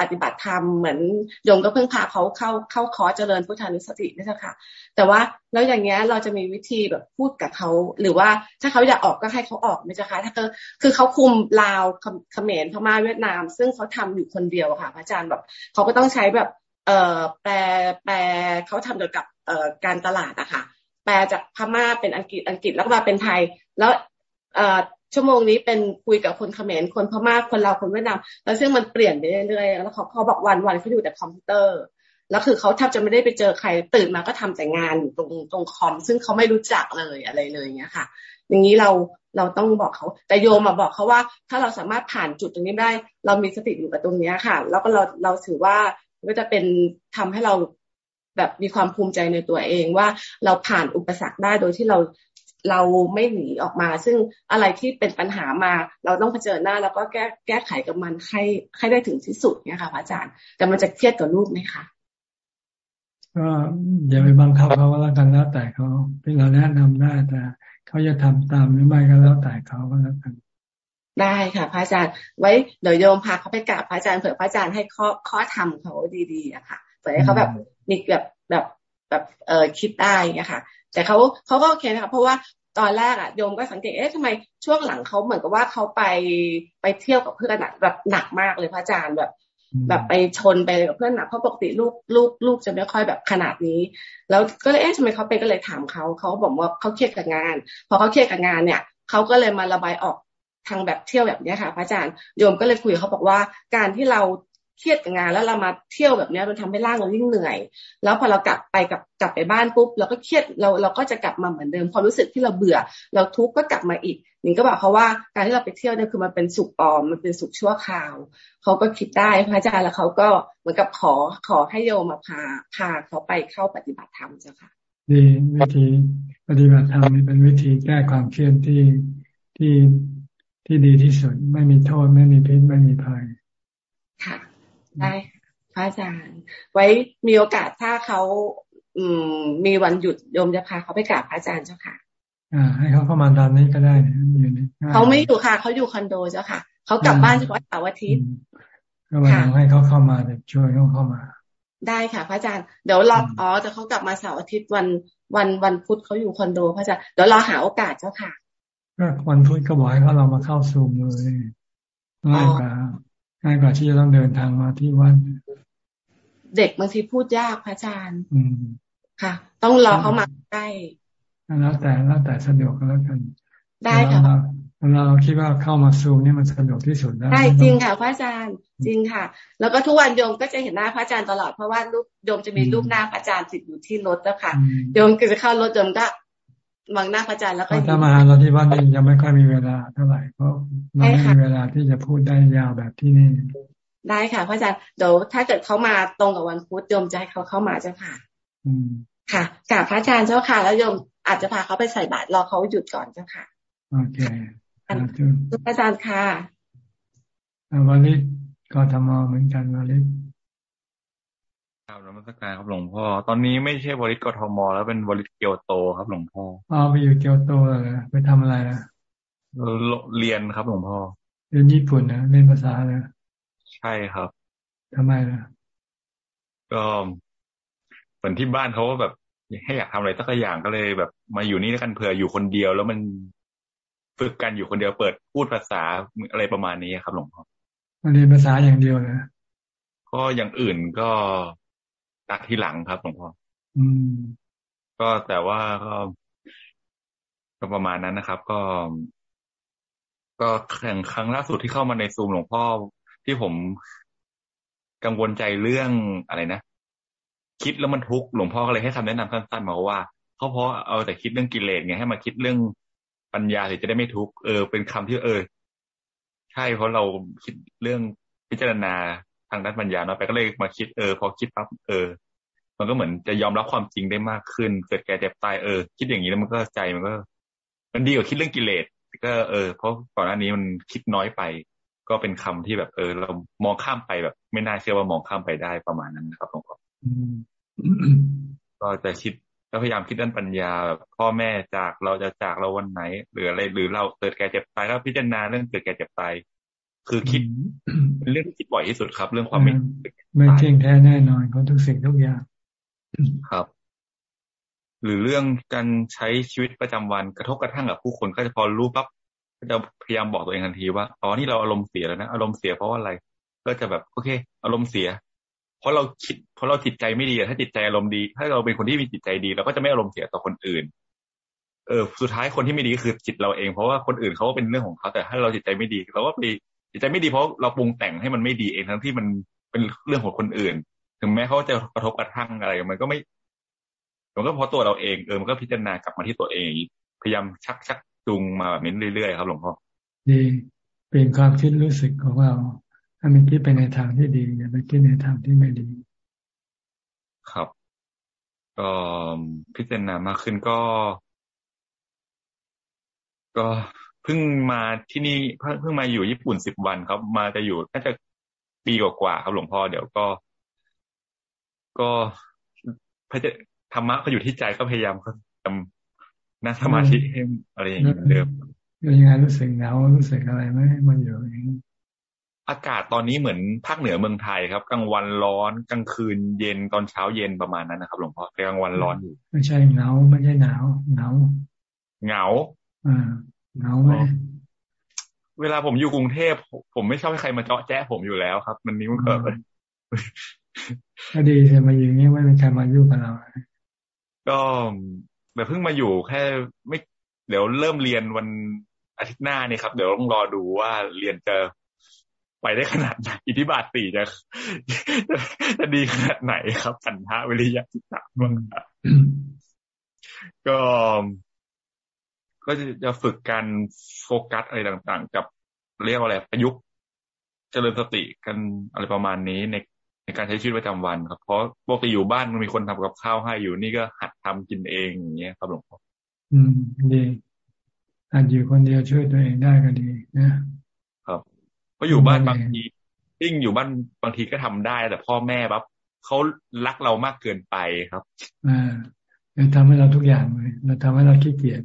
ปฏิบัติธรรมเหมือนโยมก็เพิ่งพาเขาเข้าเข้าคอเจริญพุทธานุสตินี่แหละค่ะ แต่ว่าแล้วอย่างเงี้ยเราจะมีวิธีแบบพูดกับเขาหรือว่าถ้าเขาอยากออกก็ให้เขาออกไม่ใช่คะถ้าคือคือเขาคุมลาวเขมรพม่าเวียดนาม ซึ่งเขาทำอยู่คนเดียวค่ะพระอาจารย์แบบเขาก็ต้องใช้แบบเอ่อแปลแปลเขาทำเกี่ยวกับเอ่อการตลาดอะค่ะแปลจากพม่าเป็นอังกฤษอังกฤษแล้วก็มาเป็นไทย แล้วเอ่อ ชั่วโมงนี้เป็นคุยกับคนเขมรคนพม่าคนเราคนเวียดนามแล้วซึ่งมันเปลี่ยนไปเรื่อยๆแล้วเขาเขาบอกวันวันเขาอยู่แต่คอมพิวเตอร์ แล้วคือเขาแทบจะไม่ได้ไปเจอใครตื่นมาก็ทำแต่งานอยู่ตรงตรงคอม ซึ่งเขาไม่รู้จักเลยอะไรเลยเงี้ยค่ะ อย่างนี้เราเราต้องบอกเขา แต่โยมมาบอกเขาว่า ถ้าเราสามารถผ่านจุดตรงนี้ได้ เรามีสติอยู่กับตรงนี้ค่ะ แล้วก็เราเราถือว่าก็จะเป็นทำให้เราแบบมีความภูมิใจในตัวเองว่าเราผ่านอุปสรรคได้โดยที่เรา เราไม่หนีออกมา ซึ่งอะไรที่เป็นปัญหามา เราต้องเผชิญหน้า แล้วก็แก้แก้ไขกับมันให้ให้ได้ถึงที่สุดเนี่ยค่ะพระอาจารย์ แต่มันจะเครียดกับลูกไหมคะก็อย่าไปบังคับเขาแล้วกันแล้วแต่เขาเป็นเราแนะนำได้แต่เขาจะทำตามหรือไม่ก็แล้วแต่เขาก็แล้วกัน ได้ค่ะ พระอาจารย์ ไว้เดี๋ยวโยมพาเขาไปกราบพระอาจารย์เผื่อพระอาจารย์ให้ข้อข้อธรรมเขาดีๆอะค่ะเผื่อให้เขาแบบมีแบบแบบแบบเออคิดได้อะค่ะ แต่เขาเขาก็โอเคนะคะเพราะว่าตอนแรกอะโยมก็สังเกตเอ๊ะทำไมช่วงหลังเขาเหมือนกับว่าเขาไปไปเที่ยวกับเพื่อนอะแบบหนักมากเลยพระอาจารย์แบบ แบบไปชนไปกับเพื่อนหนักเพราะปกติลูกลูกลูกจะไม่ค่อยแบบขนาดนี้ แล้วก็เลยเอ๊ะทำไมเขาเป็นก็เลยถามเขาเขาบอกว่าเขาเครียดกับงาน พอเขาเครียดกับงานเนี่ยเขาก็เลยมาระบายออกทางแบบเที่ยวแบบนี้ค่ะพระอาจารย์โยมก็เลยคุยเขาบอกว่าการที่เรา เครียดกับงานแล้วเรามาเที่ยวแบบนี้มันทำให้ร่างเรายิ่งเหนื่อย แล้วพอเรากลับไปกับกลับไปบ้านปุ๊บเราก็เครียดเราเราก็จะกลับมาเหมือนเดิมความรู้สึกที่เราเบื่อ เราทุกข์ก็กลับมาอีกนิงก็บอกเขาว่าการที่เราไปเที่ยวเนี่ยคือมันเป็นสุขปลอมมันเป็นสุขชั่วคราวเขาก็คิดได้พระอาจารย์แล้วเขาก็เหมือนกับขอขอให้โยมมาพาพาเขาไปเข้าปฏิบัติธรรมเจ้าค่ะดีวิธีปฏิบัติธรรมนี่เป็นวิธีแก้ความเครียดที่ที่ที่ดีที่สุดไม่มีโทษไม่มีพิษไม่มีภัยค่ะ ได้พระอาจารย์ ไว้มีโอกาสถ้าเขาอืม มีวันหยุดโยมจะพาเขาไปกราบพระอาจารย์เจ้าค่ะ อ่า ให้เขาเข้ามาตอนนี้ก็ได้อยู่นี่เขาไม่อยู่ค่ะเขาอยู่คอนโดเจ้าค่ะเขากลับบ้านเฉพาะเสาร์อาทิตย์ก็มาให้เขาเข้ามาเดี๋ยวช่วยเขาเข้ามา ได้ค่ะ พระอาจารย์เดี๋ยวรออ๋อแต่เขากลับมาเสาร์อาทิตย์วันวันวันพุธเขาอยู่คอนโดพระอาจารย์เดี๋ยวรอหาโอกาสเจ้าค่ะก็วันพุธก็บอกให้เขาเรามาเข้าซูมเลยง่ายกว่า ง่ายกว่าที่จะต้องเดินทางมาที่วัดเด็กบางทีพูดยากพระอาจารย์ อืมค่ะ ต้องรอเขามาใกล้แล้วแต่แล้วแต่สะดวกก็แล้วกัน ได้ค่ะเราคิดว่าเข้ามาซูมนี่มันสะดวกที่สุดได้ได้จริงค่ะ พระอาจารย์จริงค่ะ แล้วก็ทุกวันโยมก็จะเห็นหน้าพระอาจารย์ตลอดเพราะว่ารูปโยมจะมีรูปหน้าพระอาจารย์ติดอยู่ที่รถแล้วค่ะโยมก็จะเข้ารถโยมก็ มองหน้าพระอาจารย์แล้วก็ถ้ามาเราที่วัดนี่ยังไม่ค่อยมีเวลาเท่าไหร่เพราะเราไม่มีเวลาที่จะพูดได้ยาวแบบที่นี่ได้ค่ะพระอาจารย์เดี๋ยวถ้าเกิดเขามาตรงกับวันพุธโยมจะให้เขาเข้ามาเจ้าค่ะ อืมค่ะกราบพระอาจารย์เจ้าค่ะ แล้วโยมอาจจะพาเขาไปใส่บาตรรอเขาหยุดก่อนเจ้าค่ะโอเคพระอาจารย์ค่ะวันนี้ก็ทำมาเหมือนกันวันนี้ ครับนมัสการครับหลวงพ่อ ตอนนี้ไม่ใช่บริษัทกทมแล้วเป็นบริษัทเกียวโตครับหลวงพ่ออ๋อไปอยู่เกียวโตเลยไปทำอะไรนะเรียนครับหลวงพ่อเรียนญี่ปุ่นนะเรียนภาษาเลยใช่ครับทำไมล่ะก็เหมือนที่บ้านเขาแบบให้อยากทำอะไรสักอย่างก็เลยแบบมาอยู่นี่แล้วกันเผื่ออยู่คนเดียว แล้วมันฝึกกันอยู่คนเดียวเปิดพูดภาษาอะไรประมาณนี้ครับหลวงพ่อเรียนภาษาอย่างเดียวนะก็อย่างอื่นก็ ตัดที่หลังครับหลวงพ่ออืม ก็แต่ว่าก็ก็ประมาณนั้นนะครับ ก็ ก็แข่งครั้งล่าสุดที่เข้ามาในซูมหลวงพ่อที่ผมกังวลใจเรื่องอะไรนะคิดแล้วมันทุกข์หลวงพ่อก็เลยให้คำแนะนำสั้นๆมาว่าเขาเพราะเอาแต่คิดเรื่องกิเลสไงให้มาคิดเรื่องปัญญาถึงจะได้ไม่ทุกข์เออเป็นคำที่เออ ใช่เพราะเราคิดเรื่องพิจารณา ทางด้านปัญญาเนาะไปก็เลยมาคิดเออ พอคิดปั๊บเออ มันก็เหมือนจะยอมรับความจริงได้มากขึ้น เกิดแก่เจ็บตายเออคิดอย่างนี้แล้วมันก็ใจมันก็ มันดีกว่าคิดเรื่องกิเลสก็เออเพราะก่อนหน้านี้มันคิดน้อยไป ก็เป็นคำที่แบบเออ เรามองข้ามไปแบบ ไม่น่าเชื่อว่ามองข้ามไปได้ประมาณนั้นนะครับหลวงพ่อก็จะคิดก็พยายามคิดด้านปัญญาแบบพ่อแม่จากเราจะจากเราวันไหน หรืออะไรหรือเราเกิดแก่เจ็บตายแล้วพิจารณาเรื่องเกิดแก่เจ็บตาย คือคิดเรื่องที่คิดบ่อยที่สุดครับ เรื่องความไม่ไม่เที่ยงแท้แน่นอนของทุกสิ่งทุกอย่างครับ หรือเรื่องการใช้ชีวิตประจำวันกระทบกระทั่งกับผู้คนก็จะพอรู้ปั๊บก็จะพยายามบอกตัวเองทันทีว่าอ๋อนี่เราอารมณ์เสียแล้วนะอารมณ์เสียเพราะว่าอะไร ก็จะแบบโอเค อารมณ์เสีย เพราะเราคิดเพราะเราจิตใจไม่ดีถ้าจิตใจอารมณ์ดี ถ้าเราเป็นคนที่มีจิตใจดี เราก็จะไม่อารมณ์เสียต่อคนอื่น เออ สุดท้ายคนที่ไม่ดีคือจิตเราเองเพราะว่าคนอื่นเขาก็เป็นเรื่องของเขาแต่ถ้าเราจิตใจไม่ดีเราก็ไป จิตใจไม่ดีเพราะเราปรุงแต่งให้มันไม่ดีเองทั้งที่มันเป็นเรื่องของคนอื่น ถึงแม้เขาจะกระทบกระทั่งอะไร มันก็ไม่มันก็เพราะตัวเราเองเออมันก็พิจารณากลับมาที่ตัวเองพยายามชักชักจูงมาแบบนี้เรื่อยๆครับหลวงพ่อดีเป็นความคิดรู้สึกของเราให้มันคิดไปในทางที่ดีอย่าไปคิดในทางที่ไม่ดี ครับก็พิจารณามากขึ้นก็ ก็เพิ่งมาที่นี่เพิ่งมาอยู่ญี่ปุ่นสิบวันครับ มาจะอยู่น่าจะปีกว่าๆครับหลวงพ่อเดี๋ยวก็ ก็พระธรรมะก็อยู่ที่ใจก็พยายามทำนั่งสมาธิให้อะไรอย่างนี้เหมือนเดิมยังไงรู้สึกหนาวรู้สึกอะไรไหมมันอยู่อย่างนี้อากาศตอนนี้เหมือนภาคเหนือเมืองไทยครับกลางวันร้อนกลางคืนเย็นตอนเช้าเย็นประมาณนั้นนะครับหลวงพ่อกลางวันร้อนอยู่ไม่ใช่หนาวไม่ใช่หนาวหนาวเหงาอ่า หนาวไหมเวลาผมอยู่กรุงเทพผมไม่ชอบให้ใครมาเจาะแจ๊ผมอยู่แล้วครับ มันนิ้วเกิดก็ดีใช่มาอยู่นี้ไม่เป็นใครมายุ่งกับเรา ก็แบบเพิ่งมาอยู่แค่ไม่เดี๋ยวเริ่มเรียนวันอาทิตย์หน้านี่ครับ เดี๋ยวต้องรอดูว่าเรียนจะไปได้ขนาดไหนอิทธิบาทสี่จะจะดีขนาดไหนครับสันทาวิริยะจิตตะก็ ก็จะฝึกการโฟกัสอะไรต่างๆ กับเรียกว่าอะไรประยุกต์เจริญสติกันอะไรประมาณนี้ในในการใช้ชีวิตประจำวันครับ เพราะปกติอยู่บ้านมันมีคนทำกับข้าวให้อยู่นี่ก็หัดทำกินเองอย่างเงี้ยครับหลวงพ่ออืมดีอาจอยู่คนเดียวช่วยตัวเองได้ก็ดีนะครับก็อยู่บ้านบางทียิ่งอยู่บ้านบางทีก็ทำได้ แต่พ่อแม่แบบเขารักเรามากเกินไปครับอ่าเราทำให้เราทุกอย่างเลยเราทำให้เราขี้เกียจ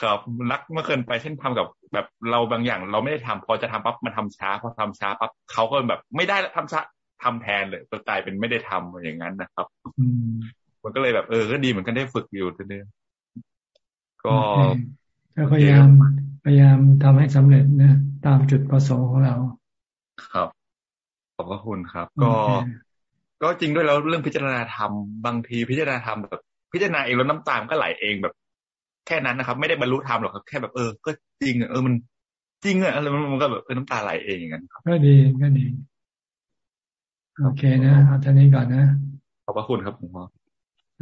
ครับรักเมื่อเกินไปเช่นทำกับ แบบเราบางอย่าง เราไม่ได้ทำพอจะทำปั๊บมันทาช้า พอทำช้าปั๊บเขาก็แบบ ไม่ได้ทำช้าทำแทนเลยก็กลายเป็นไม่ได้ทำอย่างนั้นนะครับมันก็เลยแบบเออก็ดีเหมือนกันได้ฝึกอยู่เรื่อยก็พยายามพยายามทำให้สำเร็จนะตามจุดประสงค์ของเรา ครับขอบพระคุณครับ ก็ ก็จริงด้วยแล้วเรื่องพิจารณาธรรมบางทีพิจารณาธรรมแบบพิจารณาเองแล้วน้ำตามก็ไหลเองแบบ แค่นั้นนะครับ ไม่ได้บรรลุธรรมหรอกครับ แค่แบบเออ ก็จริงเออมันจริงอะอะไรมันก็แบบเป็นน้ำตาไหลเองอย่างนั้นครับก็ดีก็ดี โอเคนะเอาท่านี้ก่อนนะขอบพระคุณครับหลวงพ่อ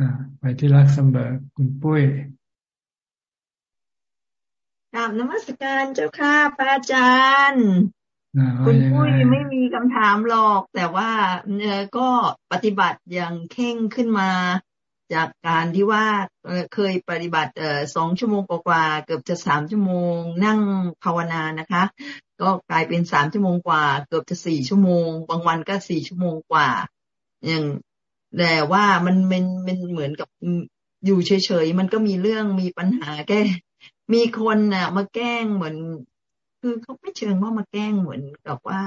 อ่า ไปที่รักซัมเบอร์คุณปุ้ยกราบนมัสการเจ้าค่ะพระอาจารย์คุณปุ้ยไม่มีคำถามหรอก แต่ว่าเนก็ปฏิบัติอย่างเข่งขึ้นมา จากการที่ว่าเคยปฏิบัติสองชั่วโมงกว่าเกือบจะสามชั่วโมง นั่งภาวนานะคะ ก็กลายเป็นสามชั่วโมงกว่า เกือบจะสี่ชั่วโมง บางวันก็สี่ชั่วโมงกว่า อย่างแต่ว่ามันเป็นมันเหมือนกับอยู่เฉยๆมันก็มีเรื่องมีปัญหาแก้มีคนน่ะ มาแกล้งเหมือน คือเขาไม่เชิงว่ามาแกล้งเหมือนกับว่า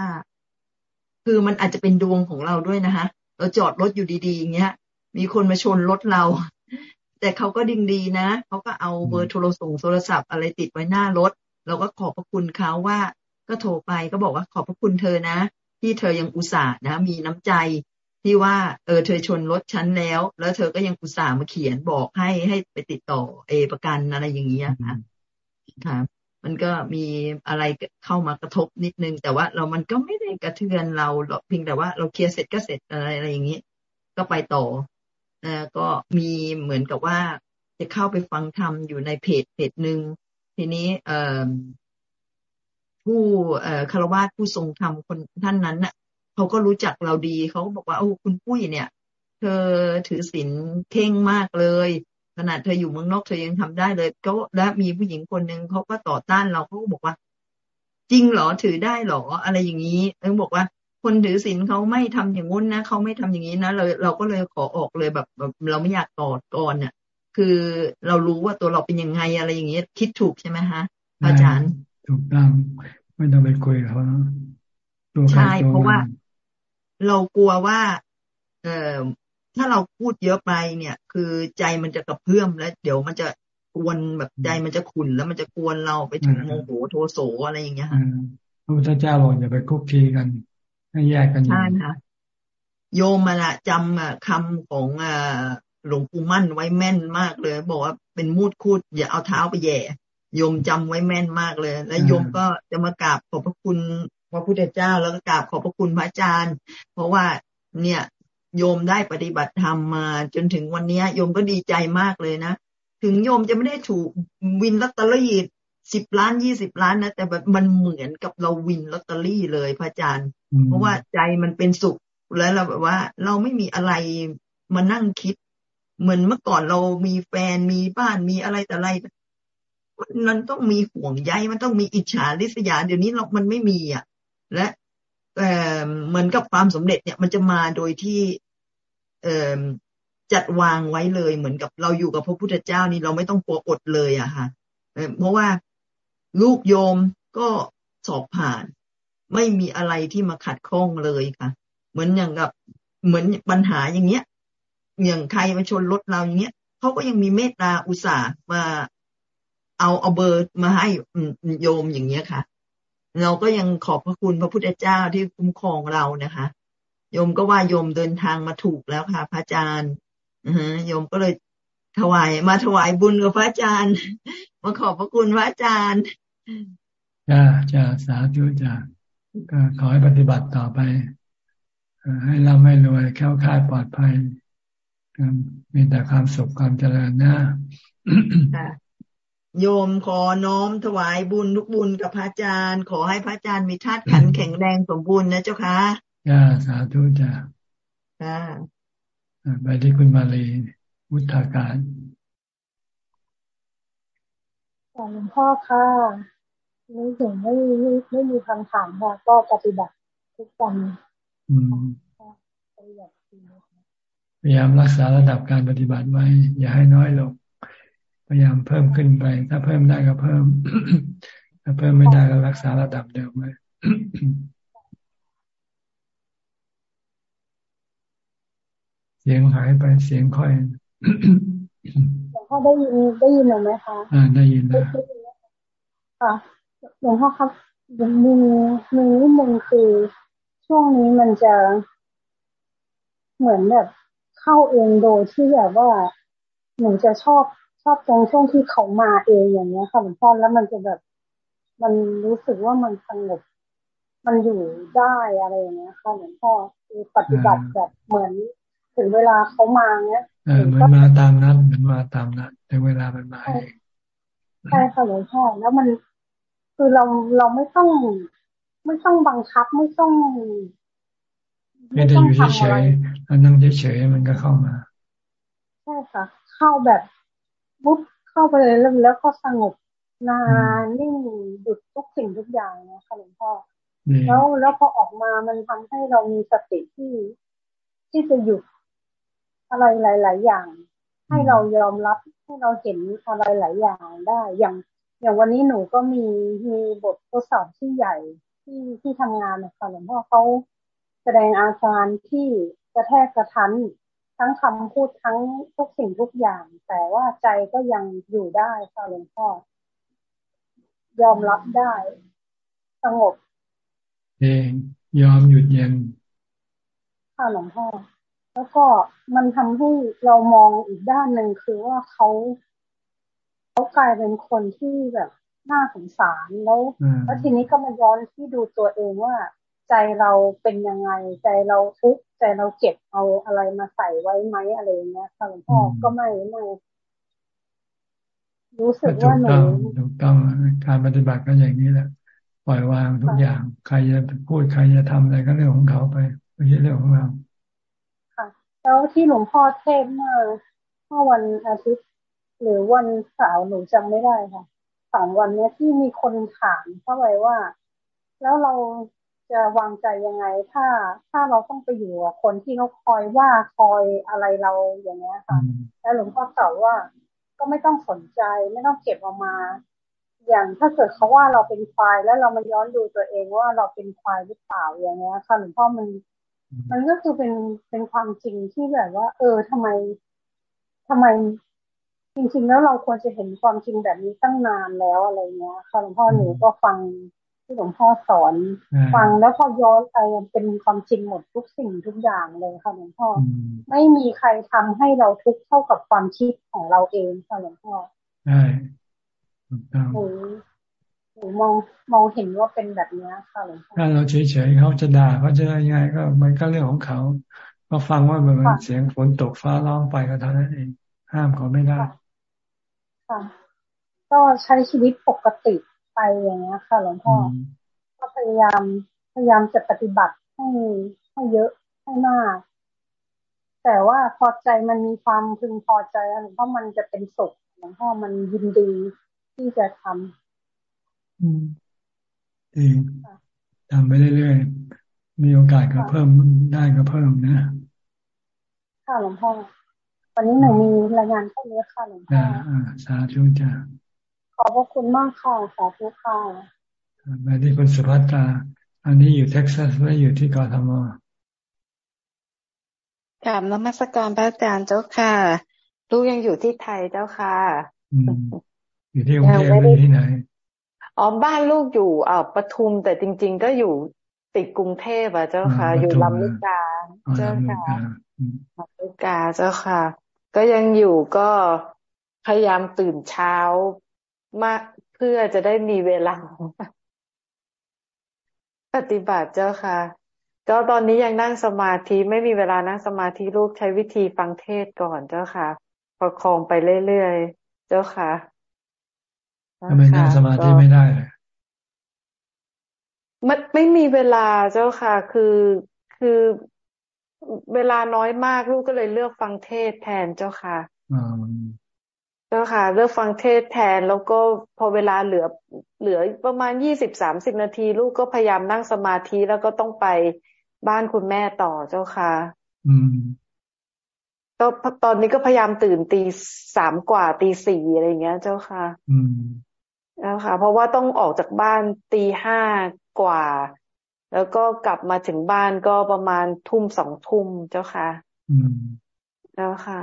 คือมันอาจจะเป็นดวงของเราด้วยนะคะเราจอดรถอยู่ดีๆอย่างเงี้ย มีคนมาชนรถเรา แต่เขาก็ดิ่งดีนะเขาก็เอาเบอร์โทรศัพท์โทรศัพท์อะไรติดไว้หน้ารถ เราก็ขอบพระคุณเขาว่า ก็โทรไปก็บอกว่าขอบพระคุณเธอนะ ที่เธอยังอุตส่าห์นะ มีน้ำใจที่ว่าเออเธอชนรถฉันแล้ว แล้วเธอก็ยังอุตส่าห์มาเขียนบอกให้ให้ไปติดต่อเอประกันอะไรอย่างเงี้ยค่ะค่ะมันก็มีอะไรเข้ามากระทบนิดนึง แต่ว่าเรามันก็ไม่ได้กระเทือนเราหรอกเพียงแต่ว่าเราเคลียร์เสร็จก็เสร็จอะไรอะไรอย่างนี้ ก็ไปต่อเออ ก็มีเหมือนกับว่าจะเข้าไปฟังธรรมอยู่ในเพจเพจหนึ่งทีนี้เผู้คารวะผู้ทรงธรรมคนท่านนั้นน่ะเขาก็รู้จักเราดีเขาบอกว่าโอ้คุณปุ้ยเนี่ย เธอถือศีลเข่งมากเลย ขนาดเธออยู่เมืองนอกเธอยังทำได้เลยก็และมีผู้หญิงคนหนึ่งเขาก็ต่อต้านเราเขาก็บอกว่า จริงเหรอถือได้เหรออะไรอย่างนี้เออบอกว่า คนถือศีลเขาไม่ทำอย่างงู้นนะเขาไม่ทำอย่างนี้นะเราเราก็เลยขอออกเลยแบบแบบเราไม่อยากต่อก่อนเนี่ยคือเรารู้ว่าตัวเราเป็นยังไงอะไรอย่างนี้คิดถูกใช่ไหมฮะอาจารย์ ถูกต้องไม่ต้องไปคุยเขาตัวใช่เพราะว่า เรากลัวว่า เออถ้าเราพูดเยอะไปเนี่ย คือใจมันจะกระเพื่อมแล้ว เดี๋ยวมันจะกวนแบบใจมันจะขุ่นแล้วมันจะกวนเราไปถึงโมโหโทโสอะไรอย่างเงี้ยค่ะพระพุทธเจ้าบอกอย่าไปคุกคีกัน ให้แยกกันใช่ค่ะโยมมาละจำคำของหลวงปู่มั่นไว้แม่นมากเลย บอกว่าเป็นมูดคูดอย่าเอาเท้าไปแย่โยมจำไว้แม่นมากเลย แล้วโยมก็จะมากราบขอบพระคุณพระพุทธเจ้า แล้วก็กราบขอบพระคุณพระอาจารย์ เพราะว่าเนี่ยโยมได้ปฏิบัติธรรมมาจนถึงวันนี้โยมก็ดีใจมากเลยนะ ถึงโยมจะไม่ได้ถูกวินลอตเตอรี่ สิบล้านยี่สิบล้านนะ แต่แบบมันเหมือนกับเราวินลอตเตอรี่เลยพระอาจารย์ เพราะว่าใจมันเป็นสุขแล้วเราแบบว่า เราไม่มีอะไรมานั่งคิด เหมือนเมื่อก่อนเรามีแฟนมีบ้านมีอะไรแต่อะไรมันต้องมีห่วงใยมันต้องมีอิจฉาริษยาเดี๋ยวนี้เรามันไม่มีอะ และเหมือนกับความสำเร็จเนี่ย มันจะมาโดยที่ เออจัดวางไว้เลย เหมือนกับเราอยู่กับพระพุทธเจ้านี่เราไม่ต้องกลัวอดเลยอะค่ะเพราะว่า ลูกโยมก็สอบผ่าน ไม่มีอะไรที่มาขัดข้องเลยค่ะ เหมือนอย่างกับเหมือนปัญหาอย่างเงี้ย อย่างใครมาชนรถเราอย่างเงี้ยเขาก็ยังมีเมตตาอุตส่าห์มาเอาเอาเบอร์มาให้โยมอย่างเงี้ยค่ะ เราก็ยังขอบพระคุณพระพุทธเจ้าที่คุ้มครองเรานะคะโยมก็ว่าโยมเดินทางมาถูกแล้วค่ะ พระอาจารย์โยมก็เลยถวายมาถวายบุญกับพระอาจารย์ มาขอบพระคุณพระอาจารย์ จ้าจ้าสาธุจ้าก็ขอให้ปฏิบัติต่อไป ให้เราไม่รวยแค้วคาดปลอดภัยมีแต่ความสุขความเจริญนะโยมขอน้อมถวายบุญทุกบุญกับพระอาจารย์ ขอให้พระอาจารย์มีธาตุขันแข็งแรงสมบูรณ์นะเจ้าค่ะจ้าสาธุจ้าค่ะไปที่คุณมาลีวุฒากา รหลวงพ่อค่ะไม่ถึงไม่ไม่ไม่มีคำถามค่ะ ก็ปฏิบัติทุกวันพยายามรักษาระดับการปฏิบัติไว้ อย่าให้น้อยลง พยายามเพิ่มขึ้นไป ถ้าเพิ่มได้ก็เพิ่ม ถ้าเพิ่มไม่ได้ก็รักษาระดับเดิมไว้เสียงหายไปเสียงค่อย พ่อได้ยินได้ยินหรือไหมคะอ่าได้ยินแล้วค่ะหลวงพ่อครับมีมีนิดนึงคือช่วงนี้มันจะเหมือนแบบเข้าเองโดยที่แบบว่าหนูจะชอบชอบตรงช่วงที่เขามาเองอย่างเงี้ยค่ะหลวงพ่อแล้วมันจะแบบ มันรู้สึกว่ามันสงบมันอยู่ได้อะไรอย่างเงี้ยค่ะหลวงพ่อคือปฏิบัติแบบเหมือน ถึงเวลาเขามาเนี้ยเออมันมาตามนั้นมันมาตามนั้นแต่เวลามันมาเองใช่ค่ะหลวงพ่อแล้วมันคือเราเราไม่ต้อง ไม่ต้องบังคับไม่ต้องไม่ได้อยู่เฉยๆนั่งเฉยๆมันก็เข้ามาใช่ค่ะ เข้าแบบบุ๊บเข้าไปเลยแล้วแล้วก็สงบนานนิ่งหยุดทุกสิ่งทุกอย่างนะคะหลวงพ่อแล้วแล้วพอออกมามันทำให้เรามีสติที่ที่จะหยุด อะไรหลาย ๆ อย่าง ให้เรายอมรับให้เราเห็นอะไรหลายอย่างได้ อย่างอย่างวันนี้หนูก็มีมีบททดสอบที่ใหญ่ที่ที่ทำงานนะคะหลวงพ่อเขาแสดงอาการที่กระแทกกระทันทั้งคำพูดทั้งทุกสิ่งทุกอย่าง แต่ว่าใจก็ยังอยู่ได้ค่ะหลวงพ่อยอมรับได้สงบเองยอมหยุดเย็นค่ะหลวงพ่อ แล้วก็มันทำให้เรามองอีกด้านหนึ่งคือว่าเขาเขากลายเป็นคนที่แบบน่าสงสารแล้วแล้วทีนี้ก็มาย้อนที่ดูตัวเองว่า ใจเราเป็นยังไง ใจเราทุกข์ใจเราเก็บเอาอะไรมาใส่ไว้ไหมอะไรเงี้ยค่ะหลวงพ่อก็ไม่ไม่รู้สึกว่าหนูถูกต้องการปฏิบัติก็อย่างนี้แหละปล่อยวางทุกอย่าง ใครจะพูดใครจะทำอะไรก็เรื่องของเขาไปไม่ใช่เรื่องของเราค่ะ แล้วที่หลวงพ่อเทศเมื่อเมื่อวันอาทิตย์ หรือวันเสาร์หนูจำไม่ได้ค่ะสองวันนี้ที่มีคนถามเข้าไปว่า แล้วเราจะวางใจยังไง ถ้าถ้าเราต้องไปอยู่กับคนที่เขาคอยว่าคอยอะไรเราอย่างเงี้ยค่ะ แล้วหลวงพ่อตอบว่า ก็ไม่ต้องสนใจไม่ต้องเก็บออกมา อย่างถ้าเกิดเขาว่าเราเป็นควายแล้วเรามาย้อนดูตัวเองว่าเราเป็นควายหรือเปล่าอย่างเงี้ยค่ะหลวงพ่อมัน มันก็คือเป็นเป็นความจริงที่แบบว่า เออทำไมทำไม จริง ๆ แล้วเราควรจะเห็นความจริงแบบนี้ตั้งนานแล้วอะไรเงี้ยค่ะหลวงพ่อหนูก็ฟังที่หลวงพ่อสอน ฟังแล้วพอย้อนไปเป็นความจริงหมดทุกสิ่งทุกอย่างเลยค่ะหลวงพ่อไม่มีใครทำให้เราทุกข์เท่ากับความคิดของเราเองค่ะหลวงพ่อใช่หนูหนู มองมองเห็นว่าเป็นแบบนี้ค่ะหลวงพ่อถ้าเราเฉยๆเขาจะด่าเขาจะยังไงก็มันก็เรื่องของเขาก็ฟังว่าเหมือนเสียงฝนตกฟ้าร้องไปก็เท่านั้นเองห้ามเขาไม่ได้ค่ะก็ใช้ชีวิตปกติไปอย่างเงี้ยค่ะหลวงพ่อก็พยายามพยายามจะปฏิบัติให้ให้เยอะให้มาก แต่ว่าพอใจมันมีความพึงพอใจหลวงพ่อมันจะเป็นสุขหลวงพ่อมันยินดีที่จะทำอืมดีทำไปเรื่อยๆ มีโอกาสก็เพิ่มได้ก็เพิ่มนะ ค่ะหลวงพ่อ วันนี้หนูมีรายงานแค่นี้ค่ะหลวงพ่ออ่าสาธุจ้าขอบพระคุณมากค่ะ สาธุค่ะมาที่คุณสุภัตราอันนี้อยู่เท็กซัสไม่อยู่ที่กอทมกราบนมัสการพระอาจารย์เจ้าค่ะลูกยังอยู่ที่ไทยเจ้าค่ะ อยู่ที่กรุงเทพไม่ที่ไหน อ๋อบ้านลูกอยู่อ่าปทุมแต่จริง ๆ ก็อยู่ติดกรุงเทพอะเจ้าค่ะ อยู่ลำลูกกาเจ้าค่ะลำลูกกาเจ้าค่ะ ก็ยังอยู่ก็พยายามตื่นเช้ามากเพื่อจะได้มีเวลา ปฏิบัติเจ้าค่ะ ก็ตอนนี้ยังนั่งสมาธิไม่มีเวลานั่งสมาธิลูกใช้วิธีฟังเทศก่อนเจ้าค่ะ ประคองไปเรื่อยๆ เจ้าค่ะ ทำไมนั่งสมาธิไม่ได้เลยมันไม่มีเวลาเจ้าค่ะ คือคือเวลาน้อยมากลูกก็เลยเลือกฟังเทศแทนเจ้าค่ะเจ้าค่ะ เลือกฟังเทศแทนแล้วก็พอเวลาเหลือ เหลือประมาณยี่สิบสามสิบนาที ลูกก็พยายามนั่งสมาธิแล้วก็ต้องไปบ้านคุณแม่ต่อเจ้าค่ะ อืมก็ตอนนี้ก็พยายามตื่นตีสามกว่าตีสี่อะไรเงี้ย เจ้าค่ะ อืม แล้วค่ะ เพราะว่าต้องออกจากบ้านตีห้ากว่า แล้วก็กลับมาถึงบ้านก็ประมาณทุ่มสองทุ่มเจ้าค่ะอืมแล้วค่ะ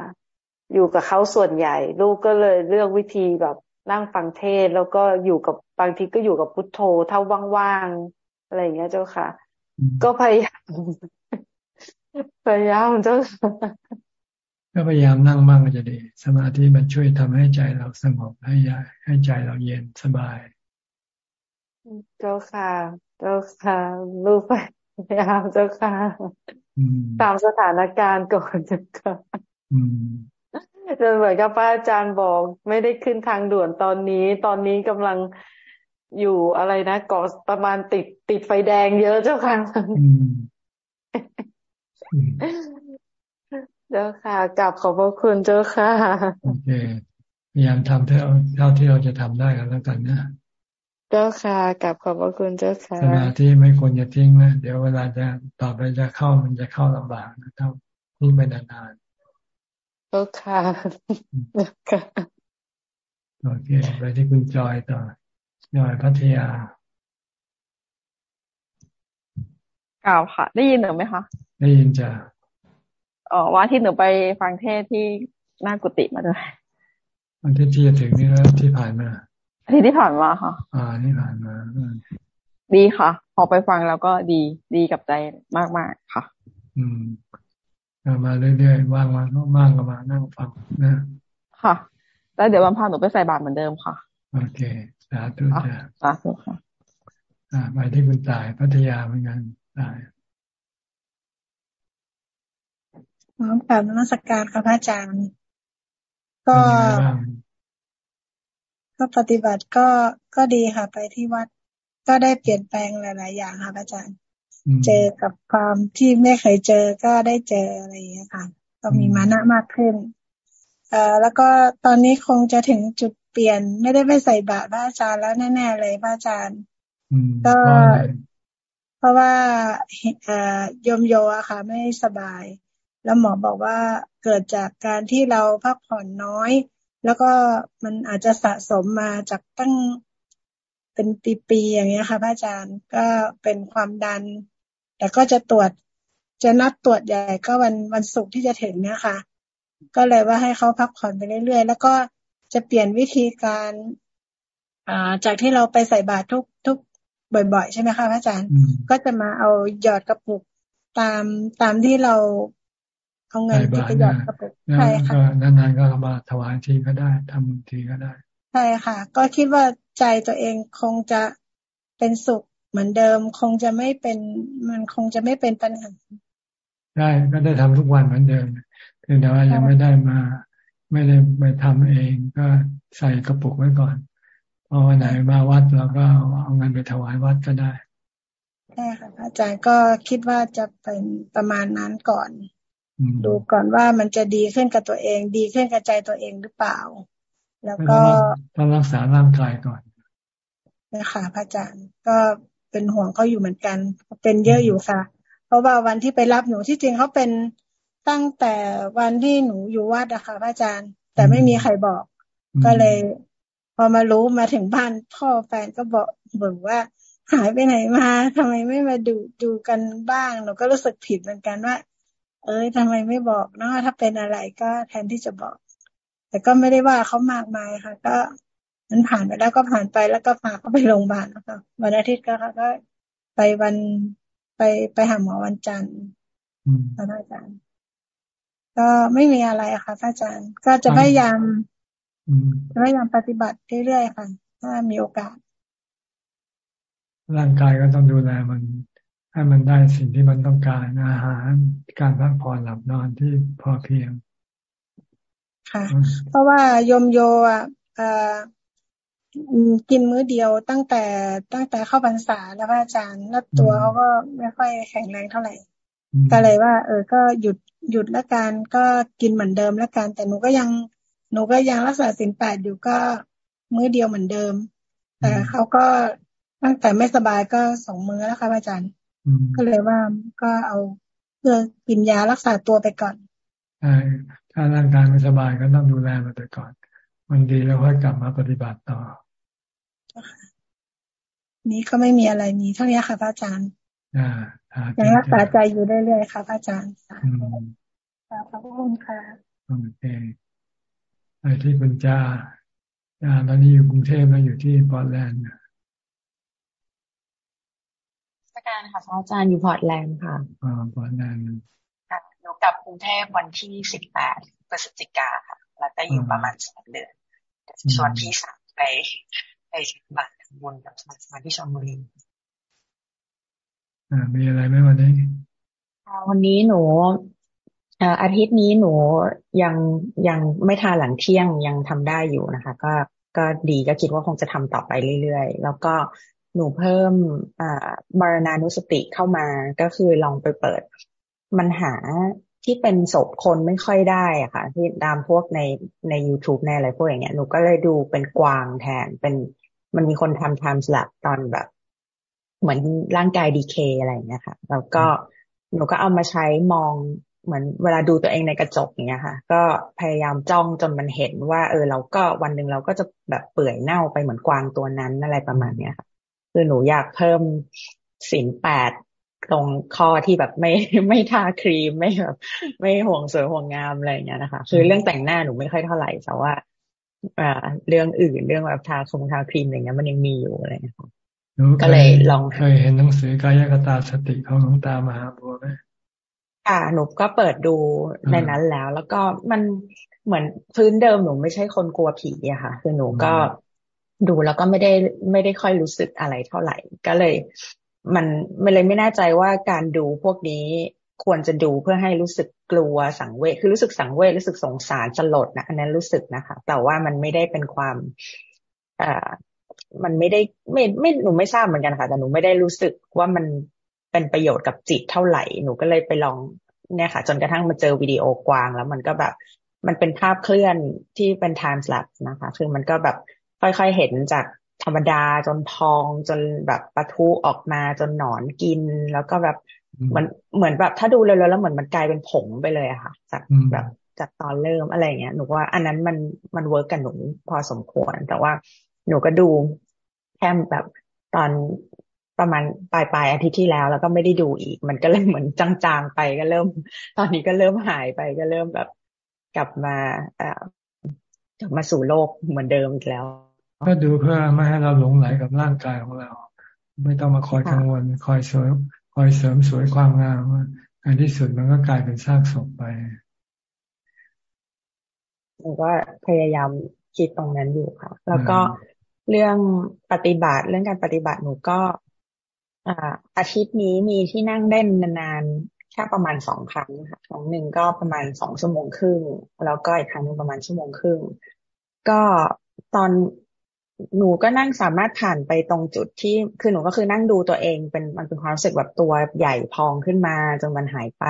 อยู่กับเขาส่วนใหญ่ ลูกก็เลยเลือกวิธีแบบนั่งฟังเทศแล้วก็อยู่กับบางทีก็อยู่กับพุทโธเท่าว่างๆอะไรอย่างเงี้ยเจ้าค่ะ ก็พยายามพยายามเจ้า ก็พยายามนั่งมั่งก็จะดี สมาธิมันช่วยทำให้ใจเราสงบให้ให้ใจเราเย็นสบาย เจ้าค่ะเจ้าค่ะลูกพยายามเจ้าค่ะตามสถานการณ์ก่อนเจ้าค่ะจนเหมือนกับพระอาจารย์บอก ไม่ได้ขึ้นทางด่วนตอนนี้ ตอนนี้กำลังอยู่อะไรนะก่อประมาณติดติดไฟแดงเยอะเจ้าค่ะ เจ้าค่ะกลับขอบพระคุณเจ้าค่ะโอเคพยายามทำเท่าเท่าที่เราจะทำได้กันแล้วกันนะเจ้าค่ะกลับขอบพระคุณเจ้าค่ะสมาธิไม่ควรจะทิ้งนะเดี๋ยวเวลาจะต่อไปจะเข้ามันจะเข้าลำบากนะถ้าทิ้งไปนานๆเจ้าค่ะเจ้าค่ะโอเคไปที่คุณจอยต่อจอยพัทยากล่าวค่ะ ได้ยินหรือไหมคะได้ยินจ้ะ อ๋อว่าที่หนูไปฟังเทศที่หน้ากุฏิมาด้วยวันที่ที่จะถึงนี่แล้วที่ผ่านมาที่ที่ผ่านมาค่ะ อ่าที่ผ่านมาดีค่ะ พอไปฟังแล้วก็ดีดีกับใจมากๆค่ะ อืมมาเรื่อยๆว่างมาก็ว่างก็มานั่งฟังนะค่ะ แล้วเดี๋ยววันพาหนูไปใส่บาตรเหมือนเดิมค่ะ โอเคสาธุจ้ะสาธุค่ะ อ่าไปที่คุณตายพัทยาเหมือนกันตาย น้อมกราบนมัสการค่ะพระอาจารย์ ก็ ก็ปฏิบัติก็ก็ดีค่ะ ไปที่วัดก็ได้เปลี่ยนแปลงหลาย ๆ อย่างค่ะพระอาจารย์ เจอกับความที่ไม่เคยเจอก็ได้เจออะไรอย่างนี้ค่ะ ก็มีมานะมากขึ้นเอ่อแล้วก็ตอนนี้คงจะถึงจุดเปลี่ยนไม่ได้ไปใส่บาตรพระอาจารย์แล้วแน่ ๆ เลยพระอาจารย์ก็เพราะว่าเอ่อยมโยอะค่ะ ไม่สบาย แล้วหมอบอกว่าเกิดจากการที่เราพักผ่อนน้อย แล้วก็มันอาจจะสะสมมาจากตั้งเป็นปีๆอย่างเงี้ยค่ะพระอาจารย์ก็เป็นความดัน แต่ก็จะตรวจจะนัดตรวจใหญ่ก็วันวันศุกร์ที่จะถึงเนี่ยค่ะ ก็เลยว่าให้เขาพักผ่อนไปเรื่อยๆ แล้วก็จะเปลี่ยนวิธีการอ่าจากที่เราไปใส่บาตรทุกทุกบ่อย ๆ ใช่ไหมคะพระอาจารย์ ก็จะมาเอาหยอดกระปุกตามตามที่เรา เอาเงินที่ไปหยอดกระปุกใช่ค่ะนานๆก็มาถวายทีก็ได้ทำทีก็ได้ใช่ค่ะ ก็คิดว่าใจตัวเองคงจะเป็นสุขเหมือนเดิม คงจะไม่เป็น มันคงจะไม่เป็นปัญหาได้ก็ได้ทำทุกวันเหมือนเดิมเพียงแต่ว่ายังไม่ได้มา ไม่ได้ไปทำเองก็ใส่กระปุกไว้ก่อนพอวันไหนมาวัดเราก็เอาเงินไปถวายวัดก็ได้ใช่ค่ะอาจารย์ก็คิดว่าจะเป็นประมาณนั้นก่อน ดูก่อนว่ามันจะดีขึ้นกับตัวเอง ดีขึ้นกับใจตัวเองหรือเปล่า แล้วก็ต้องรักษาร่างกายก่อนนะคะพระอาจารย์ก็เป็นห่วงเขาอยู่เหมือนกัน เป็นเยอะอยู่ค่ะ เพราะว่าวันที่ไปรับหนูที่จริงเขาเป็นตั้งแต่วันที่หนูอยู่วัดอะค่ะพระอาจารย์ แต่ไม่มีใครบอก ก็เลย พอมารู้มาถึงบ้านพ่อแฟนก็บอกบอกว่าหายไปไหนมาทำไมไม่มาดูดูกันบ้างหนูก็รู้สึกผิดเหมือนกันว่า เอ้ยทำไมไม่บอกเนาะถ้าเป็นอะไรก็แทนที่จะบอก แต่ก็ไม่ได้ว่าเขามากมายค่ะ ก็มันผ่านไปแล้วก็ผ่านไปแล้วก็พาเขาไปโรงพยาบาลนะคะวันอาทิตย์ก็ก็ไปวันไปไปหาหมอวันจันทร์พระอาจารย์ ก็ไม่มีอะไรค่ะพระอาจารย์ ก็จะพยายามจะพยายามปฏิบัติเรื่อยๆค่ะ ถ้ามีโอกาส ร่างกายก็ต้องดูแลมัน ให้มันได้สิ่งที่มันต้องการอาหารการพักผ่อนหลับนอนที่พอเพียง ค่ะ เพราะว่ายมโยอะกินมื้อเดียวตั้งแต่ตั้งแต่เข้าพรรษาแล้วพระอาจารย์แล้วตัวเขาก็ไม่ค่อยแข็งแรงเท่าไหร่ก็เลยว่า เออ ก็หยุดหยุดแล้วกันก็กินเหมือนเดิมแล้วกันแต่หนูก็ยังหนูก็ยังรักษาสินแปดอยู่ก็มื้อเดียวเหมือนเดิม แต่เขาก็ตั้งแต่ไม่สบายก็สองมื้อแล้วค่ะอาจารย์ ก็เลยว่าก็เอาเพื่อกินยารักษาตัวไปก่อนใช่ถ้าร่างกายไม่สบายก็ต้องดูแลมันไปก่อน มันดีแล้วค่อยกลับมาปฏิบัติต่อ นี้ก็ไม่มีอะไรมีเท่านี้ค่ะพระอาจารย์อ่ายังรักษาใจอยู่เรื่อยๆค่ะพระอาจารย์ขอบคุณค่ะโอเคไปที่คุณจ้าจ้าตอนนี้อยู่กรุงเทพแล้วอยู่ที่พอร์ตแลนด์ การค่ะพระอาจารย์อยู่พอร์ตแลนด์ค่ะอ่าพอร์ตแลนด์ค่ะหนูกลับกรุงเทพวันที่สิบแปดพฤศจิกาค่ะ แล้วก็อยู่ประมาณสองเดือนส่วนที่สามไปไปบัตรบุญกับสมาที่ชลบุรีอ่ามีอะไรไหมวันนี้วันนี้หนูอาทิตย์นี้หนูยังยังไม่ทานหลังเที่ยงยังทำได้อยู่นะคะ ก็ก็ดีก็คิดว่าคงจะทำต่อไปเรื่อยๆ แล้วก็ หนูเพิ่มอ่ามรณานุสติเข้ามาก็คือลองไปเปิด มันหาที่เป็นศพคนไม่ค่อยได้อะค่ะ ที่ตามพวกในใน youtube ในอะไรพวกอย่างเงี้ยหนูก็เลยดูเป็นกวางแทนเป็นมันมีคนทำ time slap ตอนแบบ เหมือนร่างกายดีเคอะไรอย่างเงี้ยค่ะ แล้วก็หนูก็เอามาใช้มองเหมือนเวลาดูตัวเองในกระจกอย่างเงี้ยค่ะ ก็พยายามจ้องจนมันเห็นว่า เออเราก็วันหนึ่งเราก็จะแบบเปื่อยเน่าไปเหมือนกวางตัวนั้นอะไรประมาณเนี้ยค่ะ คือหนูอยากเพิ่มสินแปดตรงข้อที่แบบไม่ไม่ทาครีมไม่แบบไม่ห่วงสวยห่วงงามอะไรอย่างเงี้ยนะคะ คือเรื่องแต่งหน้าหนูไม่ค่อยเท่าไหร่แต่ว่าอ่าเรื่องอื่นเรื่องแบบทาคงทาครีมอะไรเงี้ยมันยังมีอยู่อะไรเงี้ยค่ะก็เลยลองเคยเห็นหนังสือกายกตาสติของหลวงตามหาบัวไหมค่ะหนูก็เปิดดูในนั้นแล้ว แล้วก็มันเหมือนพื้นเดิมหนูไม่ใช่คนกลัวผีอะค่ะ คือหนูก็ ดูแล้วก็ไม่ได้ไม่ได้ค่อยรู้สึกอะไรเท่าไหร่ ก็เลย มันไม่เลยไม่แน่ใจว่าการดูพวกนี้ควรจะดูเพื่อให้รู้สึกกลัวสังเวชคือรู้สึกสังเวชรู้สึกสงสารสลดนะอันนั้นรู้สึกนะคะ แต่ว่ามันไม่ได้เป็นความอ่ามันไม่ได้ไม่ไม่หนูไม่ทราบเหมือนกันค่ะ แต่หนูไม่ได้รู้สึกว่ามันเป็นประโยชน์กับจิตเท่าไหร่ หนูก็เลยไปลองเนี่ยค่ะ จนกระทั่งมาเจอวิดีโอกวาง แล้วมันก็แบบ มันเป็นภาพเคลื่อนที่เป็น time lapse นะคะ คือมันก็แบบ ค่อยๆเห็นจากธรรมดาจนพองจนแบบปะทุออกมาจนหนอนกิน แล้วก็แบบเหมือนเหมือนแบบถ้าดูเร็วๆแล้วเหมือนมันกลายเป็นผงไปเลยอะค่ะ จากแบบจากตอนเริ่มอะไรเงี้ยหนูว่าอันนั้นมันมัน work กับหนูพอสมควร แต่ว่าหนูก็ดูแค่แบบตอนประมาณปลายปลายอาทิตย์ที่แล้ว แล้วก็ไม่ได้ดูอีก มันก็เลยเหมือนจางๆไปก็เริ่ม ตอนนี้ก็เริ่มหายไปก็เริ่มแบบกลับมาเอ่อกลับมาสู่โลกเหมือนเดิมอีกแล้ว ก็ดูเพื่อไม่ให้เราหลงใหลกับร่างกายของเรา ไม่ต้องมาคอยกังวลคอยเสริมคอยเสริมสวยความงามอันที่สุดมันก็กลายเป็นซากศพไปหนูก็พยายามคิดตรงนั้นอยู่ค่ะ แล้วก็เรื่องปฏิบัติเรื่องการปฏิบัติหนูก็อาทิตย์นี้มีที่นั่งเล่นนานๆแค่ประมาณสองครั้งค่ะครั้งหนึ่งก็ประมาณสองชั่วโมงครึ่งแล้วก็อีกครั้งหนึ่งประมาณชั่วโมงครึ่ง ก็ตอน หนูก็นั่งสามารถผ่านไปตรงจุดที่ คือหนูก็คือนั่งดูตัวเอง เป็นมันเป็นความรู้สึกแบบตัวใหญ่พองขึ้นมาจนมันหายไป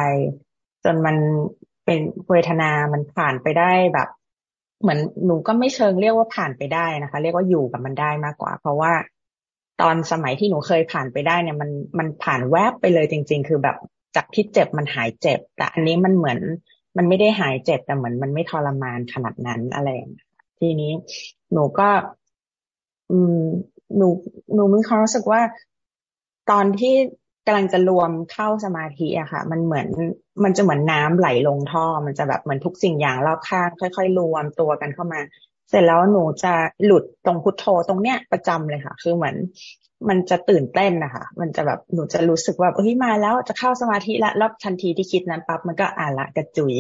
จนมันเป็นเวทนา มันผ่านไปได้แบบ เหมือนหนูก็ไม่เชิงเรียกว่าผ่านไปได้นะคะ เรียกว่าอยู่กับมันได้มากกว่า เพราะว่าตอนสมัยที่หนูเคยผ่านไปได้เนี่ย มันมันผ่านแวบไปเลยจริง ๆ คือแบบจากที่เจ็บมันหายเจ็บ แต่อันนี้มันเหมือนมันไม่ได้หายเจ็บแต่เหมือนมันไม่ทรมานขนาดนั้นอะไรทีนี้หนูก็ อืม หนู หนูมีความรู้สึกว่าตอนที่กำลังจะรวมเข้าสมาธิอะค่ะ มันเหมือน มันจะเหมือนน้ำไหลลงท่อ มันจะแบบเหมือนทุกสิ่งอย่างรอบข้างค่อย ๆ รวมตัวกันเข้ามา เสร็จแล้วหนูจะหลุดตรงพุทโธตรงเนี้ยประจำเลยค่ะ คือเหมือนมันจะตื่นเต้นนะคะ มันจะแบบหนูจะรู้สึกว่าเฮ้ยมาแล้วจะเข้าสมาธิล้วแล้วทันทีที่คิดนั้นปั๊บมันก็อ่าละกระจุย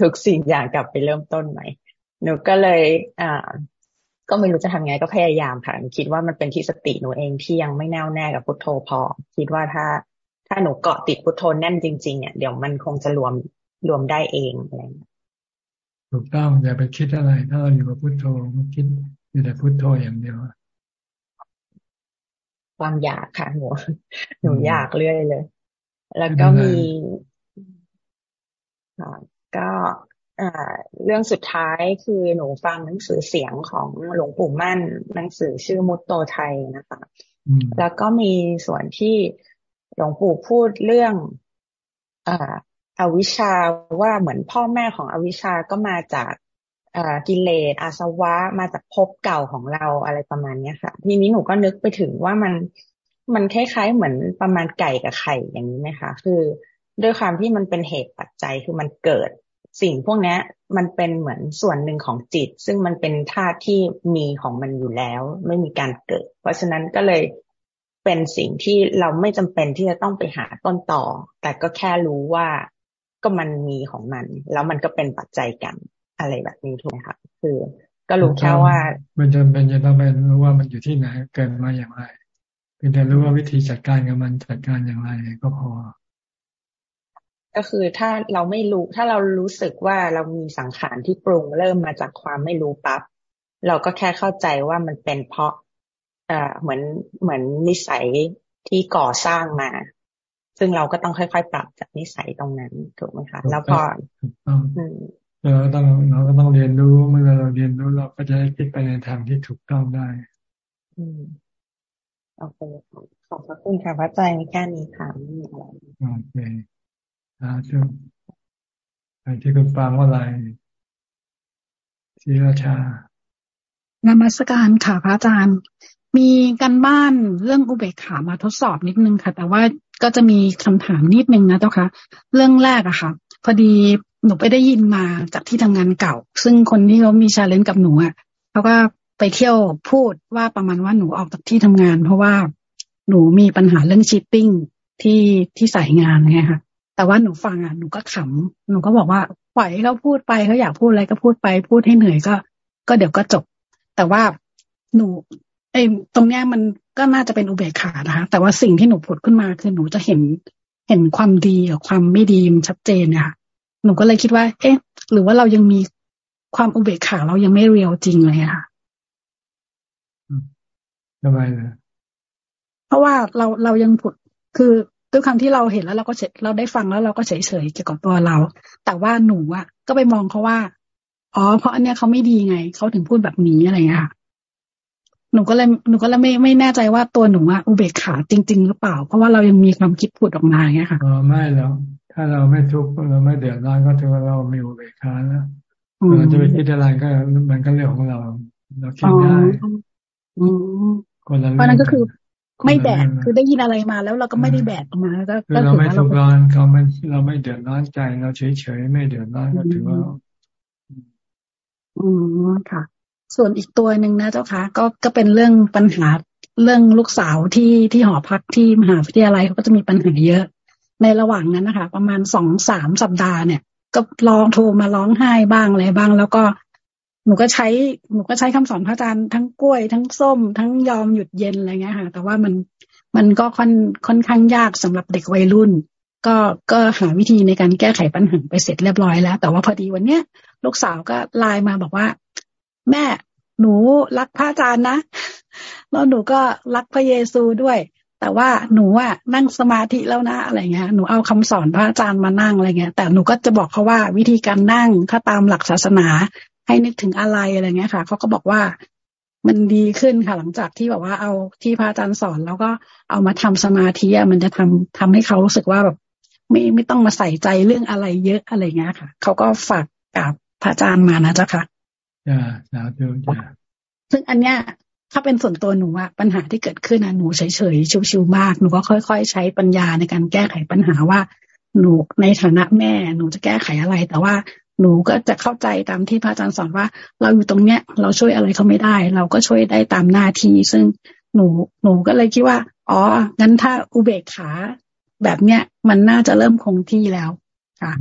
ทุกสิ่งอย่างกลับไปเริ่มต้นใหม่ หนูก็เลยอ่า ก็ไม่รู้จะทำไงก็พยายามค่ะคิดว่ามันเป็นที่สติหนูเองที่ยังไม่แน่วแน่กับพุทโธพอ คิดว่าถ้า ถ้าหนูเกาะติดพุทโธแน่นจริงๆเนี่ยเดี๋ยวมันคงจะรวมรวมได้เองอะไรถูกต้องอย่าไปคิดอะไร ถ้าเราอยู่กับพุทโธคิดอยู่แต่พุทโธอย่างเดียวความอยากค่ะหนูหนูอยากเรื่อยเลย แล้วก็มีก็ เรื่องสุดท้ายคือหนูฟังหนังสือเสียงของหลวงปู่มั่น หนังสือชื่อมุตโตไทยนะคะ แล้วก็มีส่วนที่หลวงปู่พูดเรื่องออวิชาว่าเหมือนพ่อแม่ของอวิชาก็มาจากกิเลสอาสวะมาจากภพเก่าของเราอะไรประมาณนี้ค่ะ ทีนี้หนูก็นึกไปถึงว่ามันมันคล้ายๆเหมือนประมาณไก่กับไข่อย่างนี้ไหมคะ คือด้วยความที่มันเป็นเหตุปัจจัยคือมันเกิด สิ่งพวกนี้มันเป็นเหมือนส่วนหนึ่งของจิต ซึ่งมันเป็นธาตุที่มีของมันอยู่แล้ว ไม่มีการเกิด เพราะฉะนั้นก็เลยเป็นสิ่งที่เราไม่จำเป็นที่จะต้องไปหาต้นต่อ แต่ก็แค่รู้ว่าก็มันมีของมัน แล้วมันก็เป็นปัจจัยกันอะไรแบบนี้ถูกไหมคะคือ ก็รู้แค่ว่า มันจำเป็นจะต้องไปรู้ว่ามันอยู่ที่ไหนเกิดมาอย่างไรเพียงแต่รู้ว่าวิธีจัดการกับมันจัดการอย่างไรก็พอ ก็คือถ้าเราไม่รู้ ถ้าเรารู้สึกว่าเรามีสังขารที่ปรุงเริ่มมาจากความไม่รู้ปับ๊บเราก็แค่เข้าใจว่ามันเป็นเพราะเอ่อเหมือนเหมือนนิสัยที่ก่อสร้างมา ซึ่งเราก็ต้องค่อยๆ ปรับจากนิสัยตรงนั้นถูกไหมคะ แล้วพอเราต้องเราก็ต้องเรียนรู้เมื่อเราเรียนรู้เราก็จะได้คิดไปในทางที่ถูกต้องได้ อืมโอเคขอบพระคุณค่ะพระอาจารย์แค่นี้ค่ะไม่มีอะไรโอเค สาธุไปที่คุณฟังว่าอะไรศิราชานมัสการค่ะพระอาจารย์ มีกันบ้านเรื่องอุเบกขามาทดสอบนิดนึงค่ะ แต่ว่าก็จะมีคำถามนิดนึงนะเจ้าค่ะเรื่องแรกอะค่ะ พอดีหนูไปได้ยินมาจากที่ทำงานเก่า ซึ่งคนที่เขามีชาเลนจ์กับหนูอะเขาก็ไปเที่ยวพูดว่าประมาณว่าหนูออกจากที่ทำงาน เพราะว่าหนูมีปัญหาเรื่องชิปปิ้งที่ที่สายงานไงค่ะ แต่ว่าหนูฟังอะหนูก็ขำหนูก็บอกว่าปล่อยให้เขาพูดไปเขาอยากพูดอะไรก็พูดไป พูดให้เหนื่อยก็ ก็เดี๋ยวก็จบ แต่ว่าหนูไอ้ตรงเนี้ยมันก็น่าจะเป็นอุเบกขานะคะแต่ว่าสิ่งที่หนูผุดขึ้นมาคือหนูจะเห็นเห็นความดีกับความไม่ดีมันชัดเจนนะคะหนูก็เลยคิดว่า เอ๊ะ หรือว่าเรายังมีความอุเบกขาเรายังไม่เรียวจริงเลยค่ะทำไมนะเพราะว่าเราเรายังผุดคือ ด้วยคำที่เราเห็นแล้วเราก็เราได้ฟังแล้วเราก็เฉยเฉยเกี่ยวกับตัวเรา แต่ว่าหนูอะ ก็ไปมองเขาว่า อ๋อ เพราะอันเนี้ยเขาไม่ดีไงเขาถึงพูดแบบนี้อะไรเงี้ยค่ะหนูก็เลยหนูก็เลยไม่ไม่แน่ใจว่าตัวหนูอะอุเบกขาจริง ๆ หรือเปล่า เพราะว่าเรายังมีความคิดพูดออกมาเงี้ยค่ะอ๋อไม่แล้วถ้าเราไม่ทุกข์เราไม่เดือดร้อนก็ถือว่าเรามีอุเบกขาแล้วเราจะไปคิดอะไรก็มันก็เรื่องของเรา เราคิดได้คนละเรื่องเพราะนั้นก็คือ ไม่แบกคือได้ยินอะไรมาแล้วเราก็ไม่ได้แบกมาก็คือเราไม่ทุกข์ร้อนเขาไม่เราไม่เดือดร้อนใจเราเฉยเฉยไม่เดือดร้อนก็ถือว่าอืมค่ะ ส่วนอีกตัวหนึ่งนะเจ้าค่ะก็ก็เป็นเรื่องปัญหาเรื่องลูกสาวที่ที่หอพักที่มหาวิทยาลัยเขาก็จะมีปัญหาเยอะ ในระหว่างนั้นนะคะ ประมาณสองสามสัปดาห์เนี่ย ก็ร้องโทรมาร้องไห้บ้างอะไรบ้าง แล้วก็ หนูก็ใช้หนูก็ใช้คำสอนพระอาจารย์ทั้งกล้วย ทั้งส้ม ทั้งยอมหยุดเย็นอะไรเงี้ยค่ะ แต่ว่ามันมันก็ค่อนค่อนข้างยากสำหรับเด็กวัยรุ่น ก็ก็หาวิธีในการแก้ไขปัญหาไปเสร็จเรียบร้อยแล้ว แต่ว่าพอดีวันเนี้ยลูกสาวก็ไลน์มาบอกว่า แม่หนูรักพระอาจารย์นะแล้วหนูก็รักพระเยซูด้วย แต่ว่าหนูอะนั่งสมาธิแล้วนะอะไรเงี้ยหนูเอาคำสอนพระอาจารย์มานั่งอะไรเงี้ย แต่หนูก็จะบอกเขาว่าวิธีการนั่งถ้าตามหลักศาสนา ให้นึกถึงอะไรอะไรเงี้ยค่ะเขาก็บอกว่ามันดีขึ้นค่ะ หลังจากที่แบบว่าเอาที่พระอาจารย์สอน แล้วก็เอามาทำสมาธิมันจะทำทำให้เขารู้สึกว่าแบบไม่ไม่ต้องมาใส่ใจเรื่องอะไรเยอะอะไรเงี้ยค่ะเขาก็ฝากกับพระอาจารย์มานะเจ้าค่ะจ้าสาธุจ้าซึ่งอันเนี้ยถ้าเป็นส่วนตัวหนูอะปัญหาที่เกิดขึ้นอะหนูเฉยๆชิวๆมากหนูก็ค่อยๆ ใช้ปัญญาในการแก้ไขปัญหาว่า หนูในฐานะแม่หนูจะแก้ไขอะไร แต่ว่า หนูก็จะเข้าใจตามที่พระอาจารย์สอนว่า เราอยู่ตรงเนี้ย เราช่วยอะไรเขาไม่ได้ เราก็ช่วยได้ตามหน้าที่ซึ่งหนูหนูก็เลยคิดว่า อ๋อ งั้นถ้าอุเบกขาแบบเนี้ยมันน่าจะเริ่มคงที่แล้วค่ะ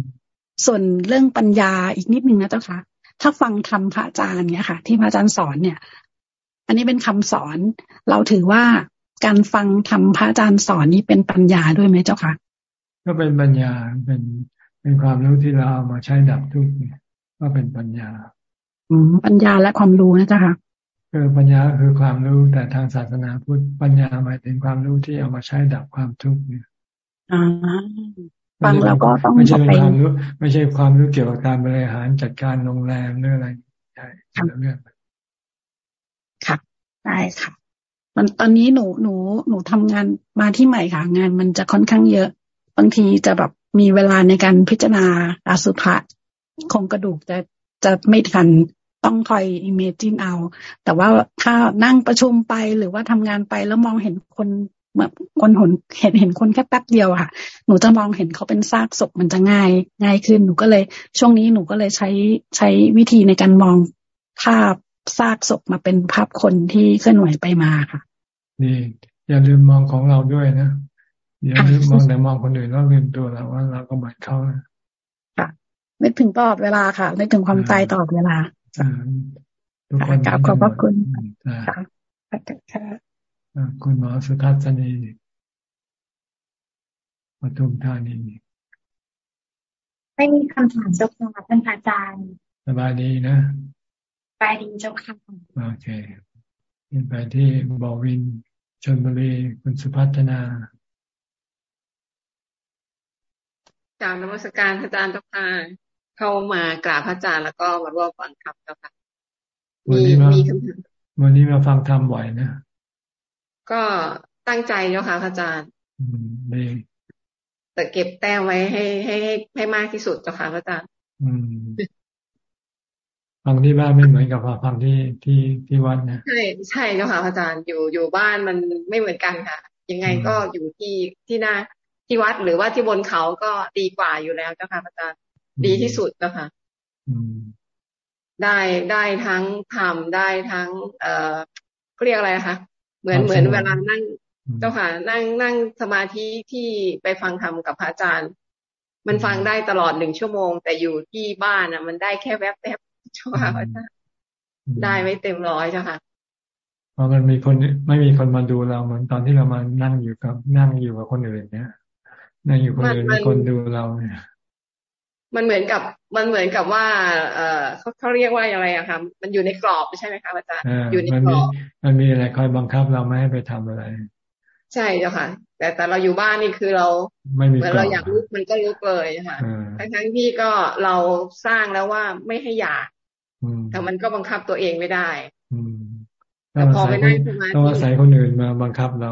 ส่วนเรื่องปัญญาอีกนิดนึงนะเจ้าค่ะ ถ้าฟังคำพระอาจารย์เนี่ยค่ะ ที่พระอาจารย์สอนเนี่ย อันนี้เป็นคำสอน เราถือว่าการฟังธรรมพระอาจารย์สอนนี้เป็นปัญญาด้วยไหมเจ้าค่ะ ก็เป็นปัญญาเป็น เป็นความรู้ที่เราเอามาใช้ดับทุกข์ก็เป็นปัญญาอืมปัญญาและความรู้นะเจ้าค่ะคือปัญญาคือความรู้แต่ทางศาสนาพุทธปัญญาหมายถึงความรู้ที่เอามาใช้ดับความทุกข์เนี่ยฟังแล้วก็ต้องไม่ใช่ความรู้ ไม่ใช่ความรู้เกี่ยวกับการบริหารจัดการโรงแรมหรืออะไรใช่เรื่องค่ะได้ค่ะมันตอนนี้หนูหนูหนูทำงานมาที่ใหม่ค่ะ งานมันจะค่อนข้างเยอะ บางทีจะแบบ มีเวลาในการพิจารณาอสุภะโครงกระดูกจะจะไม่ทันต้องคอย imagine เอา แต่ว่าถ้านั่งประชุมไปหรือว่าทำงานไปแล้วมองเห็นคนแบบคนหนเห็นเห็นคนแค่แป๊บเดียวค่ะ หนูจะมองเห็นเขาเป็นซากศพมันจะง่ายง่ายขึ้นหนูก็เลย ช่วงนี้หนูก็เลยใช้ใช้วิธีในการมองภาพซากศพมาเป็นภาพคนที่เคลื่อนไหวไปมาค่ะนี่อย่าลืมมองของเราด้วยนะ อย่าลืมมองแต่มองคนอื่นแล้วลืมตัวเราว่าเราก็เหมือนเขาค่ะนึกถึงตลอดเวลาค่ะนึกถึงความตายตลอดเวลาทุกคนขอบพระคุณค่ะคุณหมอสุทัศนีปทุมธานีไม่มีคำถามเจ้าค่ะท่านอาจารย์สบายดีนะสบายดีเจ้าค่ะโอเคไปที่บอวินชนบุรีคุณสุพัฒนา จากนมัสการอาจารย์เจ้าค่ะเข้ามากราบพระอาจารย์แล้วก็มาร่วมฟังธรรมเจ้าค่ะมีมีคำถามวันนี้มาฟังธรรมบ่อยนะ ก็ตั้งใจเจ้าค่ะพระอาจารย์ดีแต่เก็บแต้มไว้ให้ให้ให้ให้มากที่สุดเจ้าค่ะพระอาจารย์ฟังที่บ้านไม่เหมือนกับฟังที่ที่ที่วัดนะใช่ใช่เจ้าค่ะพระอาจารย์อยู่อยู่บ้านมันไม่เหมือนกันค่ะ ยังไงก็อยู่ที่ที่หน้า ที่วัดหรือว่าที่บนเขาก็ดีกว่าอยู่แล้วเจ้าค่ะพระอาจารย์ดีที่สุดเจ้าค่ะได้ได้ทั้งทำได้ทั้ง เอ่อเรียกอะไรคะเหมือนเหมือนเวลานั่งเจ้าค่ะ นั่งนั่งสมาธิที่ไปฟังธรรมกับพระอาจารย์ มันฟังได้ตลอดหนึ่งชั่วโมง แต่อยู่ที่บ้านอะ มันได้แค่แวบแวบเจ้าค่ะพระอาจารย์ได้ไม่เต็มร้อยเจ้าค่ะเพราะมันมีคนไม่มีคนมาดูเราเหมือนตอนที่เรามานั่งอยู่กับนั่งอยู่กับคนอื่นเนี่ย นั่งอยู่คนอื่นมีคนดูเราเนี่ยมันเหมือนกับ มันเหมือนกับว่า เออเขาเขาเรียกว่าอะไรอะคะมันอยู่ในกรอบใช่ไหมคะอาจารย์อยู่ในกรอบมันมีอะไรคอยบังคับเราไม่ให้ไปทำอะไร ใช่เจ้าค่ะ แต่แต่เราอยู่บ้านนี่คือเราไม่มีเราอยากลุกมันก็ลุกเลยค่ะทั้งทั้งที่ก็เราสร้างแล้วว่าไม่ให้อยากแต่มันก็บังคับตัวเองไม่ได้แต่พอไปนั่งสมาธิต้องอาศัยคนอื่นมาบังคับเรา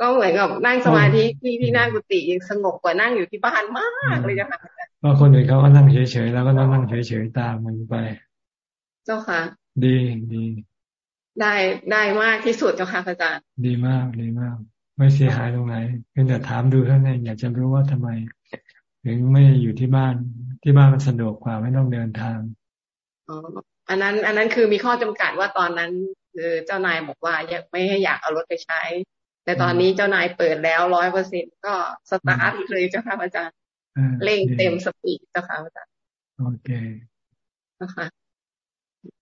ก็เหมือนกับนั่งสมาธิที่ที่นั่งกุฏิยังสงบกว่านั่งอยู่ที่บ้านมากเลยจ้ะค่ะเพราะคนอื่นเขาก็นั่งเฉยๆแล้วก็ต้องนั่งเฉยๆตามมันไป เจ้าค่ะ ดีดีได้ได้มากที่สุดเจ้าค่ะอาจารย์ดีมากดีมาก ไม่เสียหายตรงไหนเพียงแต่ถามดูเท่านั้นอยากจะรู้ว่าทำไม ถึงไม่อยู่ที่บ้านที่บ้านมันสะดวกกว่าไม่ต้องเดินทางอ๋ออันนั้น อันนั้นคือมีข้อจำกัดว่าตอนนั้นคือเจ้านายบอกว่าอยากไม่ให้อยากเอารถไปใช้ แต่ตอนนี้เจ้านายเปิดแล้วร้อยเปอร์เซ็นก็สตาร์ทเลยเจ้าค่ะอาจารย์เร่งเต็มสปีดเจ้าค่ะอาจารย์โอเคนะคะ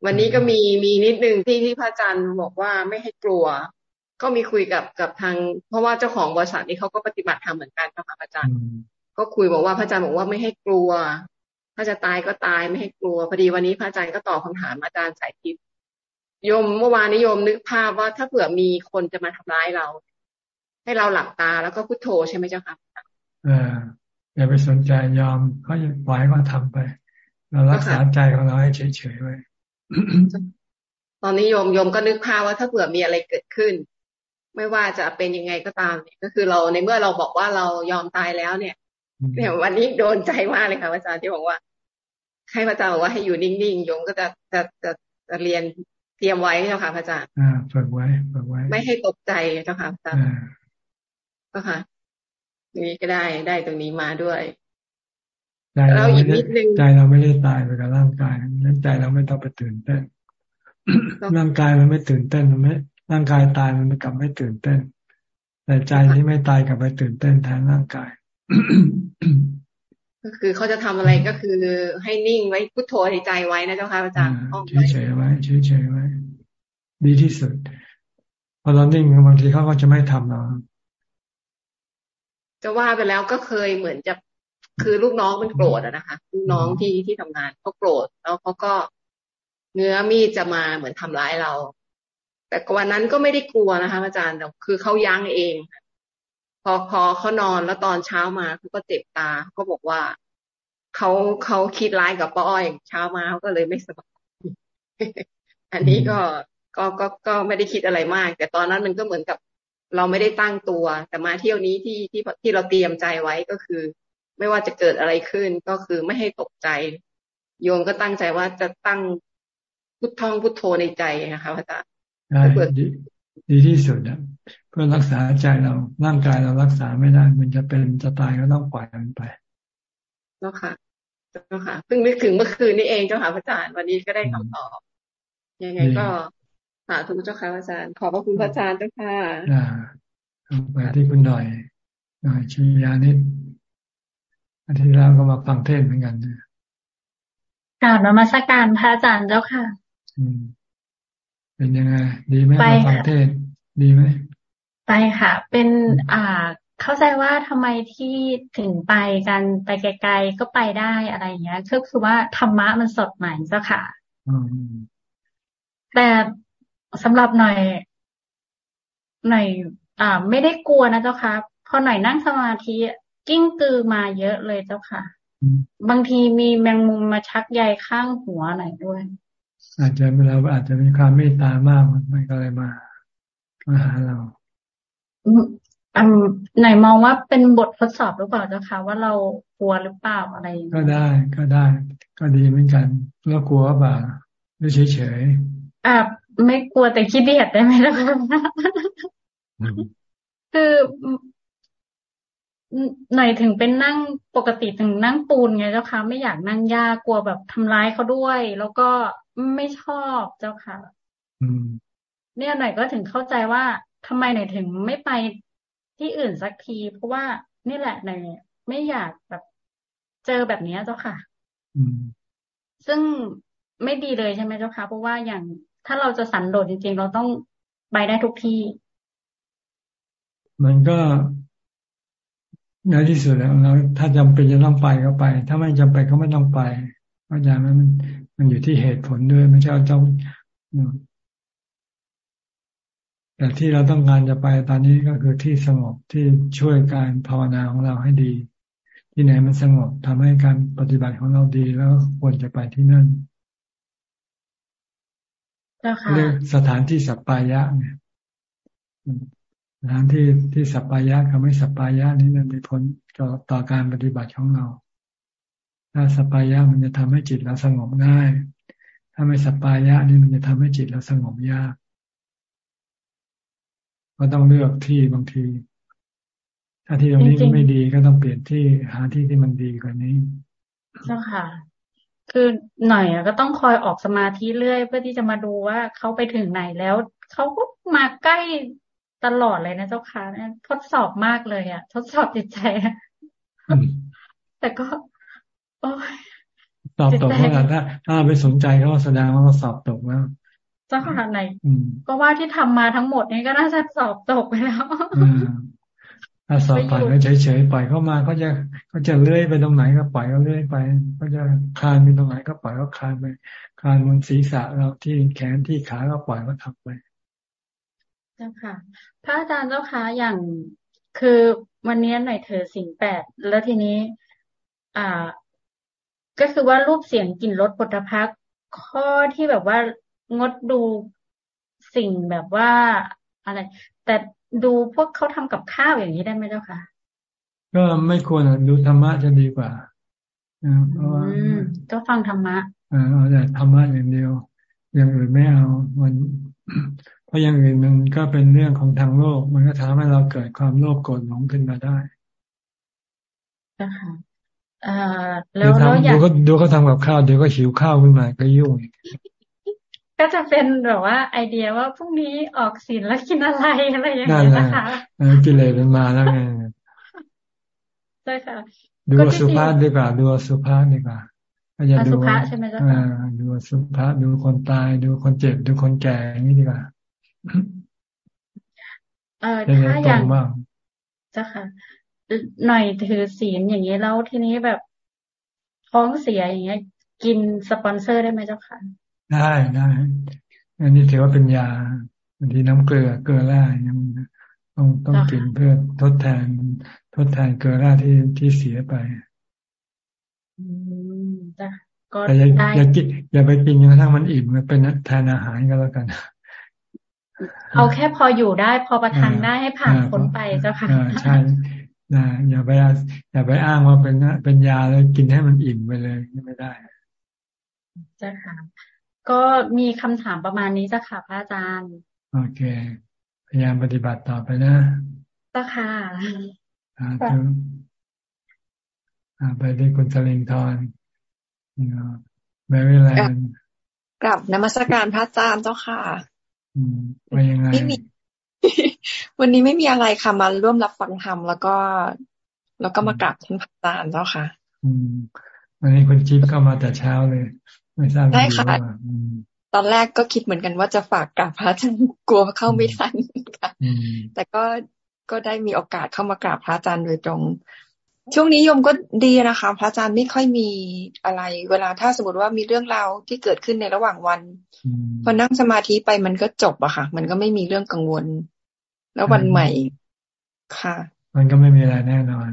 วันนี้ก็มีมีนิดนึงที่ที่พระอาจารย์บอกว่าไม่ให้กลัว ก็มีคุยกับกับทาง เพราะว่าเจ้าของบริษัทนี้เขาก็ปฏิบัติธรรมเหมือนกันเจ้าค่ะอาจารย์ ก็คุยบอกว่าพระอาจารย์บอกว่าไม่ให้กลัว ถ้าจะตายก็ตายไม่ให้กลัวพอดีวันนี้พระอาจารย์ก็ตอบคาถามอาจารย์สายทิพย์โยมเมื่อวานนิยมนึกภาพว่าถ้าเผื่อมีคนจะมาทำร้ายเรา ให้เราหลับตาแล้วก็พุโทโธใช่ไหมเจ้าค่ะเอออย่าไปสนใจยอมเขาปล่อยเขาทาไป เรารักษาใจของเราให้เฉยๆไว้ตอนนี้โยมโยมก็นึกภาพว่าถ้าเผื่อมีอะไรเกิดขึ้น ไม่ว่าจะเป็นยังไงก็ตามเนี่ยก็คือเราในเมื่อเราบอกว่าเรายอมตายแล้วเนี่ยเนี่ยวันนี้โดนใจมากเลยค่ะอาจารย์ที่บอกว่าให้พระอาจารย์บอกว่าให้อยู่นิ่งๆโยมก็จะจะจะจะเรียนเตรียมไว้เจ้าค่ะพระอาจารย์อ่าฝึกไว้ฝึกไว้ ไม่ให้ตกใจเจ้าค่ะพระอาจารย์ ก็ค่ะนี้ก็ได้ได้ตรงนี้มาด้วยใจเราไม่ได้ใจเราไม่ได้ตายไปกับร่างกายนั้นใจเราไม่ต้องไปตื่นเต้นร่างกายมันไม่ตื่นเต้นมันไม่ร่างกายตายมันกลับไม่ตื่นเต้น แต่ใจที่ไม่ตายกลับไปตื่นเต้นแทนร่างกาย ก็คือเขาจะทำอะไรก็คือให้นิ่งไว้พุทโธในใจไว้นะเจ้าค่ะอาจารย์เฉยๆไว้เฉยๆไว้ ดีที่สุดพอเรานิ่งบางทีเขาก็จะไม่ทำเรา จะว่าไปแล้วก็เคยเหมือนจะคือลูกน้องมันโกรธอะนะคะลูกน้องที่ที่ทำงานเขาโกรธแล้วเขาก็เนื้อมีดจะมาเหมือนทำร้ายเรา แต่วันนั้นก็ไม่ได้กลัวนะคะ อาจารย์แต่คือเขายั้งเอง พอพอเขานอนแล้วตอนเช้ามาเขาก็เจ็บตาเขาบอกว่าเขาเขาคิดร้ายกับป้าอ้อยเช้ามาเขาก็เลยไม่สบายอันนี้ก็ก็ก็ก็ไม่ได้คิดอะไรมาก แต่ตอนนั้นมันก็เหมือนกับ เราไม่ได้ตั้งตัว แต่มาเที่ยวนี้ที่ที่ที่เราเตรียมใจไว้ก็คือ ไม่ว่าจะเกิดอะไรขึ้นก็คือไม่ให้ตกใจ โยมก็ตั้งใจว่าจะตั้งพุทท่องพุทโธในใจนะคะพระอาจารย์ดีดีที่สุดนะเพื่อรักษาใจเราร่างกายเรารักษาไม่ได้ มันจะเป็นจะตายก็ต้องปล่อยมันไปเจ้าค่ะเจ้าค่ะเพิ่งนึกถึงเมื่อคืนนี้เองเจ้าค่ะพระอาจารย์วันนี้ก็ได้คำตอบยังไงก็ สาธุเจ้าค่ะอาจารย์ ขอบพระคุณพระอาจารย์เจ้าค่ะอ่าไปที่คุณหน่อยหน่อยชียานิดอาทิตย์แล้วก็มาฟังเทศเหมือนกันนะกราบนมัสการพระอาจารย์เจ้าค่ะ อืม เป็นยังไง ดีไหมมาฟังเทศ ดีไหมไปค่ะ เป็นอ่าเข้าใจว่าทำไมที่ถึงไปกันไปไกลๆก็ไปได้อะไรอย่างเงี้ยคือคือว่าธรรมะมันสดใหม่เจ้าค่ะแต่ สำหรับหน่อยหน่อยอ่า ไม่ได้กลัวนะเจ้าค่ะพอหน่อยนั่งสมาธิกิ้งกือมาเยอะเลยเจ้าค่ะ บางทีมีแมงมุมมาชักใยข้างหัวหน่อยด้วย อาจจะเราอาจจะมีความเมตตามากมันก็เลยมามาหาเราอืมไหนมองว่าเป็นบททดสอบหรือเปล่าเจ้าค่ะว่าเรากลัวหรือเปล่าอะไร ก็ได้ก็ได้ ก็ดีเหมือนกันแล้วกลัวเปล่าไม่เฉยเฉยอ่า ไม่กลัวแต่คิดเดียดได้ไหมล่ะคะคือหน่อยถึงเป็นนั่งปกติถึงนั่งปูนไงเจ้าค่ะ ไม่อยากนั่งยากกลัวแบบทำร้ายเขาด้วย แล้วก็ไม่ชอบเจ้าค่ะเนี่ยหน่อยก็ถึงเข้าใจว่าทำไมหน่อยถึงไม่ไปที่อื่นสักที เพราะว่านี่แหละหน่อยไม่อยากแบบเจอแบบนี้เจ้าค่ะซึ่งไม่ดีเลยใช่ไหมเจ้าค่ะเพราะว่าอย่าง ถ้าเราจะสันโดษจริง ๆ เราต้องไปได้ทุกที่ มันก็ในที่สุดแล้วเราถ้าจำเป็นจะต้องไปก็ไป ถ้าไม่จำเป็นก็ไม่ต้องไปเพราะฉะนั้นมัน มันอยู่ที่เหตุผลด้วยไม่ใช่ต้องแต่ที่เราต้องการจะไปตอนนี้ก็คือที่สงบที่ช่วยการภาวนาของเราให้ดี ที่ไหนมันสงบทำให้การปฏิบัติของเราดีแล้วควรจะไปที่นั่น เรียกสถานที่สัปปายะเนี่ยสถานที่ที่สัปปายะกับไม่สัปปายะนี้มันมีผลต่อต่อการปฏิบัติของเรา ถ้าสัปปายะมันจะทำให้จิตเราสงบง่าย ถ้าไม่สัปปายะนี่มันจะทำให้จิตเราสงบยากก็ต้องเลือกที่บางที ถ้าที่ตรงนี้ไม่ดีก็ต้องเปลี่ยนที่หาที่ที่มันดีกว่านี้เจ้าค่ะ คือหน่อยก็ต้องคอยออกสมาธิเรื่อย เพื่อที่จะมาดูว่าเขาไปถึงไหนแล้วเขาก็มาใกล้ตลอดเลยนะเจ้าค่ะทดสอบมากเลยอะ ทดสอบจิตใจแต่ก็ โอ้ยสอบตกเมื่อถ้า ถ้าไปสนใจเขาแสดงว่าเราสอบตกแล้วเจ้าค่ะไหนก็ว่าที่ทำมาทั้งหมดนี้ก็น่าจะสอบตกไปแล้ว ถ้าสอบผ่านก็เฉยๆปล่อยเข้ามาก็จะก็จะเลื่อยไปตรงไหนก็ปล่อยก็เลื่อยไป ก็จะคลานไปตรงไหนก็ปล่อยก็คลานไปคลานบนศีรษะเราที่แขนที่ขาก็ปล่อยก็ทำไปเจ้าค่ะพระอาจารย์เจ้าค่ะอย่างคือวันนี้หน่อยเธอสิ่งแปดแล้วทีนี้ อ่า ก็คือว่ารูปเสียงกลิ่นรสปุถพักข้อที่แบบว่างดดูสิ่งแบบว่าอะไร แต่ ดูพวกเขาทำกับข้าวอย่างนี้ได้ไหมเจ้าค่ะก็ไม่ควรดูธรรมะจะดีกว่าเพราะว่าก็ฟังธรรมะเอาแต่ธรรมะอย่างเดียว อย่างอื่นไม่เอามัน เพราะอย่างอื่นมันก็เป็นเรื่องของทางโลก มันก็ทำให้เราเกิดความโลภโกรธหลงขึ้นมาได้ค่ะแล้วแล้วอยากดูเขาทำกับข้าวเดี๋ยวก็หิวข้าวขึ้นมาก็ยุ่ง ก็จะเป็นแบบว่า ไอเดียว่าพรุ่งนี้ออกสินแล้วกินอะไรอะไรอย่างเงี้ยนะคะกิเลสมันมาแล้วไงใช่ค่ะดูสุภาพดีกว่าดูสุภาพดีกว่าก็จะดูใช่ไหมจ๊ะดูสุภาพดูคนตายดูคนเจ็บดูคนแก่อย่างนี้ดีกว่าเออถ้าอย่างจ้ะค่ะ หน่อยถือศีลอย่างนี้แล้วทีนี้แบบท้องเสียอย่างเงี้ย กินสปอนเซอร์ได้ไหมเจ้าค่ะ ได้ได้อันนี้ถือว่าเป็นยาบางทีน้ำเกลือเกลือแร่ยังต้องต้องกินเพื่อทดแทน ทดแทนเกลือแร่ที่ที่เสียไปแต่อย่าอย่ากินอย่าไปกินจนกระทั่งมันอิ่มมันเป็นแทนอาหารก็แล้วกัน เอาแค่พออยู่ได้ พอประทังได้ให้ผ่านพ้นไปเจ้าค่ะใช่นะอย่าไปอย่าไปอ้างว่าเป็นเป็นยาแล้วกินให้มันอิ่มไปเลยไม่ได้เจ้าค่ะ ก็มีคำถามประมาณนี้เจ้าค่ะพระอาจารย์ โอเค พยายามปฏิบัติต่อไปนะเจ้าค่ะอ่าไปที่คุณสลิงทอนแมริแลนด์กับนมัสการพระอาจารย์เจ้าค่ะอืมไปยังไงไม่มีวันนี้ไม่มีอะไรค่ะมาร่วมรับฟังธรรมแล้วก็ แล้วก็มากราบท่านพระอาจารย์เจ้าค่ะ อืมวันนี้คุณจิ๊บเข้ามาแต่เช้าเลย ไม่ทราบได้ค่ะ ตอนแรกก็คิดเหมือนกันว่าจะฝากกราบพระอาจารย์กลัวเข้าไม่ทันค่ะแต่ก็ก็ได้มีโอกาสเข้ามากราบพระอาจารย์โดยตรง ช่วงนี้โยมก็ดีนะคะ พระอาจารย์ไม่ค่อยมีอะไร เวลาถ้าสมมติว่ามีเรื่องราวที่เกิดขึ้นในระหว่างวัน พอนั่งสมาธิไปมันก็จบอะค่ะ มันก็ไม่มีเรื่องกังวล แล้ววันใหม่ค่ะ มันก็ไม่มีอะไรแน่นอน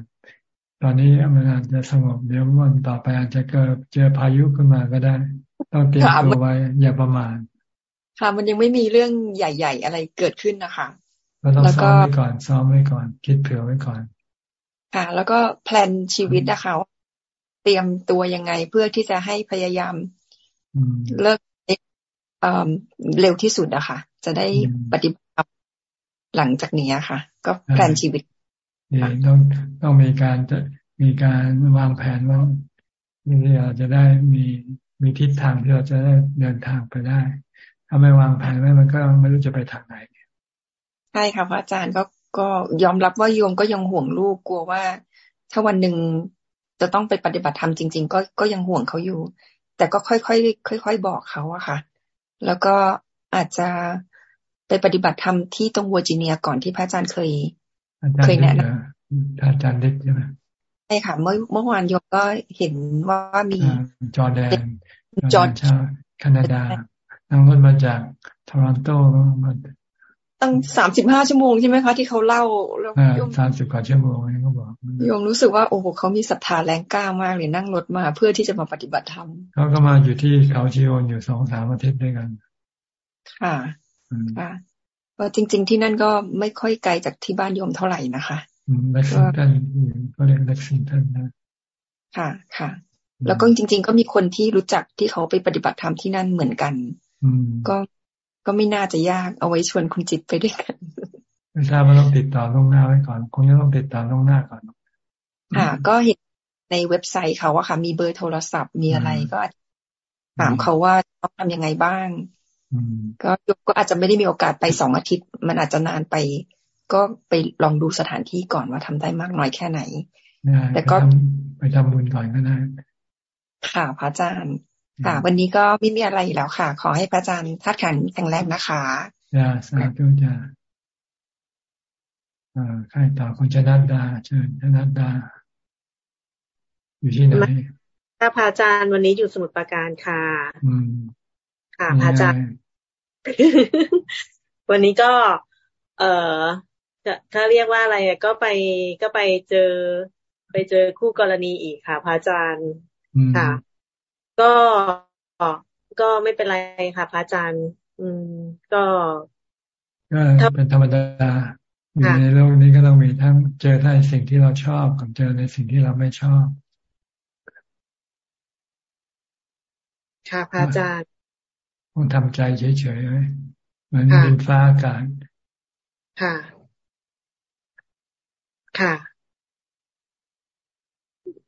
ตอนนี้มันอาจจะสงบเดี๋ยววันต่อไปอาจจะเกิดเจอพายุขึ้นมาก็ได้ ต้องเตรียมตัวไว้อย่าประมาทค่ะ มันยังไม่มีเรื่องใหญ่ ๆ อะไรเกิดขึ้นนะคะเราต้องซ้อมไว้ก่อนซ้อมไว้ก่อน คิดเผื่อไว้ก่อน ค่ะ แล้วก็แพลนชีวิตนะคะเตรียมตัวยังไงเพื่อที่จะให้พยายามเลิกเร็วที่สุดอะค่ะจะได้ปฏิบัติหลังจากนี้ค่ะ ก็แผนชีวิต ต้องต้องมีการจะมีการวางแผนว่าที่เราจะได้มีมีทิศทางที่เราจะได้เดินทางไปได้ ถ้าไม่วางแผนไว้มันก็ไม่รู้จะไปทางไหนใช่ค่ะพระอาจารย์ก็ก็ยอมรับว่าโยมก็ยังห่วงลูกกลัวว่า ถ้าวันหนึ่งจะต้องไปปฏิบัติธรรมจริง ๆ ก็ก็ยังห่วงเขาอยู่ แต่ก็ค่อยๆค่อย ๆ บอกเขาอะค่ะ แล้วก็อาจจะไปปฏิบัติธรรมที่ตรงวอร์จิเนียก่อนที่พระอาจารย์เคย เคยแนะนำอาจารย์เด็กใช่ไหมใช่ค่ะ เมื่อเมื่อวานโยมก็เห็นว่ามีจอร์แดนจอร์ชาแคนาดานั่งรถมาจากทอรอนโตมาตั้งสามสิบห้าชั่วโมงใช่ไหมคะ ที่เขาเล่าสามสิบกว่าชั่วโมงเขาบอกโยมรู้สึกว่าโอ้โหเขามีศรัทธาแรงกล้ามากเลยนั่งรถมาเพื่อที่จะมาปฏิบัติธรรมเขาก็มาอยู่ที่เขาชิโอนอยู่สองสามอาทิตย์ด้วยกัน ค่ะค่ะ ก็จริง ๆ ที่นั่นก็ไม่ค่อยไกลจากที่บ้านโยมเท่าไหร่นะคะเล็กซิงตันก็เรียกเล็กซิงตันนะค่ะค่ะ แล้วก็จริง ๆ ก็มีคนที่รู้จักที่เขาไปปฏิบัติธรรมที่นั่นเหมือนกันก็ก็ไม่น่าจะยากเอาไว้ชวนคุณจิตไปด้วยกันไม่ทราบว่าต้องติดต่อล่วงหน้าไว้ก่อนคงจะต้องติดต่อล่วงหน้าก่อนค่ะ ก็เห็นในเว็บไซต์เขาว่าค่ะ มีเบอร์โทรศัพท์มีอะไรก็ถามเขาว่าต้องทำยังไงบ้าง ก็ก็อาจจะไม่ได้มีโอกาสไปสองอาทิตย์ มันอาจจะนานไป ก็ไปลองดูสถานที่ก่อนว่าทำได้มากน้อยแค่ไหนแต่ก็ไปทำบุญก่อนก็ได้ค่ะพระอาจารย์ค่ะวันนี้ก็ไม่มีอะไรแล้วค่ะ ขอให้พระอาจารย์ทัดขันแข็งแรงนะคะจ้าสาธุจ้าอ่าใครต่อคุณชนัดดา เชิญชนัดดา อยู่ที่ไหนค่ะพระอาจารย์วันนี้อยู่สมุทรปราการค่ะ อืมค่ะพระอาจารย์ วันนี้ก็ เอ่อถ้าเรียกว่าอะไรก็ไปก็ไปเจอ ไปเจอคู่กรณีอีกค่ะพระอาจารย์ค่ะ ก็ก็ไม่เป็นไรค่ะพระอาจารย์ อืม ก็ก็เป็นธรรมดาอยู่ในโลกนี้ก็ต้องมีทั้งเจอทั้งสิ่งที่เราชอบกับเจอในสิ่งที่เราไม่ชอบ ค่ะพระอาจารย์ ต้องทำใจเฉยๆไว้เหมือนดินฟ้าอากาศค่ะ ค่ะ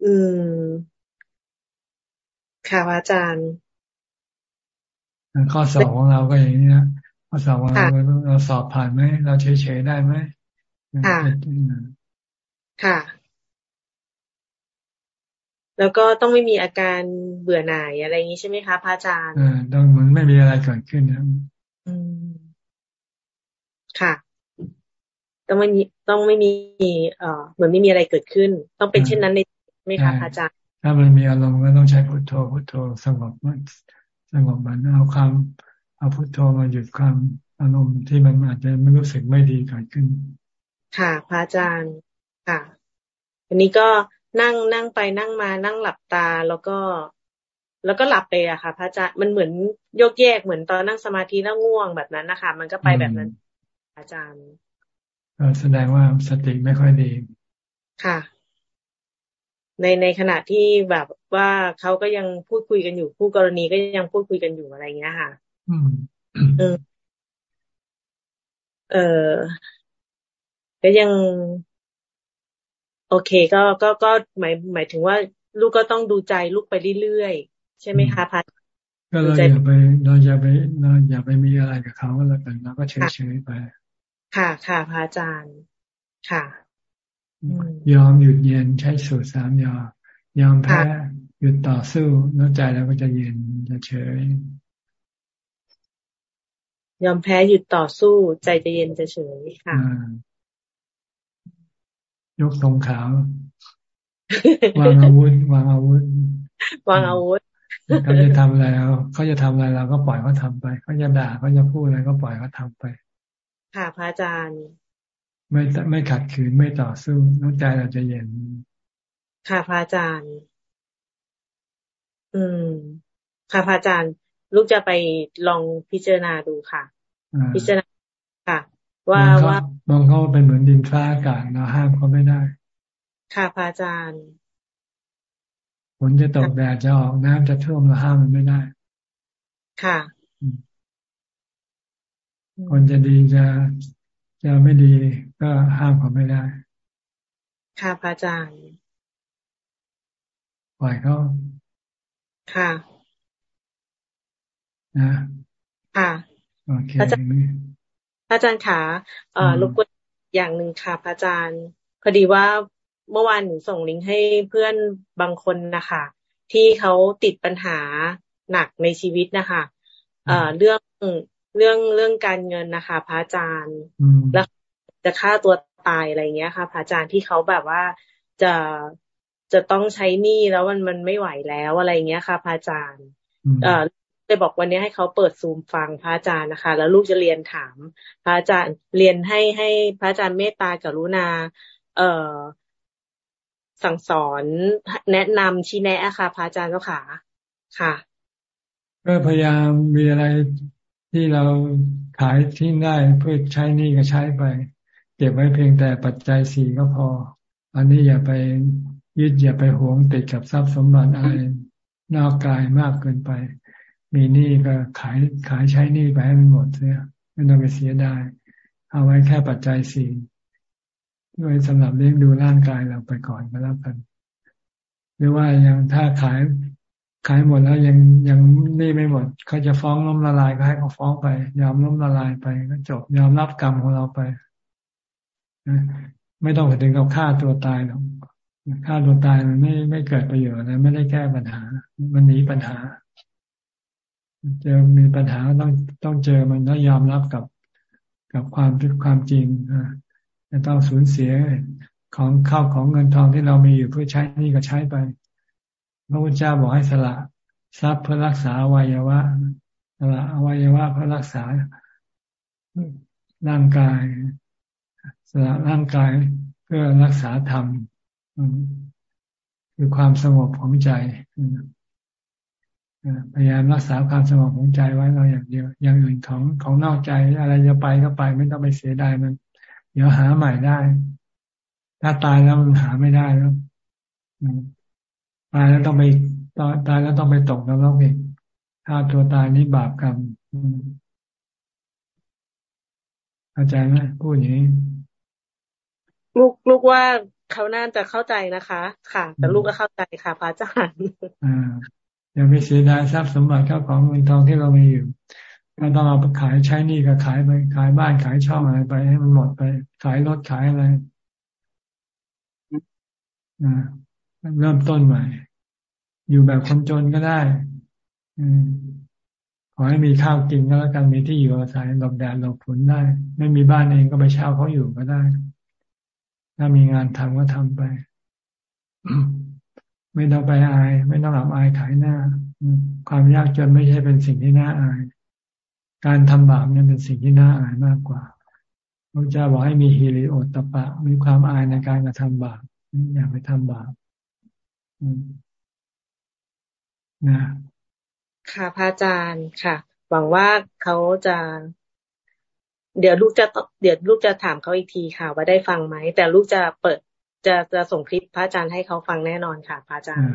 อืม ค่ะอาจารย์ข้อสอบของเราก็อย่างนี้นะข้อสอบของเราเราสอบผ่านไหมเราเฉยๆได้ไหมค่ะ ค่ะ แล้วก็ต้องไม่มีอาการเบื่อหน่ายอะไรอย่างนี้ใช่ไหมคะพระอาจารย์อ่าต้องเหมือนไม่มีอะไรเกิดขึ้นนะอืมค่ะ ต้องไม่มีต้องไม่มีเอ่อเหมือนไม่มีอะไรเกิดขึ้น ต้องเป็นเช่นนั้นในไหมคะพระอาจารย์ ถ้ามันมีอารมณ์ก็ต้องใช้พุทโธพุทโธสงบมันสงบมันเอาความเอาพุทโธมาหยุดความอารมณ์ที่มันอาจจะไม่รู้สึกไม่ดีเกิดขึ้น ค่ะพระอาจารย์ค่ะอันนี้ก็ นั่งนั่งไปนั่งมานั่งหลับตาแล้วก็ แล้วก็หลับไปอะค่ะ พระอาจารย์มันเหมือนโยกแยกเหมือนตอนนั่งสมาธิแล้วง่วงแบบนั้นนะคะ มันก็ไปแบบนั้น อาจารย์ก็แสดงว่าสติไม่ค่อยดี ค่ะ ในในขณะที่แบบว่าเขาก็ยังพูดคุยกันอยู่ผู้กรณีก็ยังพูดคุยกันอยู่อะไรเงี้ยค่ะ อืมเออก็ยัง โอเค ก็ก็ก็หมายหมายถึงว่าลูกก็ต้องดูใจลูกไปเรื่อยๆใช่ไหมคะพัดก็เราอย่าไปเราอย่าไปเราอย่าไปมีอะไรกับเขาแล้วกันเราก็เฉยๆไป ค่ะค่ะพระอาจารย์ค่ะ ยอมหยุดเย็นใช้สูตรสามยอมยอมแพ้หยุดต่อสู้แล้วใจเราก็จะเย็นจะเฉยยอมแพ้หยุดต่อสู้ใจจะเย็นจะเฉยค่ะ ยกธงขาววางอาวุธวางอาวุธวางอาวุธเขาจะทำอะไรเขาจะทำอะไรเราก็ปล่อยเขาทาไปเขาจะด่าเขาจะพูดอะไรก็ปล่อยเขาทาไป ค่ะพระอาจารย์ ไม่ไม่ขัดขืนไม่ต่อสู้น้ำใจเราจะเย็น ค่ะพระอาจารย์ อืม ค่ะพระอาจารย์ ลูกจะไปลองพิจารณาดูค่ะ พิจารณาค่ะ ว่าว่ามองเขาเป็นเหมือนดินฟ้าอากาศเราห้ามเขาไม่ได้ ค่ะพระอาจารย์ฝนจะตกแดดจะออกน้ำจะท่วมเราห้ามมันไม่ได้ ค่ะ คนจะดีจะจะไม่ดีก็ห้ามเขาไม่ได้ ค่ะพระอาจารย์ปล่อยเขาค่ะนะค่ะโอเค อาจารย์อาจารย์ขาเอ่อรบกวนอย่างหนึ่งค่ะพระอาจารย์พอดีว่าเมื่อวานหนูส่งลิงก์ให้เพื่อนบางคนนะคะที่เขาติดปัญหาหนักในชีวิตนะคะเอ่อเรื่องเรื่องเรื่องการเงินนะคะพระอาจารย์แล้วจะฆ่าตัวตายอะไรเงี้ยค่ะพระอาจารย์ที่เขาแบบว่าจะจะต้องใช้หนี้แล้วมันมันไม่ไหวแล้วอะไรเงี้ยค่ะพระอาจารย์เอ่อ เลยบอกวันนี้ให้เขาเปิดซูมฟังพระอาจารย์นะคะ แล้วลูกจะเรียนถาม พระอาจารย์เรียนให้ให้พระอาจารย์เมตตากรุณา เอ่อ สั่งสอนแนะนำชี้แนะค่ะพระอาจารย์เจ้าขาค่ะก็พยายามมีอะไรที่เราขายที่ได้เพื่อใช้นี่ก็ใช้ไป เก็บไว้เพียงแต่ปัจจัยสี่ก็พอ อันนี้อย่าไปยึดอย่าไปหวงติดกับทรัพย์สมบัติอะไรนอกกายมากเกินไป มีหนี้ก็ขายขายใช้หนี้ไปให้มันหมดเสียไม่ต้องไปเสียได้เอาไว้แค่ปัจจัยสี่ด้วยสำหรับเลี้ยงดูร่างกายเราไปก่อนก็แล้วกัน หรือว่ายังถ้าขายขายหมดแล้วยังยังนี่ไม่หมดเขาจะฟ้องล้มละลายก็ให้เขาฟ้องไปยอมล้มละลายไปก็จบยอมรับกรรมของเราไปไม่ต้องถึงกับฆ่าตัวตายหรอกฆ่าตัวตายมันไม่ไม่เกิดประโยชน์นะไม่ได้แก้ปัญหา มันหนีปัญหา เจอมีปัญหาต้องต้องเจอมันต้องยอมรับกับกับความความจริงจะต้องสูญเสียของข้าวของเงินทองที่เรามีอยู่เพื่อใช้นี่ก็ใช้ไป พระพุทธเจ้าบอกให้สละทรัพย์เพื่อรักษาอวัยวะสละอวัยวะเพื่อรักษาร่างกายสละร่างกายเพื่อรักษาธรรมคือความสงบของใจ พยายามรักษาความสงบของใจไว้เราอย่างเดียว อย่างอื่นของของนอกใจอะไรจะไปก็ไป ไม่ต้องไปเสียดายมัน เดี๋ยวหาใหม่ได้ ถ้าตายแล้วมันหาไม่ได้แล้วตายแล้วต้องไปตายตายแล้วต้องไปตกนรกอีกถ้าตัวตายนี่บาปกรรมเข้าใจไหมพูดอย่างนี้ลูกลูกว่าเขาน่าจะเข้าใจนะคะ ค่ะ แต่ลูกก็เข้าใจค่ะพระอาจารย์ อย่าไปเสียดายทรัพย์สมบัติเข้าของเงินทองที่เรามีอยู่ก็ต้องเอาไปขายใช้นี่ก็ขายไปขายบ้านขายช่องอะไรไป ให้มันหมดไป ขายรถขายอะไรอ่าเริ่มต้นใหม่ อยู่แบบคนจนก็ได้ขอให้มีข้าวกินก็แล้วกันมีที่อยู่อาศัยหลบแดดหลบฝนได้ ไม่มีบ้านเองก็ไปเช่าเขาอยู่ก็ได้ ถ้ามีงานทำก็ทำไป ไม่ต้องไปอาย ไม่ต้องอับอายขายหน้า ความยากจนไม่ใช่เป็นสิ่งที่น่าอาย การทำบาปเนี่ยเป็นสิ่งที่น่าอายมากกว่าพระเจ้าบอกให้มีฮิริโอตปะ มีความอายในการกระทำบาปอย่าไปทำบาปนะค่ะพระอาจารย์ค่ะ หวังว่าเขาจะ เดี๋ยวลูกจะเดี๋ยวลูกจะถามเขาอีกทีค่ะ ว่าได้ฟังไหม แต่ลูกจะเปิด จะจะส่งคลิปพระอาจารย์ให้เขาฟังแน่นอนค่ะ พระอาจารย์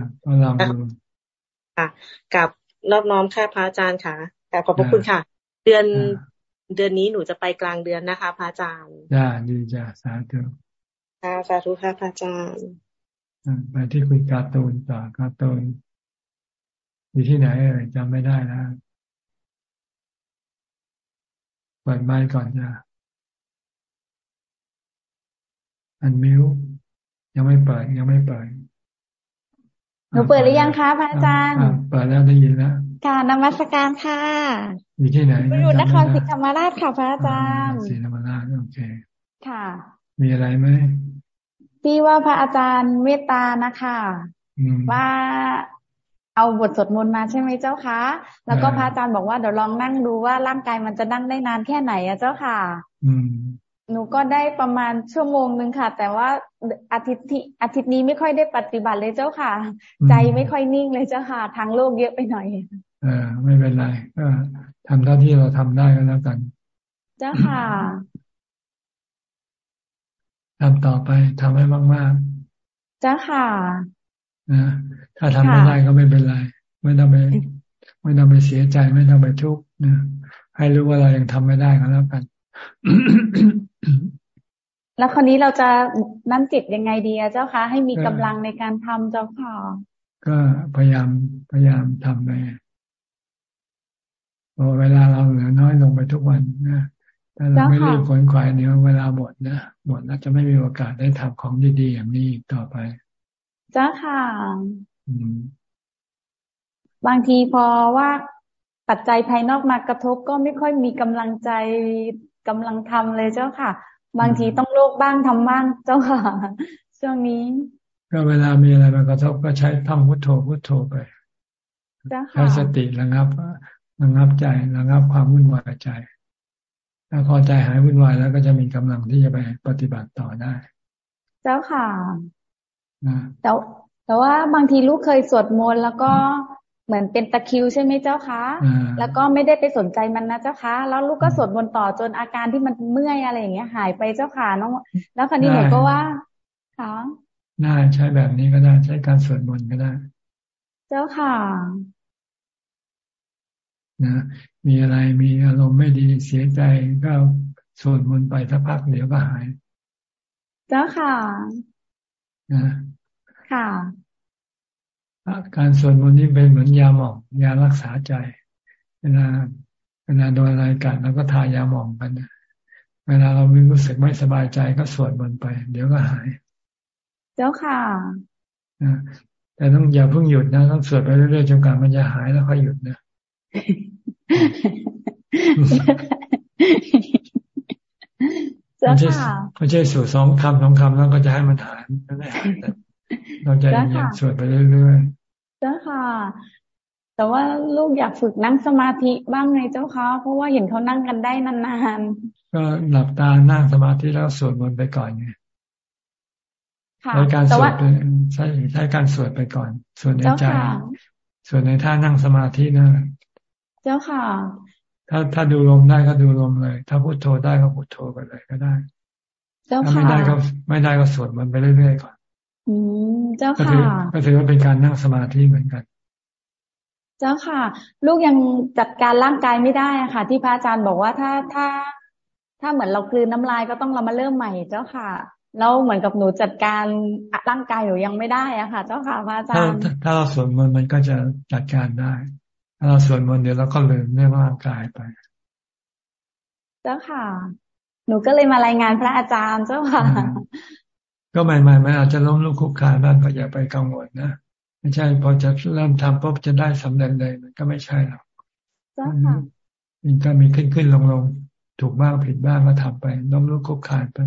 ค่ะกับรอบน้อมแค่พระอาจารย์ค่ะแต่ขอบพระคุณค่ะ เดือนเดือนนี้หนูจะไปกลางเดือนนะคะพระอาจารย์จ้าดีจ้าสาธุค่ะสาธุค่ะพระอาจารย์ไปที่คุยการ์ตูนต่อการ์ตูนอยู่ที่ไหนเอ่ยจำไม่ได้นะเปิดไมค์ก่อนจ้ะอันมิว ยังไม่เปิดยังไม่เปิดหนูเปิดหรือยังคะพระอาจารย์เปิดแล้วได้ยินแล้วค่ะนมัสการค่ะอยู่ที่ไหนอยู่นครศรีธรรมราชค่ะพระอาจารย์ศรีธรรมราชโอเค ค่ะ มีอะไรไหมที่ว่าพระอาจารย์เมตตานะคะว่าเอาบทสวดมนต์มาใช่ไหมเจ้าคะแล้วก็พระอาจารย์บอกว่าเดี๋ยวลองนั่งดูว่าร่างกายมันจะนั่งได้นานแค่ไหนอะเจ้าค่ะ อืม หนูก็ได้ประมาณชั่วโมงหนึ่งค่ะ แต่ว่าอาทิตย์ที่อาทิตย์นี้ไม่ค่อยได้ปฏิบัติเลยเจ้าค่ะ ใจไม่ค่อยนิ่งเลยเจ้าค่ะทางโลกเยอะไปหน่อยเออไม่เป็นไรก็ทำเท่าที่เราทำได้ก็แล้วกัน เจ้าค่ะทำต่อไปทำให้มากๆเจ้าค่ะนะถ้าทำไม่ได้ก็ไม่เป็นไร ไม่ต้องไปไม่ต้องไปเสียใจไม่ต้องไปทุกข์นะให้รู้ว่าเรายังทำไม่ได้ก็แล้วกัน แล้วคราวนี้เราจะนั่นจิตยังไงดีอะเจ้าคะให้มีกำลังในการทำเจ้าค่ะ ก็พยายามพยายามทำไปพอเวลาเราเหลือน้อยลงไปทุกวันนะถ้าเราไม่รีบขนขวายเนี่ยเวลาหมดนะหมดแล้วจะไม่มีโอกาสได้ทำของดีๆอย่างนี้ต่อไป จ้าค่ะบางทีพอว่าปัจจัยภายนอกมากระทบก็ไม่ค่อยมีกำลังใจ กำลังทำเลยเจ้าค่ะ บางทีต้องโลกบ้างทำบ้างเจ้าค่ะ ช่วงนี้ ก็เวลามีอะไรมากระทบก็ใช้ท่องพุทโธพุทโธไปใช้สติระงับระงับใจระงับความวุ่นวายใจถ้าพอใจหายวุ่นวายแล้วก็จะมีกำลังที่จะไปปฏิบัติต่อได้ เจ้าค่ะแต่แต่ว่าบางทีลูกเคยสวดมนต์แล้วก็ เหมือนเป็นตะคิวใช่ไหมเจ้าคะแล้วก็ไม่ได้ไปสนใจมันนะเจ้าคะแล้วลูกก็สวดมนต์ต่อจนอาการที่มันเมื่อยอะไรอย่างเงี้ยหายไปเจ้าค่ะน้อง แล้วคราวนี้หนูก็ว่าค่ะได้ใช้แบบนี้ก็ได้ใช้การสวดมนต์ก็ได้ เจ้าค่ะนะมีอะไรมีอารมณ์ไม่ดีเสียใจก็สวดมนต์ไปสักพักเดี๋ยวก็หาย เจ้าค่ะนะค่ะ การสวดมนต์นี่เป็นเหมือนยาหมองยารักษาใจ เวลาเวลาโดนอะไรกัดเราก็ทายาหมองกันเวลาเราไม่รู้สึกไม่สบายใจก็สวดมนต์ไป เดี๋ยวก็หาย เจ้าค่ะนะแต่ต้องอย่าเพิ่งหยุดนะต้องสวดไปเรื่อยๆจนกว่ามันจะหายแล้วค่อยหยุดนะไม่ใช่ไม่ใช่สวดสองคำสองคำแล้วก็จะให้มันหายนั่นแหละ เราจะยังสวดไปเรื่อยๆเจ้าค่ะ แต่ว่าลูกอยากฝึกนั่งสมาธิบ้างไงเจ้าค่ะเพราะว่าเห็นเขานั่งกันได้นานๆ ก็หลับตานั่งสมาธิแล้วสวดมนต์ไปก่อนไงใช้การสวดใช้ใช้การสวดไปก่อน สวดในใจ สวดในท่านั่งสมาธินะ เจ้าค่ะ ถ้าถ้าดูลมได้ก็ดูลมเลย ถ้าพุโทโธได้ก็พุโทโธไปเลยก็ได้จ้าค่ะ ไม่ได้ก็ไม่ได้ก็สวดมันไปเรื่อยๆก่อน อืมเจ้าค่ะก็ถือว่าเป็นการนั่งสมาธิเหมือนกัน เจ้าค่ะ ลูกยังจัดการร่างกายไม่ได้อะค่ะ ที่พระอาจารย์บอกว่าถ้าถ้า ถ้าเหมือนเรากลืนน้ำลายก็ต้องเรามาเริ่มใหม่เจ้าค่ะแล้วเหมือนกับหนูจัดการร่างกายหนูยังไม่ได้อะค่ะ เจ้าค่ะพระอาจารย์ถ้าเราสวดมนต์มันก็จะจัดการได้ ถ้าเราสวดมนต์เดี๋ยวเราก็ลืมเรื่องร่างกายไป เจ้าค่ะ หนูก็เลยมารายงานพระอาจารย์เจ้าค่ะ ก็ใหม่ๆมันอาจจะล้มลุกคุกคานบ้างก็อย่าไปกังวลนะไม่ใช่ พอจะเริ่มทำปุ๊บจะได้สำเร็จเลยมันก็ไม่ใช่หรอกเจ้าค่ะมันก็มีขึ้นขึ้นลงลงถูกบ้างผิดบ้างก็ทำไปล้มลุกคุกคานไป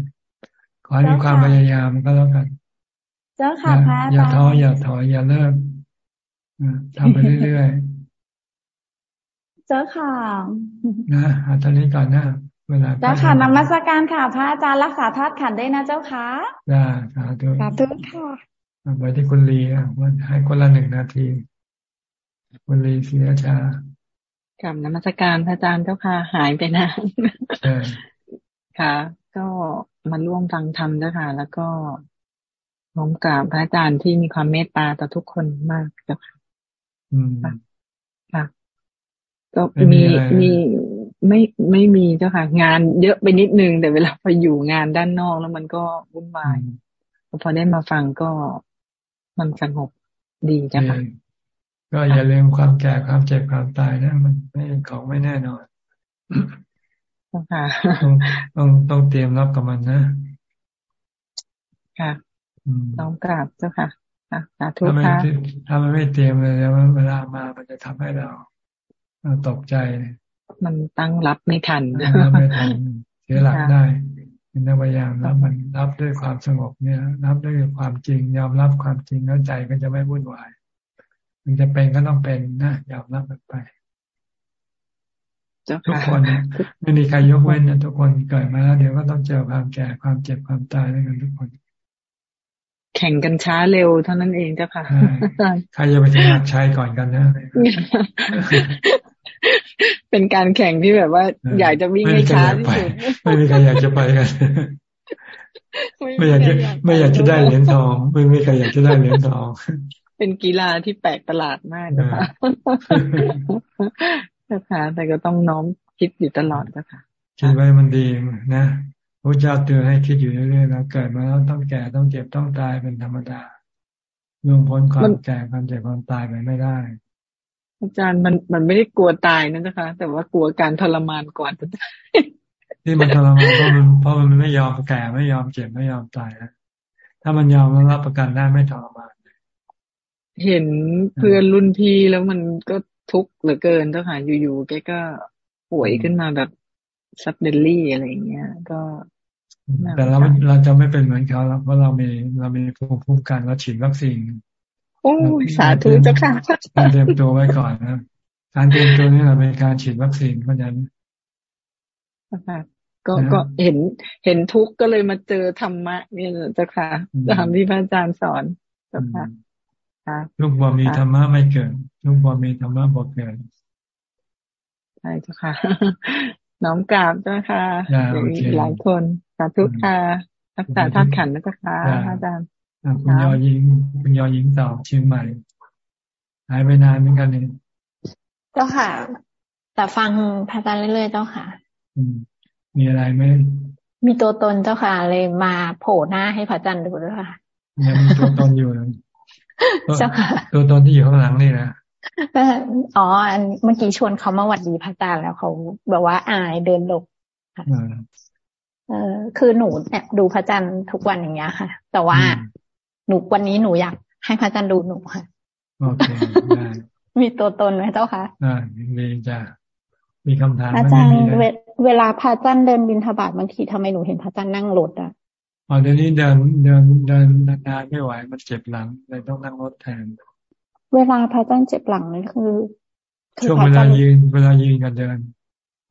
ขอให้มีความพยายามก็แล้วกัน เจ้าค่ะพระอย่าท้ออย่าถอยอย่าเลิกทำไปเรื่อยๆ เจ้าค่ะนะอาตอนนี้ก่อนนะ เวลาเจ้าค่ะนมัสการค่ะ พระอาจารย์รักษาธาตุขันได้นะเจ้าค่ะได้สาธุสาธุค่ะไปที่คุณลีอะวันให้คนละหนึ่งนาที คุณลีศรีราชากับนมัสการพระอาจารย์เจ้าค่ะ หายไปนานค่ะ ก็มาร่วมฟังธรรมด้วยค่ะ แล้วก็น้อมกราบพระอาจารย์ที่มีความเมตตาต่อทุกคนมากเจ้าค่ะค่ะก็มีมี ไม่ไม่มีเจ้าค่ะ งานเยอะไปนิดนึง แต่เวลาไปอยู่งานด้านนอกแล้วมันก็วุ่นวายพอได้มาฟังก็มันสงบดีจ้ะค่ะก็อย่าลืมความแก่ความเจ็บความตายนะ มันไม่ของไม่แน่นอนค่ะต้องต้องเตรียมรับกับมันนะ ค่ะต้องกราบเจ้าค่ะสาธุค่ะถ้ามันไม่เตรียมเลยแล้วเวลามามันจะทำให้เราตกใจ มันตั้งรับไม่ทันรับไม่ทันเสียหลักได้เป็นพยายามรับมันรับด้วยความสงบเนี่ย รับด้วยความจริง ยอมรับความจริงแล้วใจก็จะไม่วุ่นวายมันจะเป็นก็ต้องเป็นนะยอมรับมันไปทุกคนไม่มีใครยกเว้นนะทุกคนเกิดมาแล้วเดี๋ยวก็ต้องเจอความแก่ความเจ็บความตายด้วยกันทุกคน แข่งกันช้าเร็วเท่านั้นเองเจ้าค่ะใครจะไปชนะชัยก่อนกันนะ เป็นการแข่งที่แบบว่า อยากจะวิ่งให้ช้าที่สุดไม่มีใครอยากจะไปกันไม่อยากจะไม่อยากจะได้เหรียญทอง ไม่มีใครอยากจะได้เหรียญทอง เป็นกีฬาที่แปลกประหลาดมากนะคะนะคะแต่ก็ต้องน้อมคิดอยู่ตลอดนะคะคิดไว้มันดีนะพระเจ้าเตือนให้คิดอยู่เรื่อยๆแล้วเกิดมาแล้วต้องแก่ต้องเจ็บต้องตายเป็นธรรมดาลงพ้นความแก่ความเจ็บความตายไปไม่ได้ อาจารย์มันมันไม่ได้กลัวตายนะนะคะ แต่ว่ากลัวการทรมานก่อนจะตายที่มันทรมานเพราะมันเพราะมันไม่ยอมแก่ไม่ยอมเจ็บไม่ยอมตายนะถ้ามันยอมรับประกันได้ไม่ทรมานเห็นเพื่อนรุ่นพี่แล้วมันก็ทุกข์เหลือเกินเจ้าค่ะอยู่ๆแกก็ป่วยขึ้นมาแบบซับเดลลี่อะไรเงี้ย ก็แต่เราเราจะไม่เป็นเหมือนเขาแล้วเพราะเรามีเรามีภูมิคุ้มกันเราฉีดวัคซีน โอ้สาธุเจ้าค่ะเตรียมตัวไว้ก่อนนะการเตรียมตัวนี่เราเป็นการฉีดวัคซีนเพราะฉะนั้นก็ก็เห็นเห็นทุกข์ก็เลยมาเจอธรรมะนี่เจ้าค่ะตามที่พระอาจารย์สอนเจ้าค่ะลูกบอมีธรรมะไม่เกิดลูกบอมีธรรมะบอกเกิดใช่เจ้าค่ะ น้องกราบเจ้าค่ะหลายคนสาธุค่ะรักษาธาตุขันธ์นะเจ้าค่ะอาจารย์ คุณยอยิงคุณยอยิงต่อเชียงใหม่ หายไปนานเหมือนกันเองเจ้าค่ะ แต่ฟังพระอาจารย์เรื่อยๆเจ้าค่ะมีอะไรไหมมีตัวตนเจ้าค่ะ เลยมาโผล่หน้าให้พระอาจารย์ดูด้วยค่ะยังมีตัวตนอยู่เจ้าค่ะ ตัวตนที่อยู่ข้างหลังนี่นะอ๋อเมื่อกี้ชวนเขามาหวัดดีพระอาจารย์แล้วเขาแบบว่าอายเดินหลบเออคือหนูเนี่ยดูพระอาจารย์ทุกวันอย่างเงี้ยค่ะ แต่ว่า หนูวันนี้หนูอยากให้พระอาจารย์ดูหนูค่ะโอเคได้มีตัวตนไหมเจ้าคะอ่ามีจ้ะมีคำถามอาจารย์เวลาพระอาจารย์เดินบินทบาทบางทีทำไมหนูเห็นพระอาจารย์นั่งรถอะอ๋อเดี๋ยวนี้เดินเดินเดินนานไม่ไหวมันเจ็บหลังเลยต้องนั่งรถแทน เวลาพระอาจารย์เจ็บหลังนี่คือช่วงเวลายืนเวลายืนกับเดิน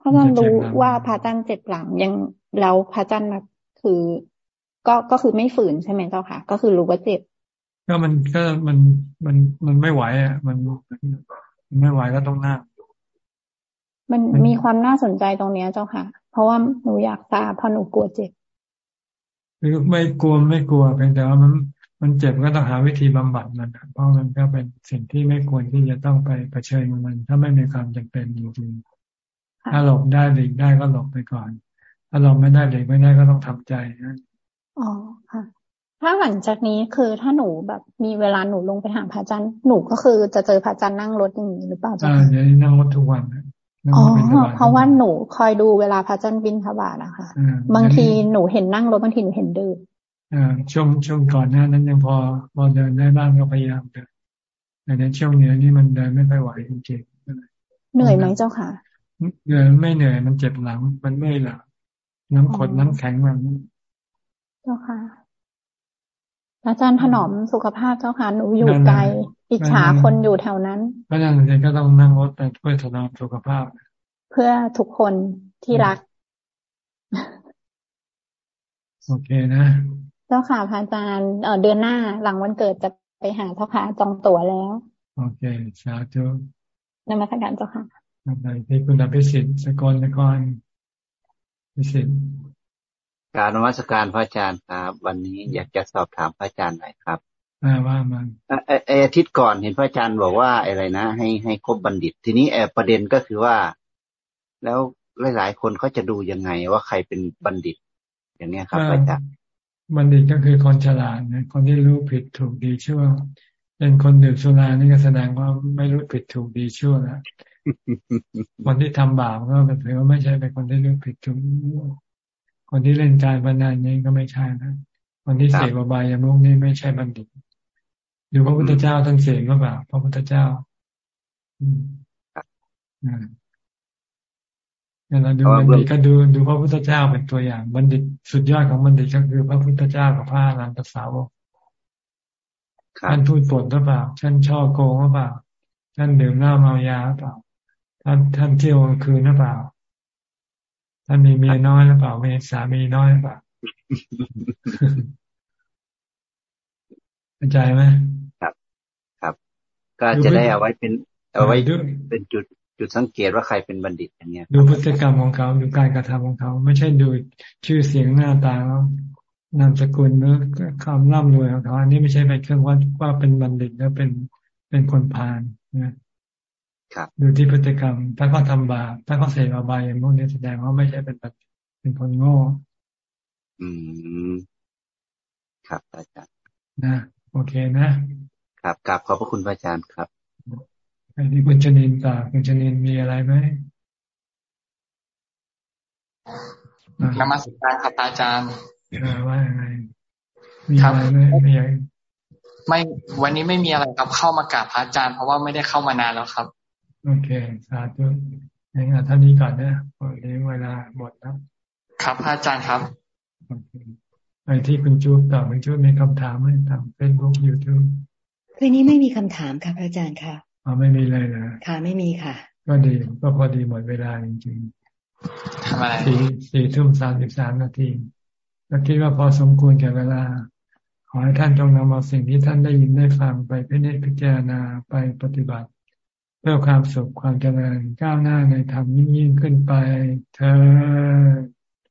พระอาจารย์รู้ว่าพระอาจารย์เจ็บหลังยังแล้วพระอาจารย์คือ ก็ก็คือไม่ฝืนใช่ไหมเจ้าค่ะ ก็คือรู้ว่าเจ็บ ก็มันก็มันมันมันไม่ไหวอะ มันมันไม่ไหวก็ต้องนั่งมันมีความน่าสนใจตรงเนี้ยเจ้าค่ะ เพราะว่าหนูอยากทราบเพราะหนูกลัวเจ็บคือไม่กลัวไม่กลัวเพียงแต่ว่ามันมันเจ็บก็ต้องหาวิธีบำบัดมันเพราะมันก็เป็นสิ่งที่ไม่ควรที่จะต้องไปเผชิญมัน ถ้าไม่มีความจำเป็นจริงๆถ้าหลบได้หลีกได้ก็หลบไปก่อน ถ้าหลบไม่ได้หลีกไม่ได้ก็ต้องทำใจนะ อ๋อค่ะ ถ้าหลังจากนี้คือถ้าหนูแบบมีเวลาหนูลงไปหาพระอาจารย์หนูก็คือจะเจอพระอาจารย์นั่งรถอย่างนี้หรือเปล่าจ๊ะอ่าเดี๋ยวนี้นั่งรถทุกวันอ๋อเพราะว่าหนูคอยดูเวลาพระอาจารย์บินพระบาทนะคะบางทีหนูเห็นนั่งรถบางทีหนูเห็นเดินช่วงช่วงก่อนหน้านั้นยังพอพอเดินได้บ้างก็พยายามเดินแต่ในช่วงนี้นี่มันเดินไม่ค่อยไหวจริงๆเหนื่อยไหมเจ้าค่ะเหนื่อยไม่เหนื่อยมันเจ็บหลังมันไม่หลังน้ำขดน้ำแข็งมัน เจ้าค่ะ อาจารย์ถนอมสุขภาพเจ้าค่ะ หนูอยู่ไกล อิจฉาคนอยู่แถวนั้นก็นั่งเองก็ต้องนั่งรถไปเพื่อถนอมสุขภาพ เพื่อทุกคนที่รัก โอเคนะ เจ้าค่ะพระอาจารย์เออเดือนหน้าหลังวันเกิดจะไปหาเจ้าค่ะจองตั๋วแล้ว โอเคสาธุนมัสการเจ้าค่ะในที่คุณอภิสิทธิ์สกลนครพิสิทธิ์ การนมัสการพระอาจารย์ครับ วันนี้อยากจะสอบถามพระอาจารย์หน่อยครับว่ามันไออาทิตย์ก่อนเห็นพระอาจารย์บอกว่าอะไรนะ ให้ให้คบบัณฑิต ทีนี้แอบประเด็นก็คือว่า แล้วหลาย ๆ คนเขาจะดูยังไงว่าใครเป็นบัณฑิต อย่างนี้ครับอาจารย์บัณฑิตก็คือคนฉลาดนะคนที่รู้ผิดถูกดีชั่วเป็นคนดื่มสุรานี่ก็แสดงว่าไม่รู้ผิดถูกดีชั่วแล้วคนที่ทำบาปก็เป็นถือว่าไม่ใช่เป็นคนที่รู้ผิดถูก คนที่เล่นการพนันนี่ก็ไม่ใช่นะคนที่เสพบายามุกนี่ไม่ใช่บัณฑิตดูพระพุทธเจ้าท่านเสกหรือเปล่าพระพุทธเจ้าอืมอ่าเราดูบัณฑิตก็ดูดูพระพุทธเจ้าเป็นตัวอย่างบัณฑิตสุดยอดของบัณฑิตก็คือพระพุทธเจ้ากับพระอรหันตสาวกท่านพูดปดหรือเปล่าท่านชอบโกงหรือเปล่าท่านดื่มเหล้าเมายาหรือเปล่าท่านท่านเที่ยวกลางคืนหรือเปล่า ท่านมีเมียน้อยหรือเปล่ามีสามีน้อยหรือเปล่าเข้าใจไหมครับ ครับ ก็จะได้เอาไว้เป็น เอาไว้เป็นจุดจุดสังเกตว่าใครเป็นบัณฑิตอย่างเงี้ยดูพฤติกรรมของเขาดูการกระทำของเขา ไม่ใช่ดูชื่อเสียงหน้าตาแล้วนามสกุลหรือความร่ำรวยของเขาอันนี้ไม่ใช่เป็นเครื่องวัดว่าเป็นบัณฑิตแล้วเป็นเป็นคนพาลนะครับ ดูที่พฤติกรรม ถ้าเขาทาบาปถ้าเขาเสพอบายพวกนี้แสดงว่าไม่ใช่เป็นเป็นคนโง่ อืม ครับอาจารย์นะ โอเคนะ ครับกลับขอบพระคุณอาจารย์ครับอันนี้คุณชนินตาคุณชนินมีอะไรไหมนมัสการครับอาจารย์ว่าไงมีอะไรไหมมีอะไรไม่ วันนี้ไม่มีอะไรครับ เข้ามากราบพระอาจารย์ เพราะว่าไม่ได้เข้ามานานแล้วครับ โอเค สาธุอย่างนั้นเท่านี้ก่อนนะวันนี้เวลาหมดแล้วครับพระอาจารย์ครับไปที่คุณจุ๊บต่อคุณจุ๊บมีคำถามไหมทางเฟซบุ๊กยูทูบคืนนี้ไม่มีคำถามค่ะพระอาจารย์ค่ะอ๋อไม่มีเลยนะค่ะไม่มีค่ะ ก็ดีก็พอดีหมดเวลาจริงๆทำอะไรสี่สี่ทุ่มสามสิบสามนาทีก็คิดว่าพอสมควรแก่เวลา ขอให้ท่านจงนำเอาสิ่งที่ท่านได้ยินได้ฟังไปพิจพิจารณาไปปฏิบัติ เพื่อความสุขความเจริญก้าวหน้าในธรรมยิ่งยิ่งขึ้นไปเธอ